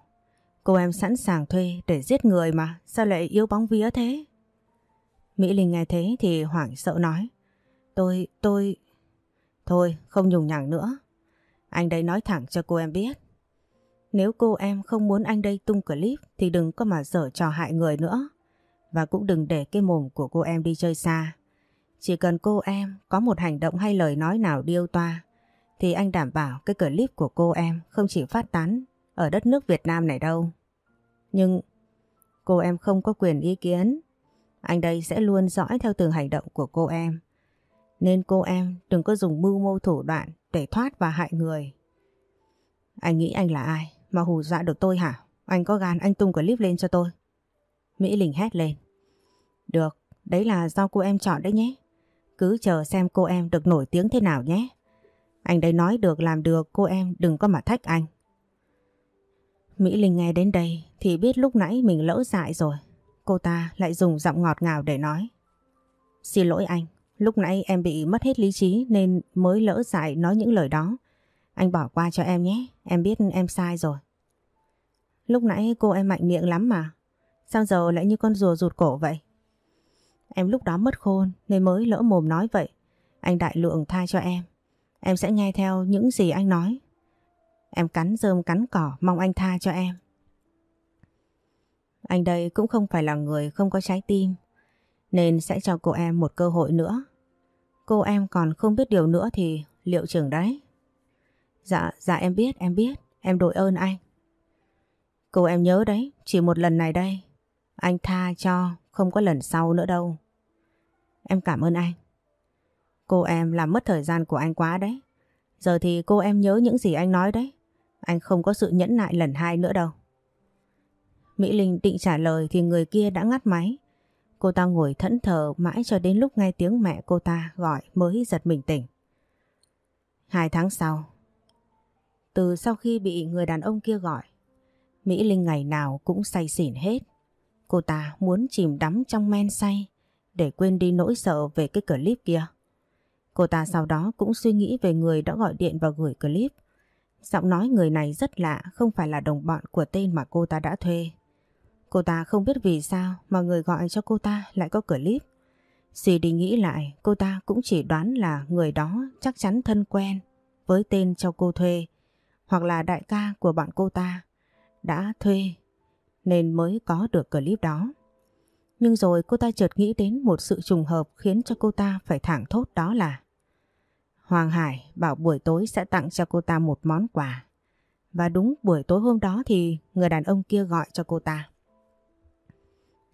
Cô em sẵn sàng thuê để giết người mà, sao lại yếu bóng vía thế? Mỹ Linh nghe thế thì hoảng sợ nói. Tôi, tôi... Thôi, không nhùng nhằng nữa. Anh đây nói thẳng cho cô em biết. Nếu cô em không muốn anh đây tung clip thì đừng có mà dở trò hại người nữa. Và cũng đừng để cái mồm của cô em đi chơi xa. Chỉ cần cô em có một hành động hay lời nói nào điêu toa, thì anh đảm bảo cái clip của cô em không chỉ phát tán ở đất nước Việt Nam này đâu. Nhưng cô em không có quyền ý kiến. Anh đây sẽ luôn dõi theo từng hành động của cô em. Nên cô em đừng có dùng mưu mô thủ đoạn để thoát và hại người. Anh nghĩ anh là ai mà hù dọa được tôi hả? Anh có gan anh tung clip lên cho tôi. Mỹ Linh hét lên. Được, đấy là do cô em chọn đấy nhé. Cứ chờ xem cô em được nổi tiếng thế nào nhé. Anh đây nói được làm được cô em đừng có mà thách anh. Mỹ Linh nghe đến đây thì biết lúc nãy mình lỡ dại rồi. Cô ta lại dùng giọng ngọt ngào để nói. Xin lỗi anh, lúc nãy em bị mất hết lý trí nên mới lỡ dại nói những lời đó. Anh bỏ qua cho em nhé, em biết em sai rồi. Lúc nãy cô em mạnh miệng lắm mà, sao giờ lại như con rùa rụt cổ vậy? Em lúc đó mất khôn nên mới lỡ mồm nói vậy. Anh đại lượng tha cho em. Em sẽ nghe theo những gì anh nói. Em cắn rơm cắn cỏ mong anh tha cho em. Anh đây cũng không phải là người không có trái tim nên sẽ cho cô em một cơ hội nữa. Cô em còn không biết điều nữa thì liệu chừng đấy. Dạ, dạ em biết, em biết, em đội ơn anh. Cô em nhớ đấy, chỉ một lần này đây. Anh tha cho, không có lần sau nữa đâu. Em cảm ơn anh. Cô em làm mất thời gian của anh quá đấy. Giờ thì cô em nhớ những gì anh nói đấy. Anh không có sự nhẫn nại lần hai nữa đâu. Mỹ Linh định trả lời thì người kia đã ngắt máy. Cô ta ngồi thẫn thờ mãi cho đến lúc nghe tiếng mẹ cô ta gọi mới giật mình tỉnh. Hai tháng sau, từ sau khi bị người đàn ông kia gọi, Mỹ Linh ngày nào cũng say xỉn hết. Cô ta muốn chìm đắm trong men say để quên đi nỗi sợ về cái clip kia. Cô ta sau đó cũng suy nghĩ về người đã gọi điện và gửi clip. Giọng nói người này rất lạ, không phải là đồng bọn của tên mà cô ta đã thuê. Cô ta không biết vì sao mà người gọi cho cô ta lại có clip. Suy đi nghĩ lại, cô ta cũng chỉ đoán là người đó chắc chắn thân quen với tên cho cô thuê hoặc là đại ca của bọn cô ta đã thuê, nên mới có được clip đó. Nhưng rồi cô ta chợt nghĩ đến một sự trùng hợp khiến cho cô ta phải thẳng thốt đó là, Hoàng Hải bảo buổi tối sẽ tặng cho cô ta một món quà. Và đúng buổi tối hôm đó thì người đàn ông kia gọi cho cô ta.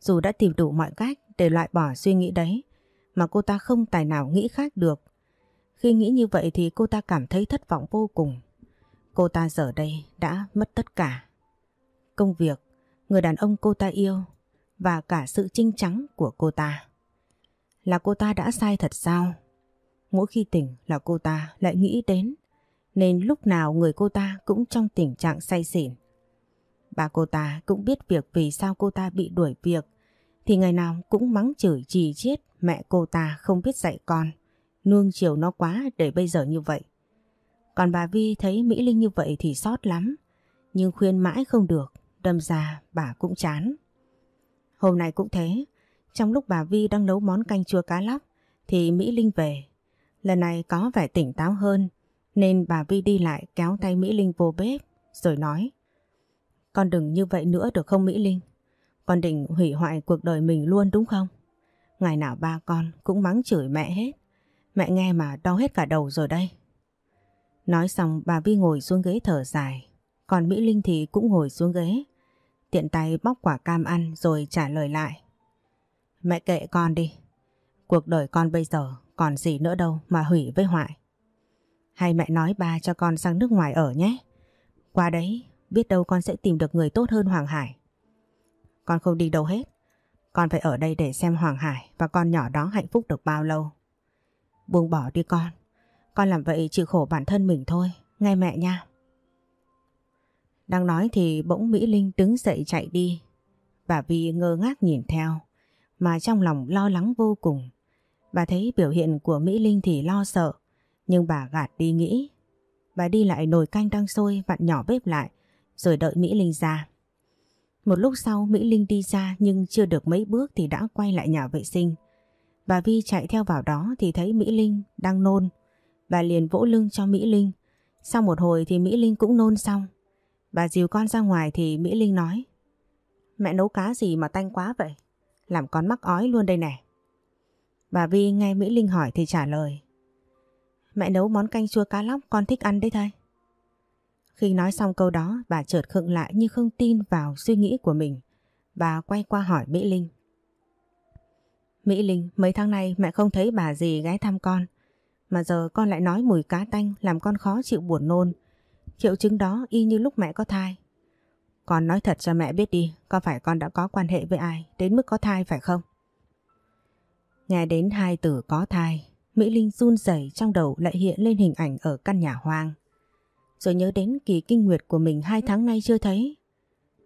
Dù đã tìm đủ mọi cách để loại bỏ suy nghĩ đấy, mà cô ta không tài nào nghĩ khác được. Khi nghĩ như vậy thì cô ta cảm thấy thất vọng vô cùng. Cô ta giờ đây đã mất tất cả. Công việc, người đàn ông cô ta yêu và cả sự trinh trắng của cô ta. Là cô ta đã sai thật sao? Mỗi khi tỉnh là cô ta lại nghĩ đến nên lúc nào người cô ta cũng trong tình trạng say xỉn. Bà cô ta cũng biết việc vì sao cô ta bị đuổi việc thì ngày nào cũng mắng chửi trì chiết mẹ cô ta không biết dạy con nuông chiều nó quá để bây giờ như vậy. Còn bà Vi thấy Mỹ Linh như vậy thì sót lắm nhưng khuyên mãi không được đâm ra bà cũng chán. Hôm nay cũng thế trong lúc bà Vi đang nấu món canh chua cá lóc, thì Mỹ Linh về Lần này có vẻ tỉnh táo hơn, Nên bà Vi đi lại kéo tay Mỹ Linh vô bếp, rồi nói, Con đừng như vậy nữa được không Mỹ Linh? Con định hủy hoại cuộc đời mình luôn đúng không? Ngày nào ba con cũng mắng chửi mẹ hết. Mẹ nghe mà đau hết cả đầu rồi đây. Nói xong, bà Vi ngồi xuống ghế thở dài. Còn Mỹ Linh thì cũng ngồi xuống ghế. Tiện tay bóc quả cam ăn rồi trả lời lại. Mẹ kệ con đi. Cuộc đời con bây giờ còn gì nữa đâu mà hủy với hoại. Hay mẹ nói ba cho con sang nước ngoài ở nhé. Qua đấy biết đâu con sẽ tìm được người tốt hơn Hoàng Hải. Con không đi đâu hết. Con phải ở đây để xem Hoàng Hải và con nhỏ đó hạnh phúc được bao lâu. Buông bỏ đi con. Con làm vậy chịu khổ bản thân mình thôi. Nghe mẹ nha. Đang nói thì bỗng Mỹ Linh đứng dậy chạy đi. Bà Vi ngơ ngác nhìn theo. Mà trong lòng lo lắng vô cùng. Bà thấy biểu hiện của Mỹ Linh thì lo sợ. Nhưng bà gạt đi nghĩ. Bà đi lại nồi canh đang sôi, vặn nhỏ bếp lại. Rồi đợi Mỹ Linh ra. Một lúc sau, Mỹ Linh đi ra nhưng chưa được mấy bước thì đã quay lại nhà vệ sinh. Bà Vi chạy theo vào đó thì thấy Mỹ Linh đang nôn. Bà liền vỗ lưng cho Mỹ Linh. Sau một hồi thì Mỹ Linh cũng nôn xong. Bà dìu con ra ngoài thì Mỹ Linh nói Mẹ nấu cá gì mà tanh quá vậy? Làm con mắc ói luôn đây nè. Bà Vi nghe Mỹ Linh hỏi thì trả lời Mẹ nấu món canh chua cá lóc con thích ăn đấy thôi. Khi nói xong câu đó bà chợt khựng lại như không tin vào suy nghĩ của mình. Bà quay qua hỏi Mỹ Linh. Mỹ Linh, mấy tháng nay mẹ không thấy bà gì ghé thăm con. Mà giờ con lại nói mùi cá tanh làm con khó chịu buồn nôn. Triệu chứng đó y như lúc mẹ có thai. Con nói thật cho mẹ biết đi, có phải con đã có quan hệ với ai đến mức có thai phải không? Nghe đến hai từ có thai, Mỹ Linh run rẩy trong đầu lại hiện lên hình ảnh ở căn nhà hoang. Rồi nhớ đến kỳ kinh nguyệt của mình hai tháng nay chưa thấy.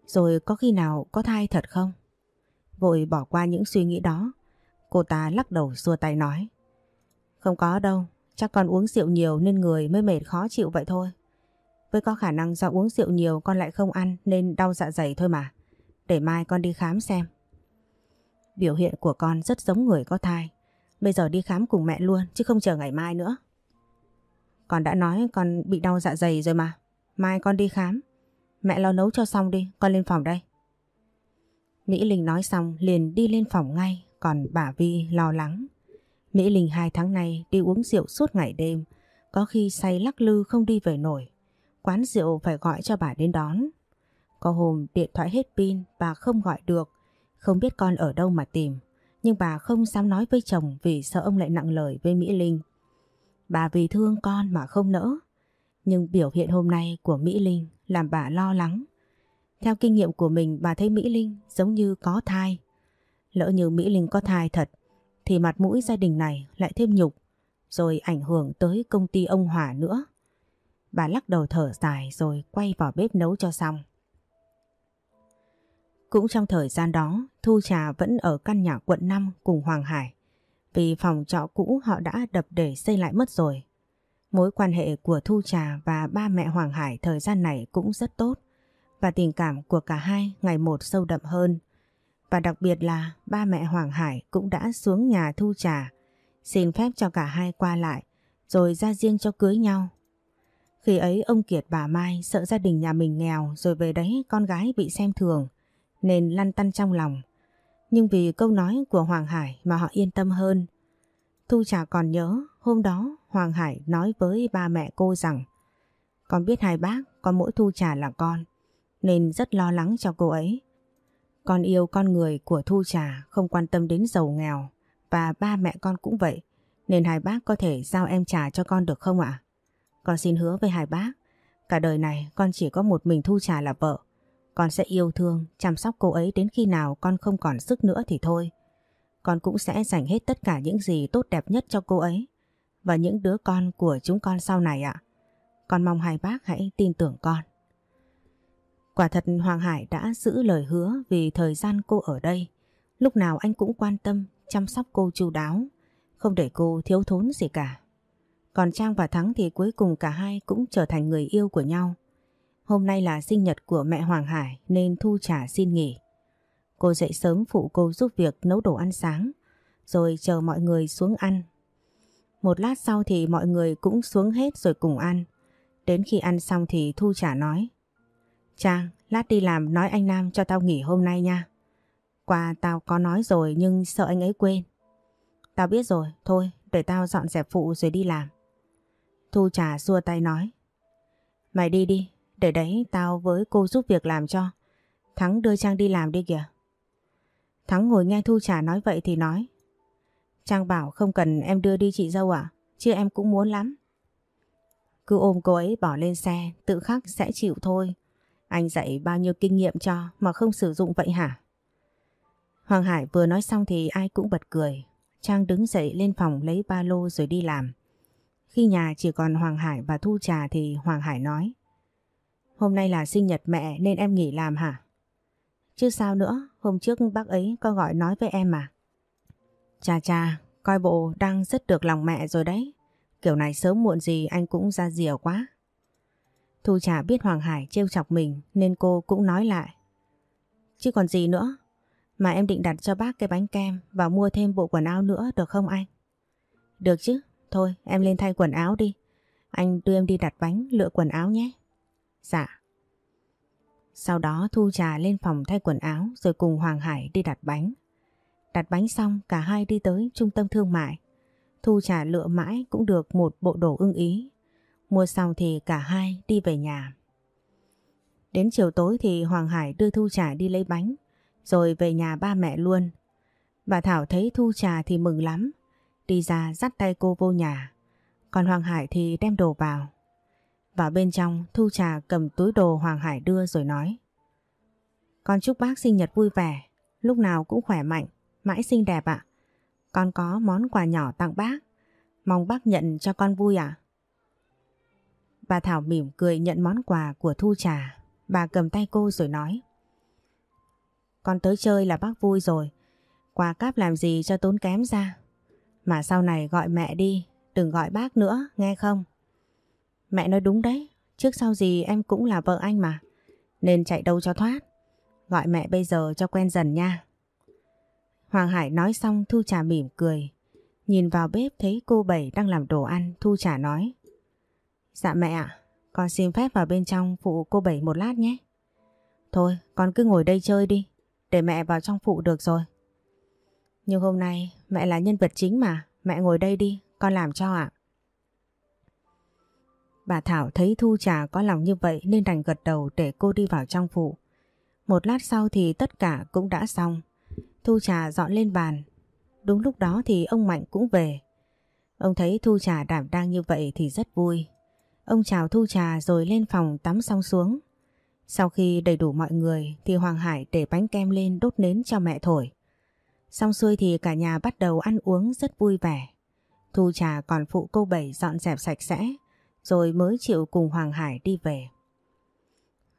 Rồi có khi nào có thai thật không? Vội bỏ qua những suy nghĩ đó. Cô ta lắc đầu xua tay nói. Không có đâu, chắc con uống rượu nhiều nên người mới mệt khó chịu vậy thôi. Với có khả năng do uống rượu nhiều con lại không ăn nên đau dạ dày thôi mà. Để mai con đi khám xem. Biểu hiện của con rất giống người có thai. Bây giờ đi khám cùng mẹ luôn chứ không chờ ngày mai nữa. Con đã nói con bị đau dạ dày rồi mà. Mai con đi khám. Mẹ lo nấu cho xong đi, con lên phòng đây. Mỹ Linh nói xong liền đi lên phòng ngay, còn bà Vi lo lắng. Mỹ Linh hai tháng nay đi uống rượu suốt ngày đêm, có khi say lắc lư không đi về nổi. Quán rượu phải gọi cho bà đến đón. Có hôm điện thoại hết pin, bà không gọi được, không biết con ở đâu mà tìm. Nhưng bà không dám nói với chồng vì sợ ông lại nặng lời với Mỹ Linh. Bà vì thương con mà không nỡ. Nhưng biểu hiện hôm nay của Mỹ Linh làm bà lo lắng. Theo kinh nghiệm của mình bà thấy Mỹ Linh giống như có thai. Lỡ như Mỹ Linh có thai thật thì mặt mũi gia đình này lại thêm nhục rồi ảnh hưởng tới công ty ông Hòa nữa. Bà lắc đầu thở dài rồi quay vào bếp nấu cho xong. Cũng trong thời gian đó, Thu Trà vẫn ở căn nhà quận 5 cùng Hoàng Hải vì phòng trọ cũ họ đã đập để xây lại mất rồi. Mối quan hệ của Thu Trà và ba mẹ Hoàng Hải thời gian này cũng rất tốt và tình cảm của cả hai ngày một sâu đậm hơn. Và đặc biệt là ba mẹ Hoàng Hải cũng đã xuống nhà Thu Trà xin phép cho cả hai qua lại rồi ra riêng cho cưới nhau. Khi ấy, ông Kiệt bà Mai sợ gia đình nhà mình nghèo rồi về đấy con gái bị xem thường, nên lăn tăn trong lòng nhưng vì câu nói của Hoàng Hải mà họ yên tâm hơn. Thu Trà còn nhớ, hôm đó Hoàng Hải nói với ba mẹ cô rằng, Con biết hai bác có mỗi Thu Trà là con, nên rất lo lắng cho cô ấy. Con yêu con người của Thu Trà không quan tâm đến giàu nghèo, và ba mẹ con cũng vậy, nên hai bác có thể giao em Trà cho con được không ạ? Con xin hứa với hai bác cả đời này con chỉ có một mình Thu Trà là vợ con sẽ yêu thương, chăm sóc cô ấy đến khi nào con không còn sức nữa thì thôi. Con cũng sẽ dành hết tất cả những gì tốt đẹp nhất cho cô ấy và những đứa con của chúng con sau này ạ. Con mong hai bác hãy tin tưởng con. Quả thật Hoàng Hải đã giữ lời hứa vì thời gian cô ở đây. Lúc nào anh cũng quan tâm, chăm sóc cô chu đáo, không để cô thiếu thốn gì cả. Còn Trang và Thắng thì cuối cùng cả hai cũng trở thành người yêu của nhau. Hôm nay là sinh nhật của mẹ Hoàng Hải nên Thu Trà xin nghỉ. Cô dậy sớm phụ cô giúp việc nấu đồ ăn sáng, rồi chờ mọi người xuống ăn. Một lát sau thì mọi người cũng xuống hết rồi cùng ăn. Đến khi ăn xong thì Thu trả nói. Trang, lát đi làm nói anh Nam cho tao nghỉ hôm nay nha. Qua tao có nói rồi nhưng sợ anh ấy quên. Tao biết rồi, thôi để tao dọn dẹp phụ rồi đi làm. Thu trà xua tay nói. Mày đi đi, để đấy tao với cô giúp việc làm cho. Thắng đưa Trang đi làm đi kìa. Thắng ngồi nghe Thu trà nói vậy thì nói. Trang bảo không cần em đưa đi chị dâu à? Chứ em cũng muốn lắm. Cứ ôm cô ấy bỏ lên xe, tự khắc sẽ chịu thôi. Anh dạy bao nhiêu kinh nghiệm cho mà không sử dụng vậy hả? Hoàng Hải vừa nói xong thì ai cũng bật cười. Trang đứng dậy lên phòng lấy ba lô rồi đi làm. Khi nhà chỉ còn Hoàng Hải và Thu Trà thì Hoàng Hải nói. Hôm nay là sinh nhật mẹ nên em nghỉ làm hả? Chứ sao nữa, hôm trước bác ấy có gọi nói với em mà. Chà chà, coi bộ đang rất được lòng mẹ rồi đấy. Kiểu này sớm muộn gì anh cũng ra rìa quá. Thu Trà biết Hoàng Hải trêu chọc mình nên cô cũng nói lại. Chứ còn gì nữa, mà em định đặt cho bác cái bánh kem và mua thêm bộ quần áo nữa được không anh? Được chứ, thôi, em lên thay quần áo đi. Anh đưa em đi đặt bánh, lựa quần áo nhé. Dạ. Sau đó Thu Trà lên phòng thay quần áo rồi cùng Hoàng Hải đi đặt bánh. Đặt bánh xong, cả hai đi tới trung tâm thương mại. Thu Trà lựa mãi cũng được một bộ đồ ưng ý. Mua xong thì cả hai đi về nhà. Đến chiều tối thì Hoàng Hải đưa Thu Trà đi lấy bánh, rồi về nhà ba mẹ luôn. Bà Thảo thấy Thu Trà thì mừng lắm. Đi ra dắt tay cô vô nhà. Còn Hoàng Hải thì đem đồ vào. Vào bên trong Thu Trà cầm túi đồ Hoàng Hải đưa rồi nói. Con chúc bác sinh nhật vui vẻ, lúc nào cũng khỏe mạnh, mãi xinh đẹp ạ. Con có món quà nhỏ tặng bác, mong bác nhận cho con vui ạ. Bà Thảo mỉm cười nhận món quà của Thu Trà, bà cầm tay cô rồi nói. Con tới chơi là bác vui rồi, quà cáp làm gì cho tốn kém ra. Mà sau này gọi mẹ đi, đừng gọi bác nữa, nghe không? Mẹ nói đúng đấy, trước sau gì em cũng là vợ anh mà, nên chạy đâu cho thoát. Gọi mẹ bây giờ cho quen dần nha. Hoàng Hải nói xong Thu Trà mỉm cười. Nhìn vào bếp thấy cô Bảy đang làm đồ ăn, Thu Trà nói. Dạ mẹ ạ, con xin phép vào bên trong phụ cô Bảy một lát nhé. Thôi, con cứ ngồi đây chơi đi, để mẹ vào trong phụ được rồi. Nhưng hôm nay mẹ là nhân vật chính mà, mẹ ngồi đây đi, con làm cho ạ. Bà Thảo thấy Thu Trà có lòng như vậy nên đành gật đầu để cô đi vào trong phụ. Một lát sau thì tất cả cũng đã xong. Thu Trà dọn lên bàn. Đúng lúc đó thì ông Mạnh cũng về. Ông thấy Thu Trà đảm đang như vậy thì rất vui. Ông chào Thu Trà rồi lên phòng tắm xong xuống. Sau khi đầy đủ mọi người thì Hoàng Hải để bánh kem lên đốt nến cho mẹ thổi. Xong xuôi thì cả nhà bắt đầu ăn uống rất vui vẻ. Thu Trà còn phụ cô Bảy dọn dẹp sạch sẽ rồi mới chịu cùng Hoàng Hải đi về.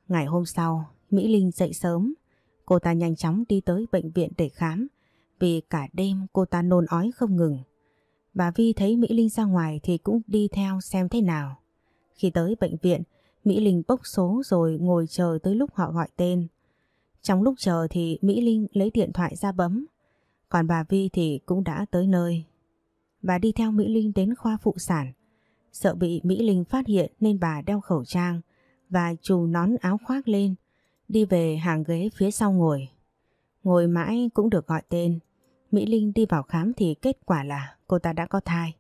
Ngày hôm sau, Mỹ Linh dậy sớm, cô ta nhanh chóng đi tới bệnh viện để khám vì cả đêm cô ta nôn ói không ngừng. Bà Vi thấy Mỹ Linh ra ngoài thì cũng đi theo xem thế nào. Khi tới bệnh viện, Mỹ Linh bốc số rồi ngồi chờ tới lúc họ gọi tên. Trong lúc chờ thì Mỹ Linh lấy điện thoại ra bấm, còn bà Vi thì cũng đã tới nơi. Bà đi theo Mỹ Linh đến khoa phụ sản. Sợ bị Mỹ Linh phát hiện nên bà đeo khẩu trang và trù nón áo khoác lên, đi về hàng ghế phía sau ngồi. Ngồi mãi cũng được gọi tên. Mỹ Linh đi vào khám thì kết quả là cô ta đã có thai.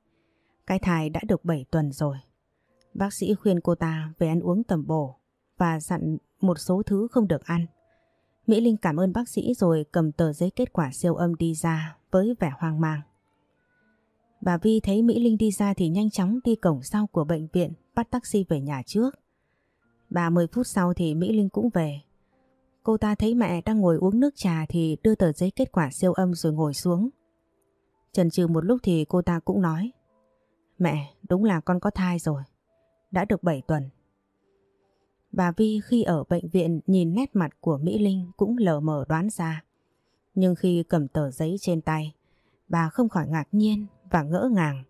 Cái thai đã được 7 tuần rồi. Bác sĩ khuyên cô ta về ăn uống tầm bổ và dặn một số thứ không được ăn. Mỹ Linh cảm ơn bác sĩ rồi cầm tờ giấy kết quả siêu âm đi ra với vẻ hoang mang. Bà Vi thấy Mỹ Linh đi ra thì nhanh chóng đi cổng sau của bệnh viện bắt taxi về nhà trước. 30 phút sau thì Mỹ Linh cũng về. Cô ta thấy mẹ đang ngồi uống nước trà thì đưa tờ giấy kết quả siêu âm rồi ngồi xuống. Chần chừ một lúc thì cô ta cũng nói Mẹ, đúng là con có thai rồi. Đã được 7 tuần. Bà Vi khi ở bệnh viện nhìn nét mặt của Mỹ Linh cũng lờ mờ đoán ra. Nhưng khi cầm tờ giấy trên tay, bà không khỏi ngạc nhiên và ngỡ ngàng.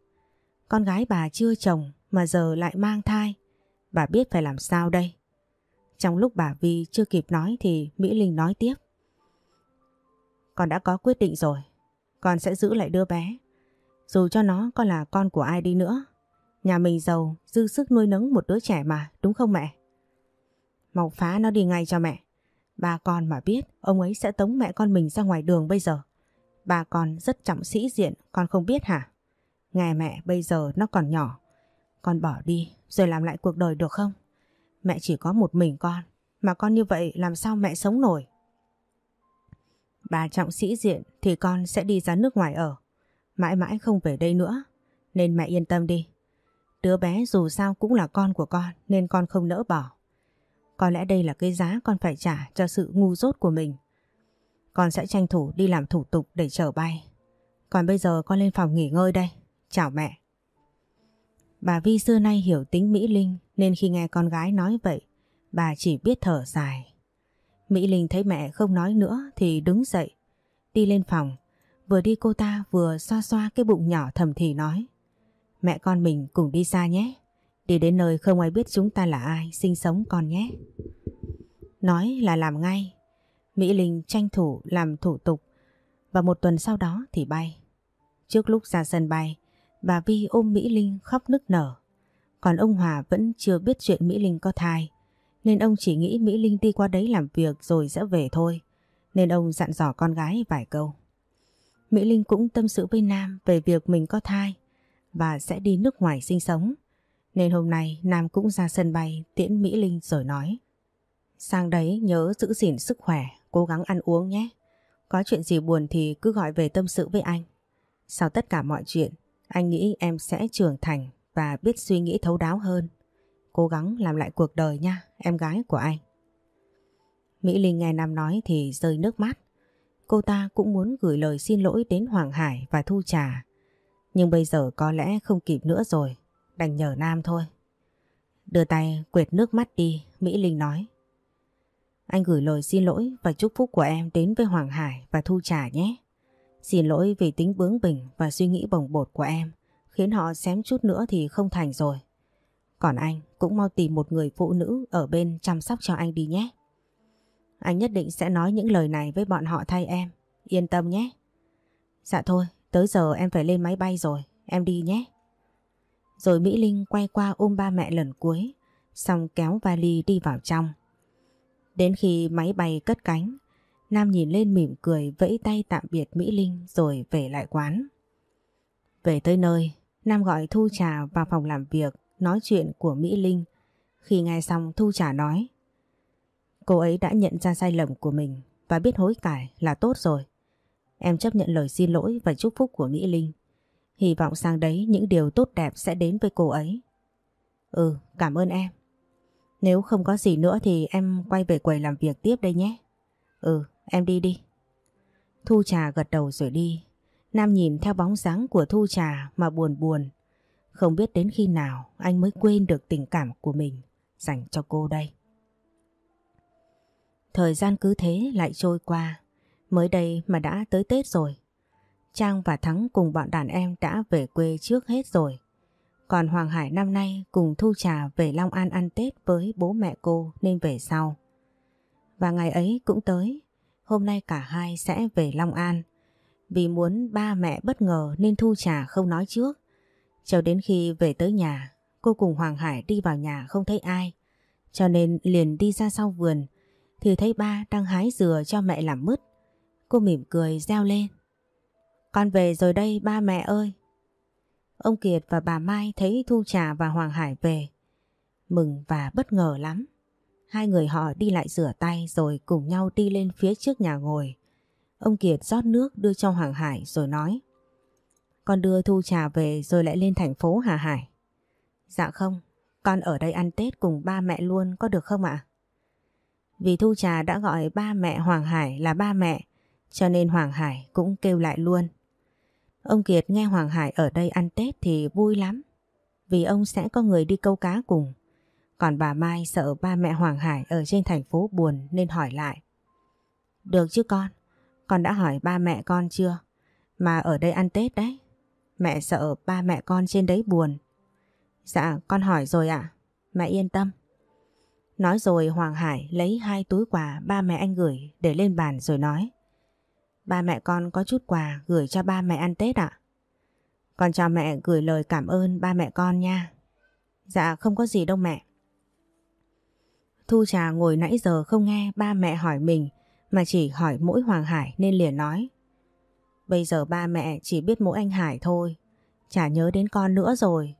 Con gái bà chưa chồng mà giờ lại mang thai. Bà biết phải làm sao đây? Trong lúc bà Vi chưa kịp nói thì Mỹ Linh nói tiếp. Con đã có quyết định rồi. Con sẽ giữ lại đứa bé. Dù cho nó có là con của ai đi nữa. Nhà mình giàu, dư sức nuôi nấng một đứa trẻ mà, đúng không mẹ? Mau phá nó đi ngay cho mẹ. Ba con mà biết, ông ấy sẽ tống mẹ con mình ra ngoài đường bây giờ. Ba con rất trọng sĩ diện, con không biết hả? Nghe mẹ, bây giờ nó còn nhỏ. Con bỏ đi, rồi làm lại cuộc đời được không? Mẹ chỉ có một mình con, mà con như vậy làm sao mẹ sống nổi? Bà trọng sĩ diện thì con sẽ đi ra nước ngoài ở. Mãi mãi không về đây nữa. Nên mẹ yên tâm đi. Đứa bé dù sao cũng là con của con nên con không nỡ bỏ. Có lẽ đây là cái giá con phải trả cho sự ngu dốt của mình. Con sẽ tranh thủ đi làm thủ tục để trở bay. Còn bây giờ con lên phòng nghỉ ngơi đây. Chào mẹ. Bà Vi xưa nay hiểu tính Mỹ Linh nên khi nghe con gái nói vậy, bà chỉ biết thở dài. Mỹ Linh thấy mẹ không nói nữa thì đứng dậy, đi lên phòng. Vừa đi cô ta vừa xoa xoa cái bụng nhỏ thầm thì nói. Mẹ con mình cùng đi xa nhé. Đi đến nơi không ai biết chúng ta là ai, sinh sống còn nhé. Nói là làm ngay. Mỹ Linh tranh thủ làm thủ tục và một tuần sau đó thì bay. Trước lúc ra sân bay, bà Vi ôm Mỹ Linh khóc nức nở. Còn ông Hòa vẫn chưa biết chuyện Mỹ Linh có thai, nên ông chỉ nghĩ Mỹ Linh đi qua đấy làm việc rồi sẽ về thôi. Nên ông dặn dò con gái vài câu. Mỹ Linh cũng tâm sự với Nam về việc mình có thai và sẽ đi nước ngoài sinh sống. Nên hôm nay Nam cũng ra sân bay tiễn Mỹ Linh rồi nói. Sang đấy nhớ giữ gìn sức khỏe, cố gắng ăn uống nhé. Có chuyện gì buồn thì cứ gọi về tâm sự với anh. Sau tất cả mọi chuyện, anh nghĩ em sẽ trưởng thành và biết suy nghĩ thấu đáo hơn. Cố gắng làm lại cuộc đời nha, em gái của anh. Mỹ Linh nghe Nam nói thì rơi nước mắt. Cô ta cũng muốn gửi lời xin lỗi đến Hoàng Hải và Thu Trà. Nhưng bây giờ có lẽ không kịp nữa rồi, đành nhờ Nam thôi. Đưa tay quệt nước mắt đi, Mỹ Linh nói. Anh gửi lời xin lỗi và chúc phúc của em đến với Hoàng Hải và Thu Trà nhé. Xin lỗi vì tính bướng bỉnh và suy nghĩ bồng bột của em, khiến họ xém chút nữa thì không thành rồi. Còn anh cũng mau tìm một người phụ nữ ở bên chăm sóc cho anh đi nhé. Anh nhất định sẽ nói những lời này với bọn họ thay em. Yên tâm nhé. Dạ thôi, tới giờ em phải lên máy bay rồi. Em đi nhé. Rồi Mỹ Linh quay qua ôm ba mẹ lần cuối, xong kéo vali đi vào trong. Đến khi máy bay cất cánh, Nam nhìn lên mỉm cười vẫy tay tạm biệt Mỹ Linh rồi về lại quán. Về tới nơi, Nam gọi Thu Trà vào phòng làm việc nói chuyện của Mỹ Linh. Khi nghe xong Thu Trà nói Cô ấy đã nhận ra sai lầm của mình và biết hối cải là tốt rồi. Em chấp nhận lời xin lỗi và chúc phúc của Mỹ Linh. Hy vọng sang đấy những điều tốt đẹp sẽ đến với cô ấy. Ừ, cảm ơn em. Nếu không có gì nữa thì em quay về quầy làm việc tiếp đây nhé. Ừ, em đi đi. Thu Trà gật đầu rồi đi. Nam nhìn theo bóng dáng của Thu Trà mà buồn buồn. Không biết đến khi nào anh mới quên được tình cảm của mình dành cho cô đây. Thời gian cứ thế lại trôi qua. Mới đây mà đã tới Tết rồi. Trang và Thắng cùng bọn đàn em đã về quê trước hết rồi. Còn Hoàng Hải năm nay cùng Thu Trà về Long An ăn Tết với bố mẹ cô nên về sau. Và ngày ấy cũng tới, hôm nay cả hai sẽ về Long An. Vì muốn ba mẹ bất ngờ nên Thu Trà không nói trước. Cho đến khi về tới nhà, cô cùng Hoàng Hải đi vào nhà không thấy ai. Cho nên liền đi ra sau vườn, thì thấy ba đang hái dừa cho mẹ làm mứt. Cô mỉm cười reo lên. Con về rồi đây ba mẹ ơi. Ông Kiệt và bà Mai thấy Thu Trà và Hoàng Hải về. Mừng và bất ngờ lắm. Hai người họ đi lại rửa tay rồi cùng nhau đi lên phía trước nhà ngồi. Ông Kiệt rót nước đưa cho Hoàng Hải rồi nói. Con đưa Thu Trà về rồi lại lên thành phố Hà Hải. Dạ không, con ở đây ăn Tết cùng ba mẹ luôn có được không ạ? Vì Thu Trà đã gọi ba mẹ Hoàng Hải là ba mẹ, cho nên Hoàng Hải cũng kêu lại luôn. Ông Kiệt nghe Hoàng Hải ở đây ăn Tết thì vui lắm, vì ông sẽ có người đi câu cá cùng. Còn bà Mai sợ ba mẹ Hoàng Hải ở trên thành phố buồn nên hỏi lại. Được chứ con, con đã hỏi ba mẹ con chưa? Mà ở đây ăn Tết đấy. Mẹ sợ ba mẹ con trên đấy buồn. Dạ con hỏi rồi ạ. Mẹ yên tâm. Nói rồi Hoàng Hải lấy hai túi quà ba mẹ anh gửi để lên bàn rồi nói. Ba mẹ con có chút quà gửi cho ba mẹ ăn Tết ạ. Con cho mẹ gửi lời cảm ơn ba mẹ con nha. Dạ không có gì đâu mẹ. Thu Trà ngồi nãy giờ không nghe ba mẹ hỏi mình mà chỉ hỏi mỗi Hoàng Hải nên liền nói. Bây giờ ba mẹ chỉ biết mỗi anh Hải thôi, chả nhớ đến con nữa rồi.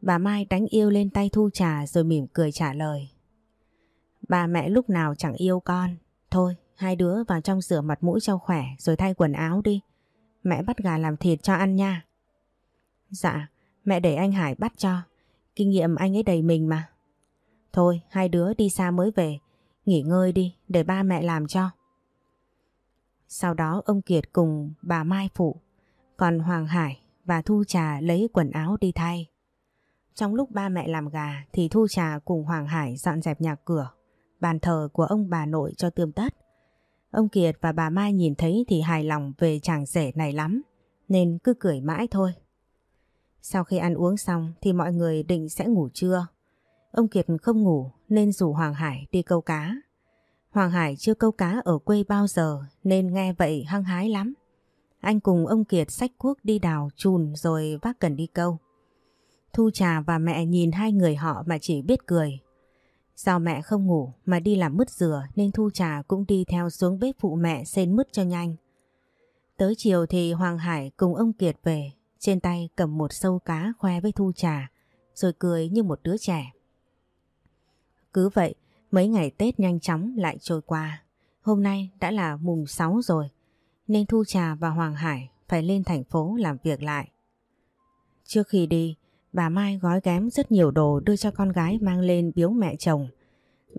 Bà Mai đánh yêu lên tay Thu Trà rồi mỉm cười trả lời. Ba mẹ lúc nào chẳng yêu con. Thôi, hai đứa vào trong rửa mặt mũi cho khỏe rồi thay quần áo đi. Mẹ bắt gà làm thịt cho ăn nha. Dạ, mẹ để anh Hải bắt cho. Kinh nghiệm anh ấy đầy mình mà. Thôi, hai đứa đi xa mới về. Nghỉ ngơi đi, để ba mẹ làm cho. Sau đó ông Kiệt cùng bà Mai phụ. Còn Hoàng Hải và Thu Trà lấy quần áo đi thay. Trong lúc ba mẹ làm gà thì Thu Trà cùng Hoàng Hải dọn dẹp nhà cửa, bàn thờ của ông bà nội cho tươm tất. Ông Kiệt và bà Mai nhìn thấy thì hài lòng về chàng rể này lắm, nên cứ cười mãi thôi. Sau khi ăn uống xong thì mọi người định sẽ ngủ trưa. Ông Kiệt không ngủ nên rủ Hoàng Hải đi câu cá. Hoàng Hải chưa câu cá ở quê bao giờ nên nghe vậy hăng hái lắm. Anh cùng ông Kiệt xách cuốc đi đào chùn rồi vác cần đi câu. Thu Trà và mẹ nhìn hai người họ mà chỉ biết cười. Sao mẹ không ngủ mà đi làm mứt dừa nên Thu Trà cũng đi theo xuống bếp phụ mẹ xên mứt cho nhanh. Tới chiều thì Hoàng Hải cùng ông Kiệt về, trên tay cầm một sâu cá khoe với Thu Trà, rồi cười như một đứa trẻ. Cứ vậy, mấy ngày Tết nhanh chóng lại trôi qua. Hôm nay đã là mùng 6 rồi, nên Thu Trà và Hoàng Hải phải lên thành phố làm việc lại. Trước khi đi, Bà Mai gói ghém rất nhiều đồ đưa cho con gái mang lên biếu mẹ chồng.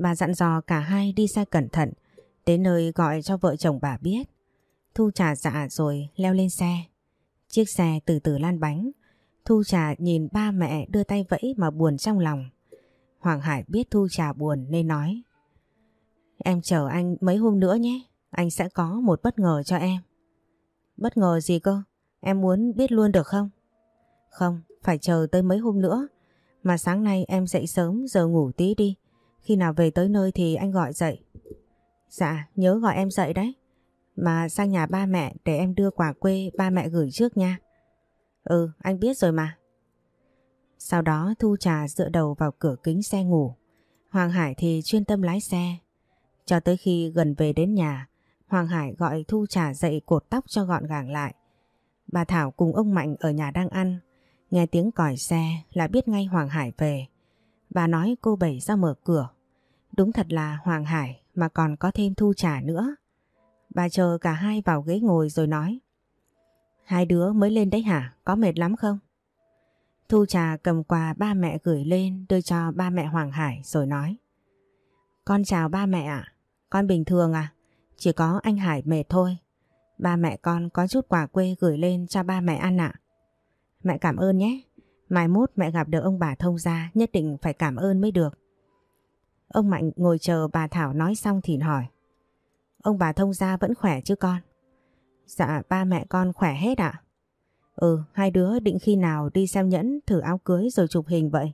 Bà dặn dò cả hai đi xe cẩn thận, đến nơi gọi cho vợ chồng bà biết. Thu trà dạ rồi leo lên xe. Chiếc xe từ từ lan bánh. Thu trà nhìn ba mẹ đưa tay vẫy mà buồn trong lòng. Hoàng Hải biết Thu trà buồn nên nói. Em chờ anh mấy hôm nữa nhé, anh sẽ có một bất ngờ cho em. Bất ngờ gì cơ? Em muốn biết luôn được không? Không, phải chờ tới mấy hôm nữa. Mà sáng nay em dậy sớm giờ ngủ tí đi. Khi nào về tới nơi thì anh gọi dậy. Dạ, nhớ gọi em dậy đấy. Mà sang nhà ba mẹ để em đưa quà quê ba mẹ gửi trước nha. Ừ, anh biết rồi mà. Sau đó Thu Trà dựa đầu vào cửa kính xe ngủ. Hoàng Hải thì chuyên tâm lái xe. Cho tới khi gần về đến nhà, Hoàng Hải gọi Thu Trà dậy cột tóc cho gọn gàng lại. Bà Thảo cùng ông Mạnh ở nhà đang ăn, Nghe tiếng còi xe là biết ngay Hoàng Hải về. Bà nói cô Bảy ra mở cửa. Đúng thật là Hoàng Hải mà còn có thêm thu trả nữa. Bà chờ cả hai vào ghế ngồi rồi nói. Hai đứa mới lên đấy hả? Có mệt lắm không? Thu trà cầm quà ba mẹ gửi lên đưa cho ba mẹ Hoàng Hải rồi nói. Con chào ba mẹ ạ. Con bình thường à? Chỉ có anh Hải mệt thôi. Ba mẹ con có chút quà quê gửi lên cho ba mẹ ăn ạ. Mẹ cảm ơn nhé. Mai mốt mẹ gặp được ông bà thông gia, nhất định phải cảm ơn mới được. Ông Mạnh ngồi chờ bà Thảo nói xong thì hỏi. Ông bà thông gia vẫn khỏe chứ con? Dạ ba mẹ con khỏe hết ạ. Ừ hai đứa định khi nào đi xem nhẫn, thử áo cưới rồi chụp hình vậy.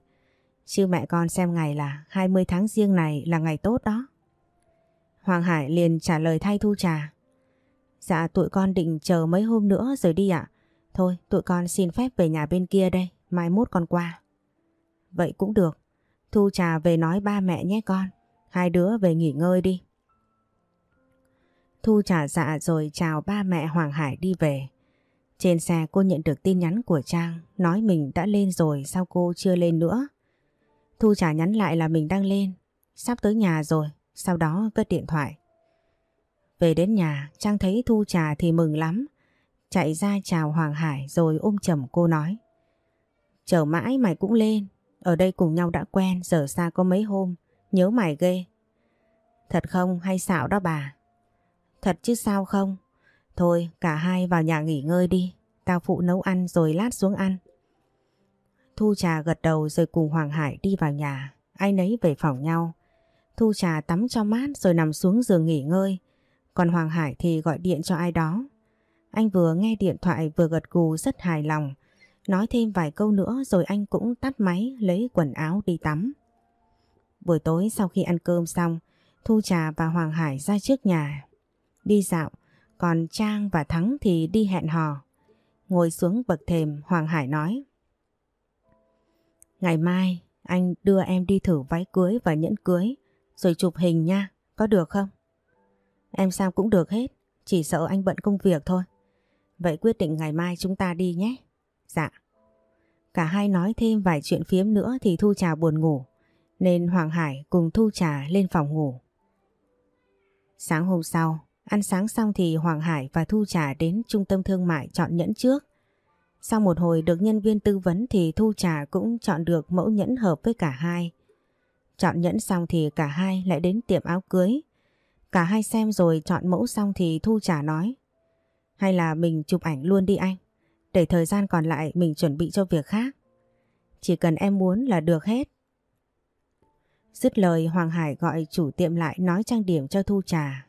Chứ mẹ con xem ngày là 20 tháng riêng này là ngày tốt đó. Hoàng Hải liền trả lời thay Thu Trà. Dạ tụi con định chờ mấy hôm nữa rồi đi ạ. Thôi tụi con xin phép về nhà bên kia đây, mai mốt con qua. Vậy cũng được, Thu trà về nói ba mẹ nhé con, hai đứa về nghỉ ngơi đi. Thu trả dạ rồi chào ba mẹ Hoàng Hải đi về. Trên xe cô nhận được tin nhắn của Trang nói mình đã lên rồi sao cô chưa lên nữa. Thu trả nhắn lại là mình đang lên, sắp tới nhà rồi, sau đó cất điện thoại. Về đến nhà Trang thấy Thu trà thì mừng lắm chạy ra chào Hoàng Hải rồi ôm chầm cô nói. Chờ mãi mày cũng lên, ở đây cùng nhau đã quen, giờ xa có mấy hôm, nhớ mày ghê. Thật không hay xạo đó bà? Thật chứ sao không? Thôi cả hai vào nhà nghỉ ngơi đi, tao phụ nấu ăn rồi lát xuống ăn. Thu trà gật đầu rồi cùng Hoàng Hải đi vào nhà, ai nấy về phòng nhau. Thu trà tắm cho mát rồi nằm xuống giường nghỉ ngơi, còn Hoàng Hải thì gọi điện cho ai đó anh vừa nghe điện thoại vừa gật gù rất hài lòng. Nói thêm vài câu nữa rồi anh cũng tắt máy lấy quần áo đi tắm. Buổi tối sau khi ăn cơm xong, Thu Trà và Hoàng Hải ra trước nhà. Đi dạo, còn Trang và Thắng thì đi hẹn hò. Ngồi xuống bậc thềm Hoàng Hải nói. Ngày mai anh đưa em đi thử váy cưới và nhẫn cưới rồi chụp hình nha, có được không? Em sao cũng được hết, chỉ sợ anh bận công việc thôi. Vậy quyết định ngày mai chúng ta đi nhé. Dạ. Cả hai nói thêm vài chuyện phiếm nữa thì Thu Trà buồn ngủ, nên Hoàng Hải cùng Thu Trà lên phòng ngủ. Sáng hôm sau, ăn sáng xong thì Hoàng Hải và Thu Trà đến trung tâm thương mại chọn nhẫn trước. Sau một hồi được nhân viên tư vấn thì Thu Trà cũng chọn được mẫu nhẫn hợp với cả hai. Chọn nhẫn xong thì cả hai lại đến tiệm áo cưới. Cả hai xem rồi chọn mẫu xong thì Thu Trà nói. Hay là mình chụp ảnh luôn đi anh. Để thời gian còn lại mình chuẩn bị cho việc khác. Chỉ cần em muốn là được hết. Dứt lời, Hoàng Hải gọi chủ tiệm lại nói trang điểm cho Thu Trà.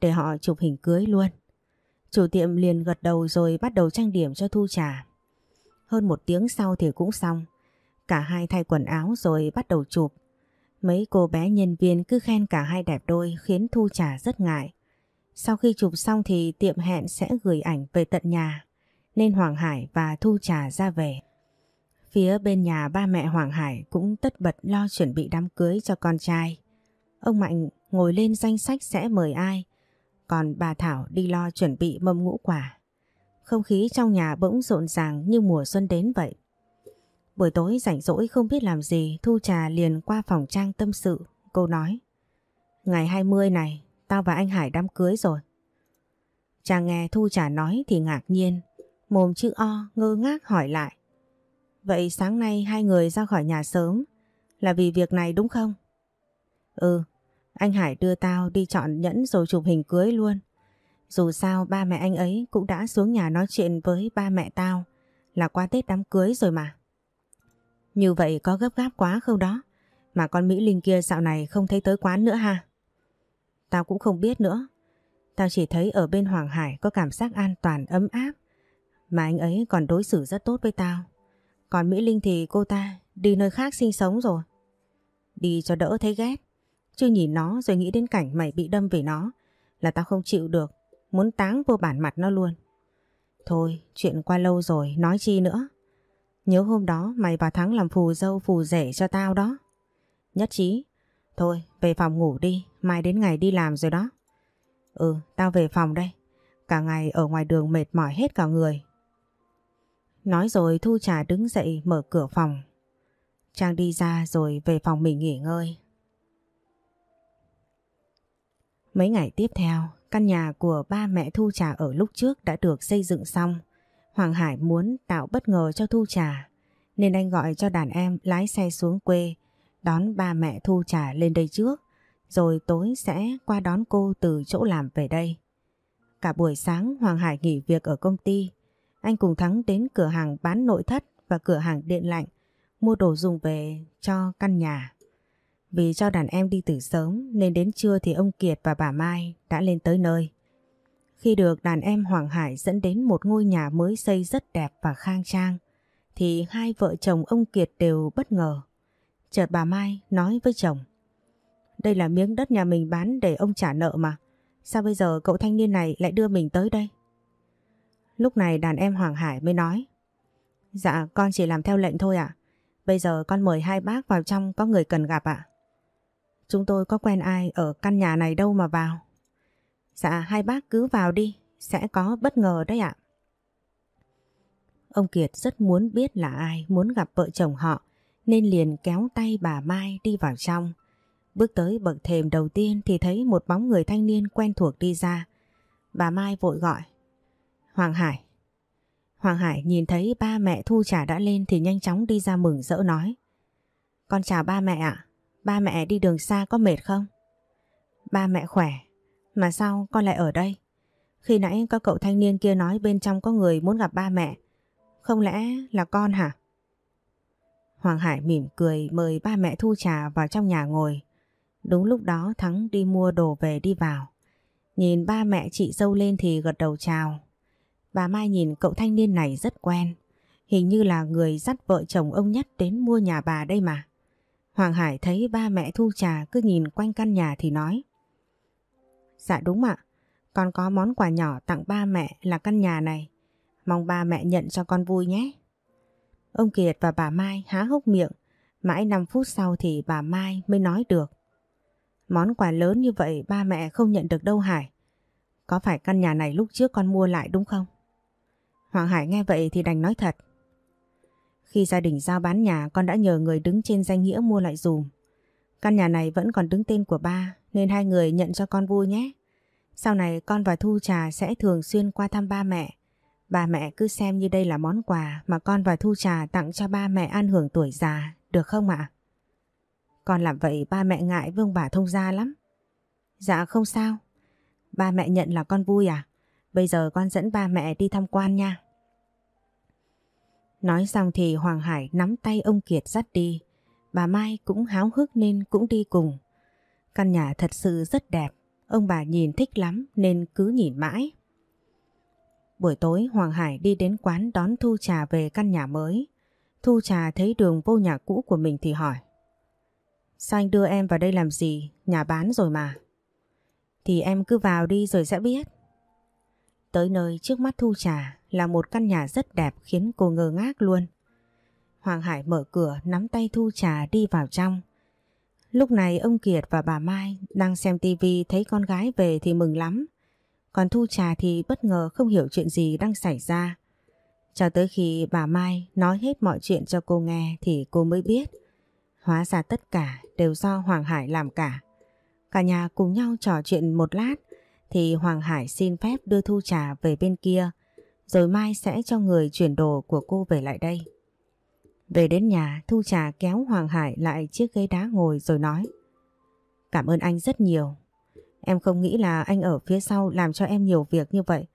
Để họ chụp hình cưới luôn. Chủ tiệm liền gật đầu rồi bắt đầu trang điểm cho Thu Trà. Hơn một tiếng sau thì cũng xong. Cả hai thay quần áo rồi bắt đầu chụp. Mấy cô bé nhân viên cứ khen cả hai đẹp đôi, khiến Thu Trà rất ngại. Sau khi chụp xong thì tiệm hẹn sẽ gửi ảnh về tận nhà, nên Hoàng Hải và Thu Trà ra về. Phía bên nhà ba mẹ Hoàng Hải cũng tất bật lo chuẩn bị đám cưới cho con trai. Ông Mạnh ngồi lên danh sách sẽ mời ai, còn bà Thảo đi lo chuẩn bị mâm ngũ quả. Không khí trong nhà bỗng rộn ràng như mùa xuân đến vậy. Buổi tối rảnh rỗi không biết làm gì, Thu Trà liền qua phòng trang tâm sự. Cô nói, ngày 20 này, tao và anh Hải đám cưới rồi. Chàng nghe Thu Trà nói thì ngạc nhiên, mồm chữ O ngơ ngác hỏi lại. Vậy sáng nay hai người ra khỏi nhà sớm là vì việc này đúng không? Ừ, anh Hải đưa tao đi chọn nhẫn rồi chụp hình cưới luôn. Dù sao ba mẹ anh ấy cũng đã xuống nhà nói chuyện với ba mẹ tao là qua Tết đám cưới rồi mà. Như vậy có gấp gáp quá không đó? Mà con Mỹ Linh kia dạo này không thấy tới quán nữa ha? Tao cũng không biết nữa. Tao chỉ thấy ở bên Hoàng Hải có cảm giác an toàn ấm áp. Mà anh ấy còn đối xử rất tốt với tao. Còn Mỹ Linh thì cô ta đi nơi khác sinh sống rồi. Đi cho đỡ thấy ghét. Chứ nhìn nó rồi nghĩ đến cảnh mày bị đâm vì nó là tao không chịu được. Muốn táng vô bản mặt nó luôn. Thôi, chuyện qua lâu rồi, nói chi nữa. Nhớ hôm đó mày và Thắng làm phù dâu phù rể cho tao đó. Nhất trí. Thôi, về phòng ngủ đi, mai đến ngày đi làm rồi đó. Ừ, tao về phòng đây. Cả ngày ở ngoài đường mệt mỏi hết cả người. Nói rồi Thu Trà đứng dậy mở cửa phòng. Trang đi ra rồi về phòng mình nghỉ ngơi. Mấy ngày tiếp theo, căn nhà của ba mẹ Thu Trà ở lúc trước đã được xây dựng xong. Hoàng Hải muốn tạo bất ngờ cho Thu Trà, nên anh gọi cho đàn em lái xe xuống quê, đón ba mẹ Thu Trà lên đây trước, rồi tối sẽ qua đón cô từ chỗ làm về đây. Cả buổi sáng Hoàng Hải nghỉ việc ở công ty, anh cùng Thắng đến cửa hàng bán nội thất và cửa hàng điện lạnh, mua đồ dùng về cho căn nhà. Vì cho đàn em đi từ sớm nên đến trưa thì ông Kiệt và bà Mai đã lên tới nơi. Khi được đàn em Hoàng Hải dẫn đến một ngôi nhà mới xây rất đẹp và khang trang, thì hai vợ chồng ông Kiệt đều bất ngờ. Chợt bà Mai nói với chồng, đây là miếng đất nhà mình bán để ông trả nợ mà, sao bây giờ cậu thanh niên này lại đưa mình tới đây? Lúc này đàn em Hoàng Hải mới nói, dạ con chỉ làm theo lệnh thôi ạ, bây giờ con mời hai bác vào trong có người cần gặp ạ. Chúng tôi có quen ai ở căn nhà này đâu mà vào. Dạ hai bác cứ vào đi, sẽ có bất ngờ đấy ạ. Ông Kiệt rất muốn biết là ai muốn gặp vợ chồng họ nên liền kéo tay bà Mai đi vào trong. Bước tới bậc thềm đầu tiên thì thấy một bóng người thanh niên quen thuộc đi ra. Bà Mai vội gọi. Hoàng Hải. Hoàng Hải nhìn thấy ba mẹ Thu Trà đã lên thì nhanh chóng đi ra mừng rỡ nói. Con chào ba mẹ ạ. Ba mẹ đi đường xa có mệt không? Ba mẹ khỏe, mà sao con lại ở đây? Khi nãy có cậu thanh niên kia nói bên trong có người muốn gặp ba mẹ. Không lẽ là con hả? Hoàng Hải mỉm cười mời ba mẹ Thu Trà vào trong nhà ngồi. Đúng lúc đó Thắng đi mua đồ về đi vào. Nhìn ba mẹ chị dâu lên thì gật đầu chào. Bà Mai nhìn cậu thanh niên này rất quen. Hình như là người dắt vợ chồng ông Nhất đến mua nhà bà đây mà. Hoàng Hải thấy ba mẹ Thu Trà cứ nhìn quanh căn nhà thì nói. Dạ đúng ạ, con có món quà nhỏ tặng ba mẹ là căn nhà này. Mong ba mẹ nhận cho con vui nhé. Ông Kiệt và bà Mai há hốc miệng. Mãi 5 phút sau thì bà Mai mới nói được. Món quà lớn như vậy ba mẹ không nhận được đâu Hải. Có phải căn nhà này lúc trước con mua lại đúng không? Hoàng Hải nghe vậy thì đành nói thật. Khi gia đình giao bán nhà, con đã nhờ người đứng trên danh nghĩa mua lại dùm. Căn nhà này vẫn còn đứng tên của ba, nên hai người nhận cho con vui nhé. Sau này con và Thu Trà sẽ thường xuyên qua thăm ba mẹ. Ba mẹ cứ xem như đây là món quà mà con và Thu Trà tặng cho ba mẹ an hưởng tuổi già, được không ạ? Con làm vậy ba mẹ ngại vương bà thông gia lắm. Dạ không sao. Ba mẹ nhận là con vui à? Bây giờ con dẫn ba mẹ đi tham quan nha. Nói xong thì Hoàng Hải nắm tay ông Kiệt dắt đi. Bà Mai cũng háo hức nên cũng đi cùng. Căn nhà thật sự rất đẹp. Ông bà nhìn thích lắm nên cứ nhìn mãi. Buổi tối, Hoàng Hải đi đến quán đón Thu Trà về căn nhà mới. Thu Trà thấy đường vô nhà cũ của mình thì hỏi. Sao anh đưa em vào đây làm gì? Nhà bán rồi mà. Thì em cứ vào đi rồi sẽ biết. Tới nơi, trước mắt Thu Trà là một căn nhà rất đẹp khiến cô ngơ ngác luôn. Hoàng Hải mở cửa, nắm tay Thu Trà đi vào trong. Lúc này, ông Kiệt và bà Mai đang xem tivi thấy con gái về thì mừng lắm. Còn Thu Trà thì bất ngờ không hiểu chuyện gì đang xảy ra. Cho tới khi bà Mai nói hết mọi chuyện cho cô nghe thì cô mới biết. Hóa ra tất cả đều do Hoàng Hải làm cả. Cả nhà cùng nhau trò chuyện một lát thì Hoàng Hải xin phép đưa Thu Trà về bên kia, rồi mai sẽ cho người chuyển đồ của cô về lại đây. Về đến nhà, Thu Trà kéo Hoàng Hải lại chiếc ghế đá ngồi rồi nói, Cảm ơn anh rất nhiều. Em không nghĩ là anh ở phía sau làm cho em nhiều việc như vậy.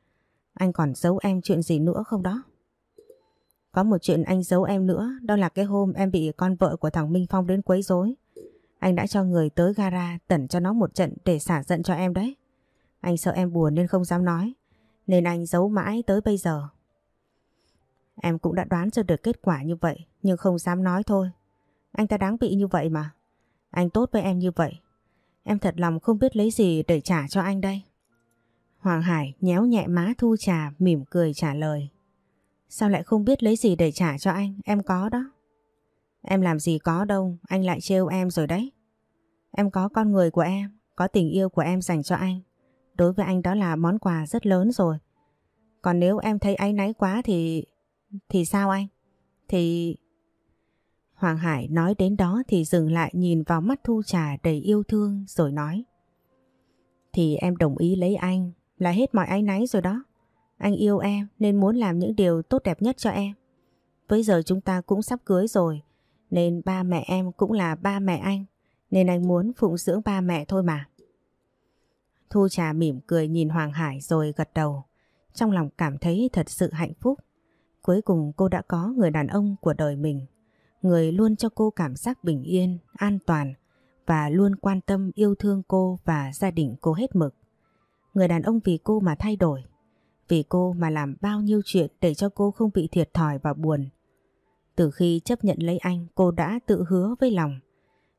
Anh còn giấu em chuyện gì nữa không đó? Có một chuyện anh giấu em nữa, đó là cái hôm em bị con vợ của thằng Minh Phong đến quấy rối. Anh đã cho người tới gara tẩn cho nó một trận để xả giận cho em đấy. Anh sợ em buồn nên không dám nói, nên anh giấu mãi tới bây giờ. Em cũng đã đoán cho được kết quả như vậy, nhưng không dám nói thôi. Anh ta đáng bị như vậy mà. Anh tốt với em như vậy. Em thật lòng không biết lấy gì để trả cho anh đây. Hoàng Hải nhéo nhẹ má Thu Trà mỉm cười trả lời. Sao lại không biết lấy gì để trả cho anh, em có đó. Em làm gì có đâu, anh lại trêu em rồi đấy. Em có con người của em, có tình yêu của em dành cho anh. Đối với anh đó là món quà rất lớn rồi. Còn nếu em thấy áy náy quá thì... Thì sao anh? Thì... Hoàng Hải nói đến đó thì dừng lại nhìn vào mắt Thu Trà đầy yêu thương rồi nói. Thì em đồng ý lấy anh là hết mọi áy náy rồi đó. Anh yêu em nên muốn làm những điều tốt đẹp nhất cho em. Bây giờ chúng ta cũng sắp cưới rồi, nên ba mẹ em cũng là ba mẹ anh, nên anh muốn phụng dưỡng ba mẹ thôi mà. Thu Trà mỉm cười nhìn Hoàng Hải rồi gật đầu, trong lòng cảm thấy thật sự hạnh phúc. Cuối cùng cô đã có người đàn ông của đời mình, người luôn cho cô cảm giác bình yên, an toàn và luôn quan tâm yêu thương cô và gia đình cô hết mực. Người đàn ông vì cô mà thay đổi, vì cô mà làm bao nhiêu chuyện để cho cô không bị thiệt thòi và buồn. Từ khi chấp nhận lấy anh cô đã tự hứa với lòng.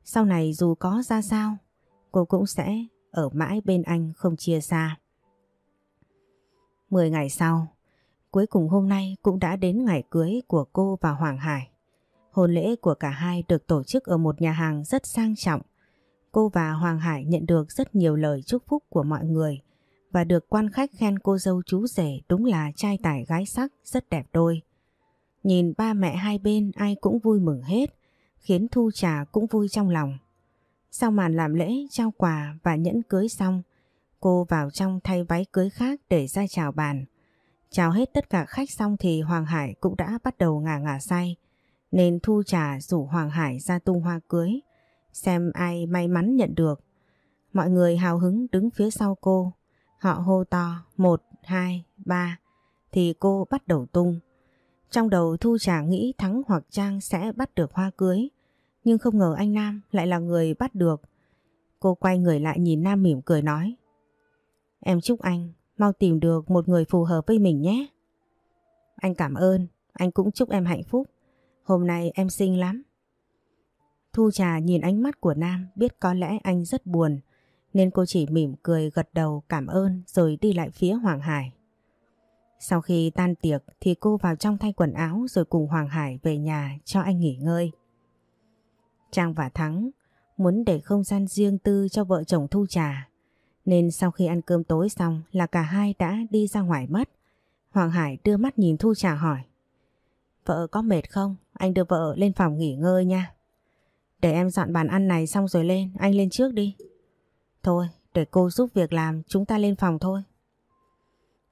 Sau này dù có ra sao, cô cũng sẽ ở mãi bên anh không chia xa. Mười ngày sau, cuối cùng hôm nay cũng đã đến ngày cưới của cô và Hoàng Hải. Hôn lễ của cả hai được tổ chức ở một nhà hàng rất sang trọng. Cô và Hoàng Hải nhận được rất nhiều lời chúc phúc của mọi người và được quan khách khen cô dâu chú rể đúng là trai tài gái sắc rất đẹp đôi. Nhìn ba mẹ hai bên ai cũng vui mừng hết, khiến Thu Trà cũng vui trong lòng. Sau màn làm lễ, trao quà và nhẫn cưới xong, cô vào trong thay váy cưới khác để ra chào bàn. Chào hết tất cả khách xong thì Hoàng Hải cũng đã bắt đầu ngả ngả say, nên Thu Trà rủ Hoàng Hải ra tung hoa cưới, xem ai may mắn nhận được. Mọi người hào hứng đứng phía sau cô, Họ hô to một, hai, ba thì cô bắt đầu tung. Trong đầu Thu Trà nghĩ Thắng hoặc Trang sẽ bắt được hoa cưới. Nhưng không ngờ anh Nam lại là người bắt được. Cô quay người lại nhìn Nam mỉm cười nói. Em chúc anh mau tìm được một người phù hợp với mình nhé. Anh cảm ơn, anh cũng chúc em hạnh phúc. Hôm nay em xinh lắm. Thu Trà nhìn ánh mắt của Nam, biết có lẽ anh rất buồn, nên cô chỉ mỉm cười gật đầu cảm ơn rồi đi lại phía Hoàng Hải. Sau khi tan tiệc thì cô vào trong thay quần áo rồi cùng Hoàng Hải về nhà cho anh nghỉ ngơi. Trang và Thắng muốn để không gian riêng tư cho vợ chồng Thu Trà, nên sau khi ăn cơm tối xong là cả hai đã đi ra ngoài mất. Hoàng Hải đưa mắt nhìn Thu Trà hỏi, Vợ có mệt không? Anh đưa vợ lên phòng nghỉ ngơi nha. Để em dọn bàn ăn này xong rồi lên, anh lên trước đi. Thôi, để cô giúp việc làm, chúng ta lên phòng thôi.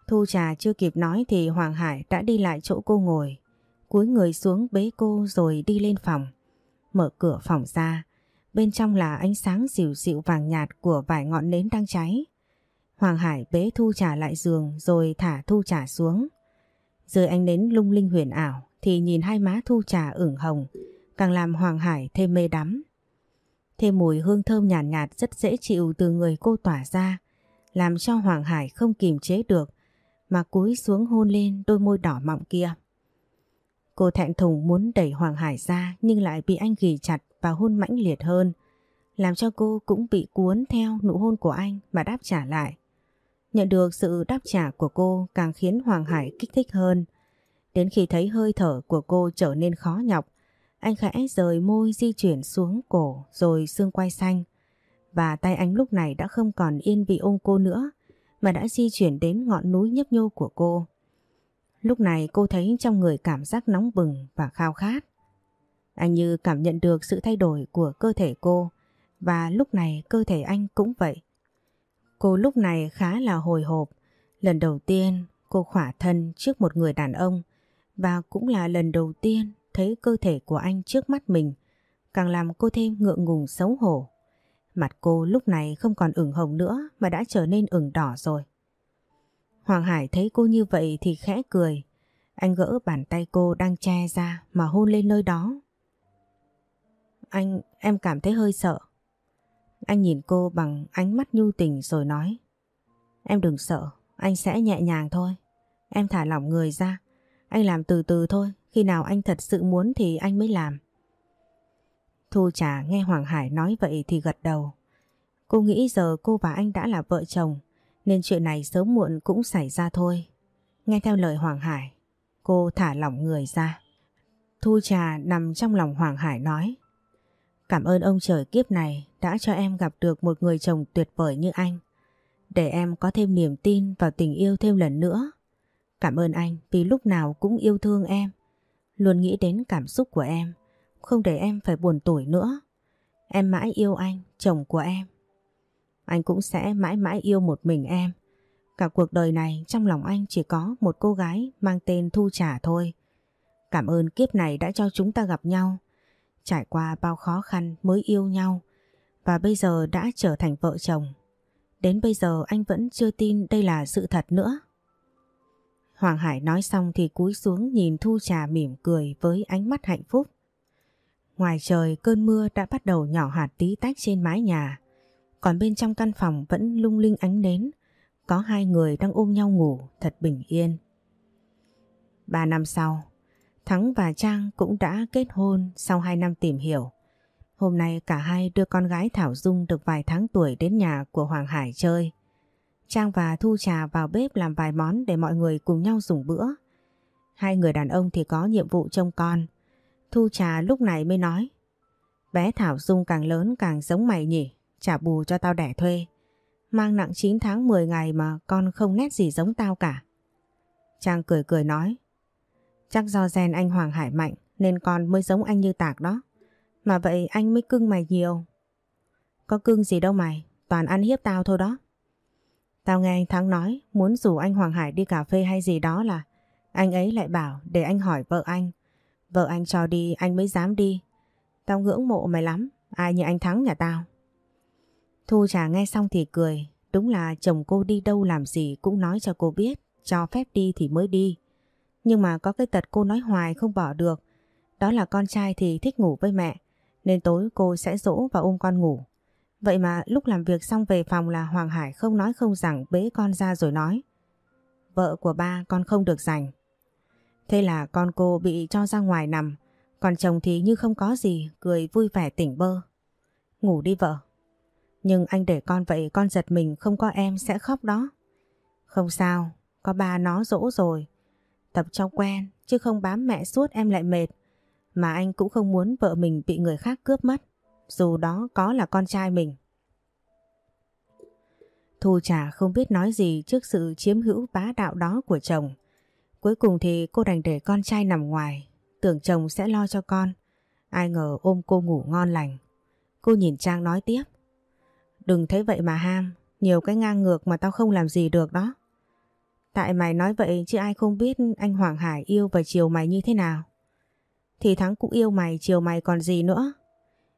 Thu trà chưa kịp nói thì Hoàng Hải đã đi lại chỗ cô ngồi, cúi người xuống bế cô rồi đi lên phòng. Mở cửa phòng ra, bên trong là ánh sáng dịu dịu vàng nhạt của vài ngọn nến đang cháy. Hoàng Hải bế Thu trà lại giường rồi thả Thu trà xuống. Dưới ánh nến lung linh huyền ảo thì nhìn hai má Thu trà ửng hồng, càng làm Hoàng Hải thêm mê đắm. Thêm mùi hương thơm nhàn nhạt, nhạt rất dễ chịu từ người cô tỏa ra, làm cho Hoàng Hải không kìm chế được mà cúi xuống hôn lên đôi môi đỏ mọng kia. Cô thẹn thùng muốn đẩy Hoàng Hải ra nhưng lại bị anh ghì chặt và hôn mãnh liệt hơn, làm cho cô cũng bị cuốn theo nụ hôn của anh mà đáp trả lại. Nhận được sự đáp trả của cô càng khiến Hoàng Hải kích thích hơn. Đến khi thấy hơi thở của cô trở nên khó nhọc, anh khẽ rời môi di chuyển xuống cổ rồi xương quay xanh. Và tay anh lúc này đã không còn yên vị ôm cô nữa mà đã di chuyển đến ngọn núi nhấp nhô của cô. Lúc này cô thấy trong người cảm giác nóng bừng và khao khát. Anh như cảm nhận được sự thay đổi của cơ thể cô và lúc này cơ thể anh cũng vậy. Cô lúc này khá là hồi hộp. Lần đầu tiên cô khỏa thân trước một người đàn ông và cũng là lần đầu tiên thấy cơ thể của anh trước mắt mình càng làm cô thêm ngượng ngùng xấu hổ. Mặt cô lúc này không còn ửng hồng nữa mà đã trở nên ửng đỏ rồi. Hoàng Hải thấy cô như vậy thì khẽ cười. Anh gỡ bàn tay cô đang che ra mà hôn lên nơi đó. Anh, em cảm thấy hơi sợ. Anh nhìn cô bằng ánh mắt nhu tình rồi nói. Em đừng sợ, anh sẽ nhẹ nhàng thôi. Em thả lỏng người ra. Anh làm từ từ thôi, khi nào anh thật sự muốn thì anh mới làm. Thu Trà nghe Hoàng Hải nói vậy thì gật đầu. Cô nghĩ giờ cô và anh đã là vợ chồng nên chuyện này sớm muộn cũng xảy ra thôi. Nghe theo lời Hoàng Hải, cô thả lỏng người ra. Thu Trà nằm trong lòng Hoàng Hải nói Cảm ơn ông trời kiếp này đã cho em gặp được một người chồng tuyệt vời như anh. Để em có thêm niềm tin vào tình yêu thêm lần nữa. Cảm ơn anh vì lúc nào cũng yêu thương em. Luôn nghĩ đến cảm xúc của em. Không để em phải buồn tuổi nữa. Em mãi yêu anh, chồng của em. Anh cũng sẽ mãi mãi yêu một mình em. Cả cuộc đời này trong lòng anh chỉ có một cô gái mang tên Thu Trà thôi. Cảm ơn kiếp này đã cho chúng ta gặp nhau. Trải qua bao khó khăn mới yêu nhau. Và bây giờ đã trở thành vợ chồng. Đến bây giờ anh vẫn chưa tin đây là sự thật nữa. Hoàng Hải nói xong thì cúi xuống nhìn Thu Trà mỉm cười với ánh mắt hạnh phúc. Ngoài trời cơn mưa đã bắt đầu nhỏ hạt tí tách trên mái nhà. Còn bên trong căn phòng vẫn lung linh ánh nến. Có hai người đang ôm nhau ngủ thật bình yên. Ba năm sau, Thắng và Trang cũng đã kết hôn sau hai năm tìm hiểu. Hôm nay cả hai đưa con gái Thảo Dung được vài tháng tuổi đến nhà của Hoàng Hải chơi. Trang và Thu Trà vào bếp làm vài món để mọi người cùng nhau dùng bữa. Hai người đàn ông thì có nhiệm vụ trông con. Thu Trà lúc này mới nói Bé Thảo Dung càng lớn càng giống mày nhỉ, trả bù cho tao đẻ thuê. Mang nặng 9 tháng 10 ngày mà con không nét gì giống tao cả. Trang cười cười nói Chắc do gen anh Hoàng Hải mạnh nên con mới giống anh như tạc đó. Mà vậy anh mới cưng mày nhiều. Có cưng gì đâu mày, toàn ăn hiếp tao thôi đó. Tao nghe anh Thắng nói muốn rủ anh Hoàng Hải đi cà phê hay gì đó là anh ấy lại bảo để anh hỏi vợ anh. Vợ anh cho đi anh mới dám đi. Tao ngưỡng mộ mày lắm, ai như anh Thắng nhà tao. Thu trà nghe xong thì cười, đúng là chồng cô đi đâu làm gì cũng nói cho cô biết, cho phép đi thì mới đi. Nhưng mà có cái tật cô nói hoài không bỏ được, đó là con trai thì thích ngủ với mẹ, nên tối cô sẽ dỗ và ôm con ngủ. Vậy mà lúc làm việc xong về phòng là Hoàng Hải không nói không rằng bế con ra rồi nói. Vợ của ba con không được giành. Thế là con cô bị cho ra ngoài nằm, còn chồng thì như không có gì, cười vui vẻ tỉnh bơ. Ngủ đi vợ. Nhưng anh để con vậy con giật mình không có em sẽ khóc đó. Không sao, có ba nó dỗ rồi. Tập cho quen, chứ không bám mẹ suốt em lại mệt. Mà anh cũng không muốn vợ mình bị người khác cướp mất, dù đó có là con trai mình. Thu Trà không biết nói gì trước sự chiếm hữu bá đạo đó của chồng. Cuối cùng thì cô đành để con trai nằm ngoài, tưởng chồng sẽ lo cho con. Ai ngờ ôm cô ngủ ngon lành. Cô nhìn Trang nói tiếp. Đừng thấy vậy mà ham, nhiều cái ngang ngược mà tao không làm gì được đó. Tại mày nói vậy chứ ai không biết anh Hoàng Hải yêu và chiều mày như thế nào. Thì Thắng cũng yêu mày, chiều mày còn gì nữa.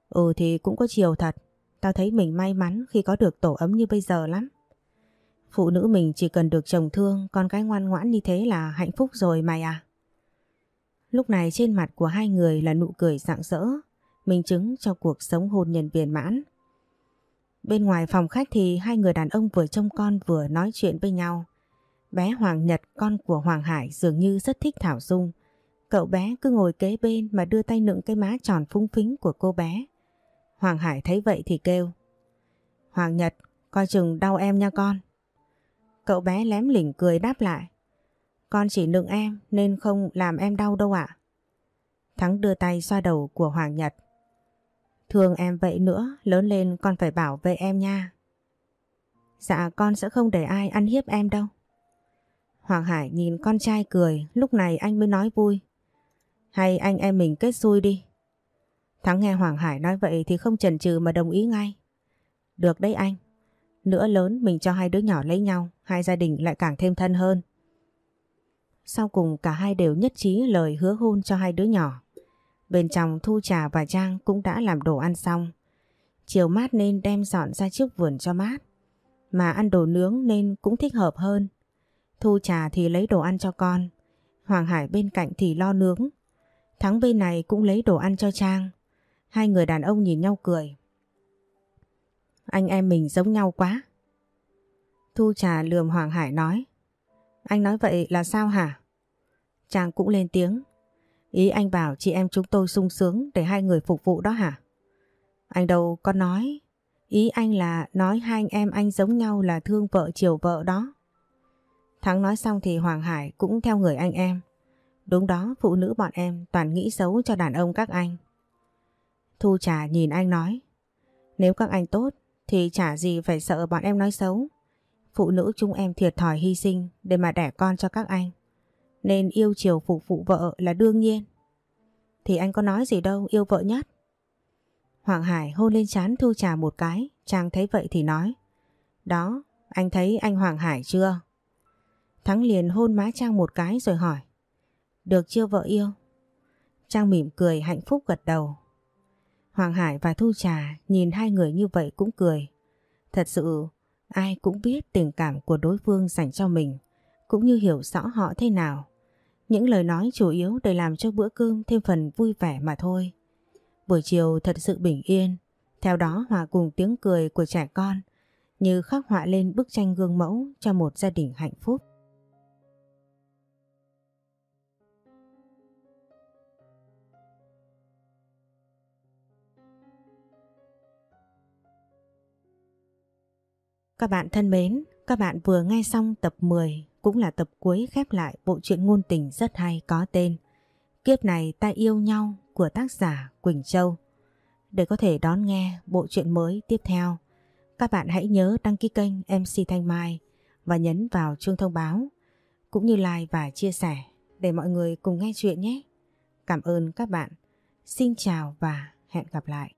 Ừ thì cũng có chiều thật. Tao thấy mình may mắn khi có được tổ ấm như bây giờ lắm. Phụ nữ mình chỉ cần được chồng thương, con cái ngoan ngoãn như thế là hạnh phúc rồi mày à. Lúc này trên mặt của hai người là nụ cười rạng rỡ, minh chứng cho cuộc sống hôn nhân viên mãn. Bên ngoài phòng khách thì hai người đàn ông vừa trông con vừa nói chuyện với nhau. Bé Hoàng Nhật, con của Hoàng Hải dường như rất thích Thảo Dung. Cậu bé cứ ngồi kế bên mà đưa tay nựng cái má tròn phúng phính của cô bé. Hoàng Hải thấy vậy thì kêu. Hoàng Nhật, coi chừng đau em nha con. Cậu bé lém lỉnh cười đáp lại. Con chỉ nựng em nên không làm em đau đâu ạ. Thắng đưa tay xoa đầu của Hoàng Nhật. Thương em vậy nữa, lớn lên con phải bảo vệ em nha. Dạ con sẽ không để ai ăn hiếp em đâu. Hoàng Hải nhìn con trai cười, lúc này anh mới nói vui. Hay anh em mình kết xui đi. Thắng nghe Hoàng Hải nói vậy thì không chần chừ mà đồng ý ngay. Được đấy anh. Nữa lớn mình cho hai đứa nhỏ lấy nhau, hai gia đình lại càng thêm thân hơn. Sau cùng cả hai đều nhất trí lời hứa hôn cho hai đứa nhỏ. Bên trong Thu Trà và Trang cũng đã làm đồ ăn xong. Chiều mát nên đem dọn ra trước vườn cho mát. Mà ăn đồ nướng nên cũng thích hợp hơn. Thu Trà thì lấy đồ ăn cho con. Hoàng Hải bên cạnh thì lo nướng. Thắng bên này cũng lấy đồ ăn cho Trang. Hai người đàn ông nhìn nhau cười. Anh em mình giống nhau quá. Thu Trà lườm Hoàng Hải nói. Anh nói vậy là sao hả? Chàng cũng lên tiếng. Ý anh bảo chị em chúng tôi sung sướng để hai người phục vụ đó hả? Anh đâu có nói. Ý anh là nói hai anh em anh giống nhau là thương vợ chiều vợ đó. Thắng nói xong thì Hoàng Hải cũng theo người anh em. Đúng đó, phụ nữ bọn em toàn nghĩ xấu cho đàn ông các anh. Thu Trà nhìn anh nói. Nếu các anh tốt thì chả gì phải sợ bọn em nói xấu. Phụ nữ chúng em thiệt thòi hy sinh để mà đẻ con cho các anh. Nên yêu chiều phục vụ vợ là đương nhiên. Thì anh có nói gì đâu yêu vợ nhất. Hoàng Hải hôn lên chán Thu Trà một cái. Trang thấy vậy thì nói. Đó, anh thấy anh Hoàng Hải chưa? Thắng liền hôn má Trang một cái rồi hỏi. Được chưa vợ yêu? Trang mỉm cười hạnh phúc gật đầu. Hoàng Hải và Thu Trà nhìn hai người như vậy cũng cười. Thật sự ai cũng biết tình cảm của đối phương dành cho mình cũng như hiểu rõ họ thế nào. Những lời nói chủ yếu để làm cho bữa cơm thêm phần vui vẻ mà thôi. Buổi chiều thật sự bình yên, theo đó hòa cùng tiếng cười của trẻ con như khắc họa lên bức tranh gương mẫu cho một gia đình hạnh phúc. Các bạn thân mến, các bạn vừa nghe xong tập 10 cũng là tập cuối khép lại bộ truyện ngôn tình rất hay có tên Kiếp này ta yêu nhau của tác giả Quỳnh Châu. Để có thể đón nghe bộ truyện mới tiếp theo, các bạn hãy nhớ đăng ký kênh MC Thanh Mai và nhấn vào chuông thông báo cũng như like và chia sẻ để mọi người cùng nghe chuyện nhé. Cảm ơn các bạn. Xin chào và hẹn gặp lại.